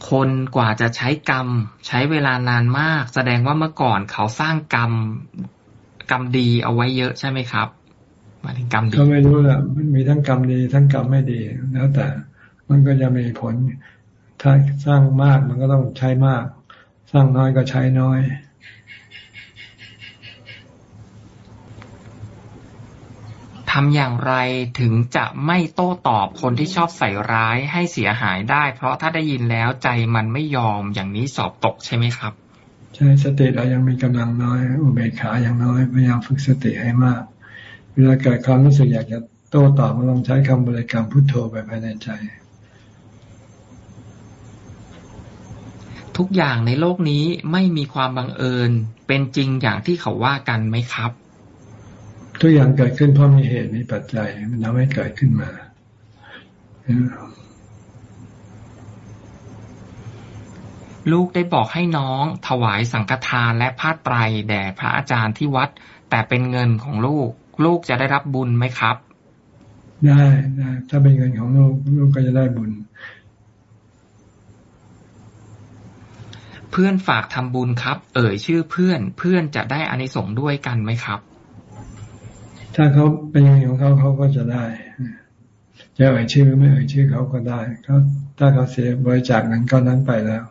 คนกว่าจะใช้กรรม ใช้เวลานานมาก แสดงว่าเมื่อก่อนเขาสร้างกรรมกรรมดีเอาไว้เยอะใช่ไหมครับมาถึงกรรมดีก็ไม่รู้แหละมันมีทั้งกรรมดีทั้งกรรมไม่ดีแล้วแต่มันก็จะมีผล ถ้าสร้างมากมันก็ต้องใช้มาก สร้างน้อยก็ใช้น้อย ทำอย่างไรถึงจะไม่โต้ตอบคนที่ชอบใส่ร้ายให้เสียหายได้ เพราะถ้าได้ยินแล้วใจมันไม่ยอมอย่างนี้สอบตกใช่ไหมครับ ใช่สติเรายังมีกำลังน้อย อุเบกขาอย่างน้อยพยายามฝึกสติให้มาก เวลาเกิดความรู้สึกอยากจะโต้ตอบก็ลองใช้คำบริกรรมพุทโธไปภายในใจทุกอย่างในโลกนี้ไม่มีความบังเอิญ เป็นจริงอย่างที่เขาว่ากันไหมครับ ทุกอย่างเกิดขึ้นเพราะมีเหตุมีปัจจัย มันทำให้เกิดขึ้นมาลูกได้บอกให้น้องถวายสังฆทานและผ้าไตรแด่พระอาจารย์ที่วัด แต่เป็นเงินของลูก ลูกจะได้รับบุญไหมครับ ได้ได้ถ้าเป็นเงินของลูกลูกก็จะได้บุญ เพื่อนฝากทำบุญครับ เอ่ยชื่อเพื่อนเพื่อนจะได้อานิสงส์ด้วยกันไหมครับ ถ้าเขาเป็นอย่างของเขาเขาก็จะได้จะเอ่ยชื่อไม่เอ่ยชื่อเขาก็ได้เขาถ้าเขาเสียบริจาคเงินก้อนนั้นไปแล้ว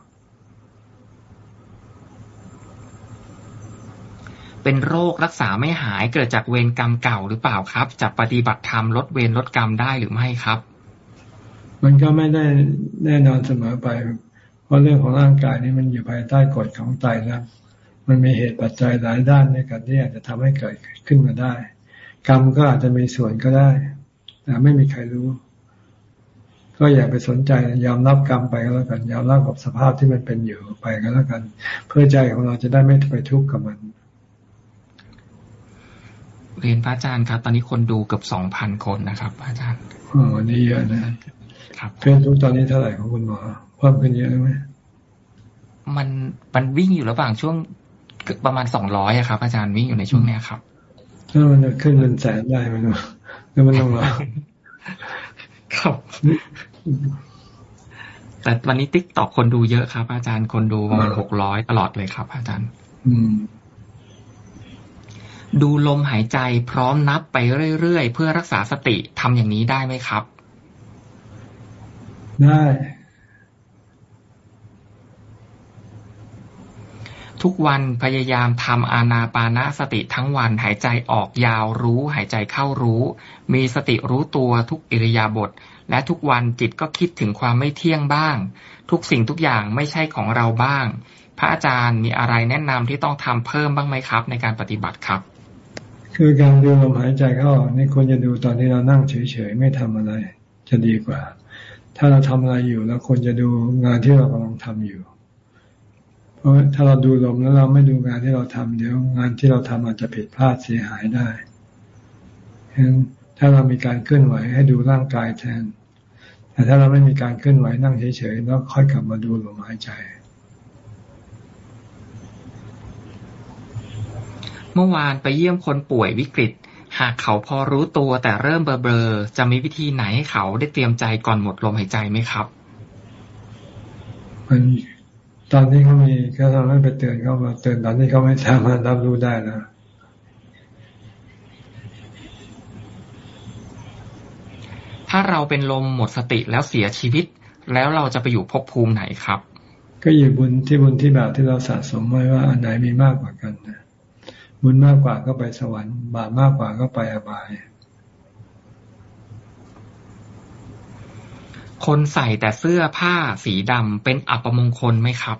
เป็นโรครักษาไม่หายเกิดจากเวรกรรมเก่าหรือเปล่าครับ จะปฏิบัติธรรมลดเวรลดกรรมได้หรือไม่ครับ มันก็ไม่ได้แน่นอนเสมอไป เพราะเรื่องของร่างกายนี้มันอยู่ภายใต้กฎของไตรแล้วมันมีเหตุปัจจัยหลายด้านในการที่อาจจะทำให้เกิดขึ้นมาได้ กรรมก็อาจจะมีส่วนก็ได้แต่ไม่มีใครรู้ ก็อย่าไปสนใจยอมรับกรรมไปก็แล้วกันยอมรับกับสภาพที่มันเป็นอยู่ไปก็แล้วกัน เพื่อใจของเราจะได้ไม่ไปทุกข์กับมันเรียนพระอาจารย์ครับ ตอนนี้คนดูเกือบสองพันคนนะครับพระอาจารย์อ๋อนี่เยอะนะครับเฟซบุ๊กตอนนี้เท่าไหร่ของคุณหมอเพิ่มขึ้นเยอะไหมมันมันวิ่งอยู่ระหว่างช่วงประมาณสองร้อยครับ อาจารย์วิ่งอยู่ในช่วงเนี้ยครับ ถ้ามันจะขึ้นเป็นแสนได้มันแล้วมันต้องรอครับ แต่วันนี้ติ๊กตอกคนดูเยอะครับ อาจารย์คนดูประมาณหกร้อยตลอดเลยครับ อาจารย์ อืมดูลมหายใจพร้อมนับไปเรื่อยๆ เพื่อรักษาสติทำอย่างนี้ได้ไหมครับ ได้ ทุกวันพยายามทำอานาปานาสติทั้งวัน หายใจออกยาวรู้ หายใจเข้ารู้ มีสติรู้ตัวทุกอิริยาบถและทุกวันจิตก็คิดถึงความไม่เที่ยงบ้าง ทุกสิ่งทุกอย่างไม่ใช่ของเราบ้าง พระอาจารย์มีอะไรแนะนำที่ต้องทำเพิ่มบ้างไหมครับ ในการปฏิบัติครับ คือการดูลมหายใจเข้านี่ควรจะดูตอนที่เรานั่งเฉยๆไม่ทำอะไร จะดีกว่า ถ้าเราทำอะไรอยู่เราควรจะดูงานที่เรากำลังทำอยู่ ราะถ้าเราดูลมแล้วเราไม่ดูงานที่เราทำเดี๋ยวงานที่เราทำอาจจะผิดพลาดเสียหายได้ฉะนั้นถ้าเรามีการเคลื่อนไหวให้ดูร่างกายแทน แต่ถ้าเราไม่มีการเคลื่อนไหวนั่งเฉยๆแล้วค่อยกลับมาดูลมหายใจ เมื่อวานไปเยี่ยมคนป่วยวิกฤต หากเขาพอรู้ตัวแต่เริ่มเบลอๆจะมีวิธีไหนให้เขาได้เตรียมใจก่อนหมดลมหายใจไหมครับ มัน ตอนที่เขามีก็ทำให้ไปเตือนเขามาเตือนตอนที่เขาไม่สามารถรับรู้ได้นะถ้าเราเป็นลมหมดสติแล้วเสียชีวิต แล้วเราจะไปอยู่ภพภูมิไหนครับ ก็อยู่บุญที่บุญที่แบบที่เราสะสมไว้ว่าอันไหนมีมากกว่ากันนะบุญมากกว่าก็ไปสวรรค์บาปมากกว่าก็ไปอบาย คนใส่แต่เสื้อผ้าสีดำเป็นอัปมงคลไหมครับ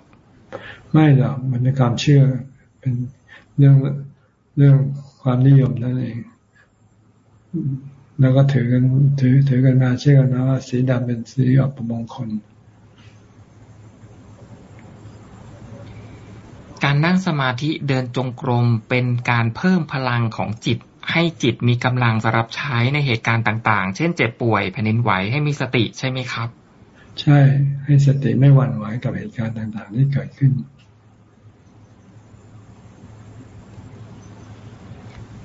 ไม่หรอกมันเป็นความเชื่อเป็นเรื่องเรื่องความนิยมนั่นเอง แล้วก็ถือกันถือถือกันมาเชื่อกันนะว่าสีดำเป็นสีอัปมงคลการนั่งสมาธิเดินจงกรมเป็นการเพิ่มพลังของจิต ให้จิตมีกำลังสำหรับใช้ในเหตุการณ์ต่างๆ เช่นเจ็บป่วยแผ่นดินไหวให้มีสติใช่ไหมครับ ใช่ให้สติไม่หวั่นไหวกับเหตุการณ์ต่างๆ ที่เกิดขึ้น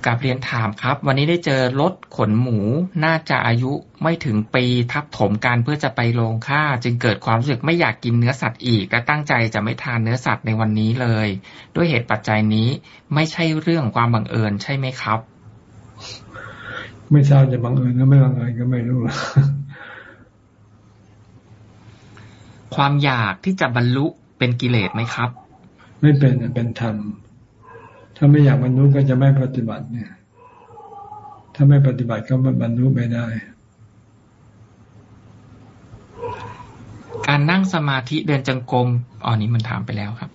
กับเรียนถามครับ วันนี้ได้เจอรถขนหมูน่าจะอายุไม่ถึงปีทับถมกันเพื่อจะไปลงค่า จึงเกิดความรู้สึกไม่อยากกินเนื้อสัตว์อีก และตั้งใจจะไม่ทานเนื้อสัตว์ในวันนี้เลย ด้วยเหตุปัจจัยนี้ไม่ใช่เรื่องความบังเอิญใช่ไหมครับ ไม่ทราบจะบังเอิญหรือไม่บังเอิญก็ไม่รู้ความอยากที่จะบรรลุเป็นกิเลสไหมครับ ไม่เป็นเป็นธรรมถ้าไม่อยากบรรลุก็จะไม่ปฏิบัติเนี่ย ถ้าไม่ปฏิบัติก็บรรลุไม่ได้ การนั่งสมาธิเดินจงกรมอ๋อนี้มันถามไปแล้วครับ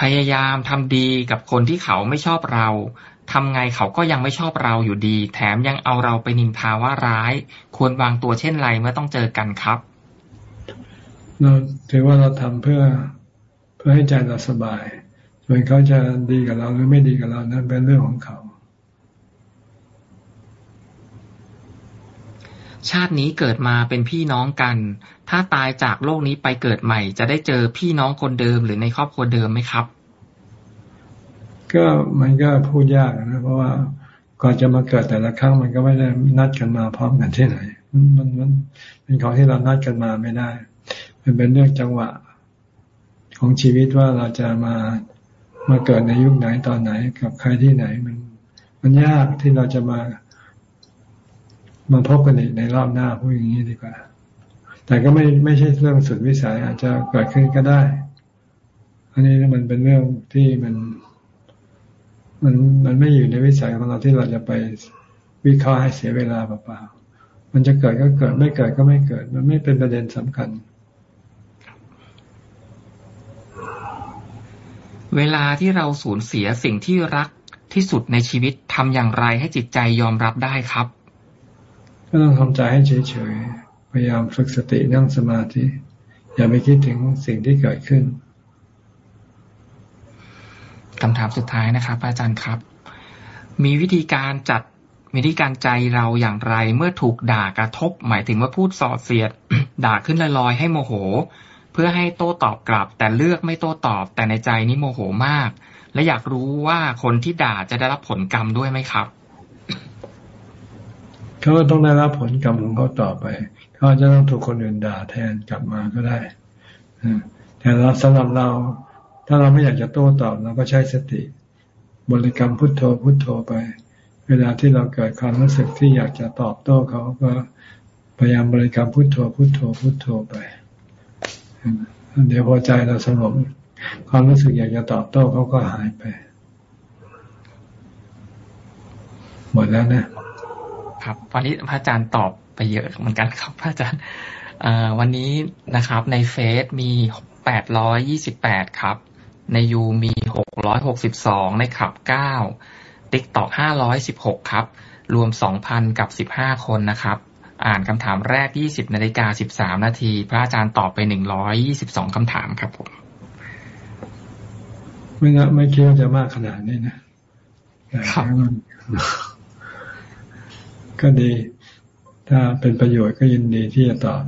พยายามทำดีกับคนที่เขาไม่ชอบเรา ทำไงเขาก็ยังไม่ชอบเราอยู่ดี แถมยังเอาเราไปนินทาว่าร้าย ควรวางตัวเช่นไรเมื่อต้องเจอกันครับ เราถือว่าเราทำเพื่อเพื่อให้ใจเราสบาย ส่วนเขาจะดีกับเราหรือไม่ดีกับเรานั้นเป็นเรื่องของเขา ชาตินี้เกิดมาเป็นพี่น้องกัน ถ้าตายจากโลกนี้ไปเกิดใหม่ จะได้เจอพี่น้องคนเดิมหรือในครอบครัวเดิมไหมครับ ก็มันก็พูดยากนะ เพราะว่าก่อนจะมาเกิดแต่ละครั้งมันก็ไม่ได้นัดกันมาพร้อมกันที่ไหน มันมันเป็นของที่เรานัดกันมาไม่ได้ มันเป็นเรื่องจังหวะของชีวิตว่าเราจะมามาเกิดในยุคไหนตอนไหน กับใครที่ไหนมันมันยากที่เราจะมามาพบกันอีกในรอบหน้าพูดอย่างนี้ดีกว่า แต่ก็ไม่ไม่ใช่เรื่องสุดวิสัยอาจจะเกิดขึ้นก็ได้ อันนี้มันเป็นเรื่องที่มัน มันมันไม่อยู่ในวิสัยของเราที่เราจะไปวิเคราะห์ให้เสียเวลาเปล่าๆมันจะเกิดก็เกิดไม่เกิดก็ไม่เกิด มันไม่เป็นประเด็นสำคัญ เวลาที่เราสูญเสียสิ่งที่รักที่สุดในชีวิตทำอย่างไรให้จิตใจยอมรับได้ครับ ก็ต้องทำใจให้เฉยๆพยายามฝึกสตินั่งสมาธิ อย่าไปคิดถึงสิ่งที่เกิดขึ้น คำถามสุดท้ายนะครับ อาจารย์ครับ มีวิธีการจัดมีที่การใจเราอย่างไร เมื่อถูกด่ากระทบ หมายถึงว่าพูดส่อเสียด ด่าขึ้นลอยๆให้โมโห เพื่อให้โต้ตอบกลับ แต่เลือกไม่โต้ตอบ แต่ในใจนี่โมโหมาก และอยากรู้ว่าคนที่ด่าจะได้รับผลกรรมด้วยไหมครับเขาก็ต้องได้รับผลกรรมของเขาต่อไปเขาจะต้องถูกคนอื่นด่าแทนกลับมาก็ได้แต่เราสำหรับเรา ถ้าเราไม่อยากจะโต้ตอบเราก็ใช้สติ บริกรรมพุทโธพุทโธไป เวลาที่เราเกิดความรู้สึกที่อยากจะตอบโต้เขาก็พยายามบริกรรมพุทโธพุทโธพุทโธไปเดี๋ยวพอใจเราสงบความรู้สึกอยากจะตอบโต้เขาก็หายไป หมดแล้วนะครับวันนี้พระอาจารย์ตอบไปเยอะเหมือนกันครับ พระอาจารย์วันนี้นะครับ ในเฟซมีแปดร้อยยี่สิบแปดครับ ในยูมีหกร้อยหกสิบสองในขับเก้าติ๊กตอกห้าร้อยสิบหกครับ รวมสองพันกับสิบห้าคนนะครับ อ่านคำถามแรกยี่สิบนาฬิกาสิบสามนาที พระอาจารย์ตอบไปหนึ่งร้อยยี่สิบสองคำถามครับผม ไม่นะไม่คิดว่าจะมากขนาดนี้นะก็ดี ถ้าเป็นประโยชน์ก็ยินดีที่จะตอบ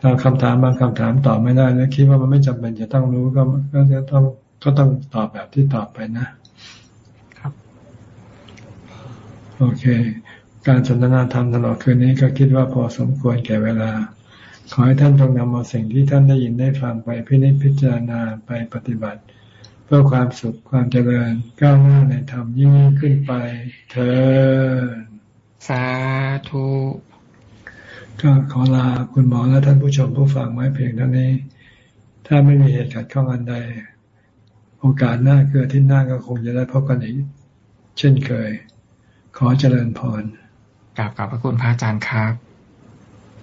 ถ้าคำถามบางคำถามตอบไม่ได้แล้วคิดว่ามันไม่จำเป็นจะต้องรู้ก็ก็จะต้อง ก็ต้องตอบแบบที่ตอบไปนะครับ โอเค การสนทนาธรรมตลอดคืนนี้ก็คิดว่าพอสมควรแก่เวลา ขอให้ท่านจงนำเอาสิ่งที่ท่านได้ยินได้ฟังไปพินิจพิจารณาไปปฏิบัติ เพื่อความสุขความเจริญก้าวหน้าในธรรมยิ่งขึ้นไป เธอสาธุก็ขอลาคุณหมอและท่านผู้ชมผู้ฟังไว้เพียงเท่านี้ ถ้าไม่มีเหตุขัดข้องอันใด โอกาสหน้าคือที่หน้าก็คงจะได้พบกันอีก เช่นเคย ขอเจริญพรกราบขอบพระคุณพระอาจารย์ครับ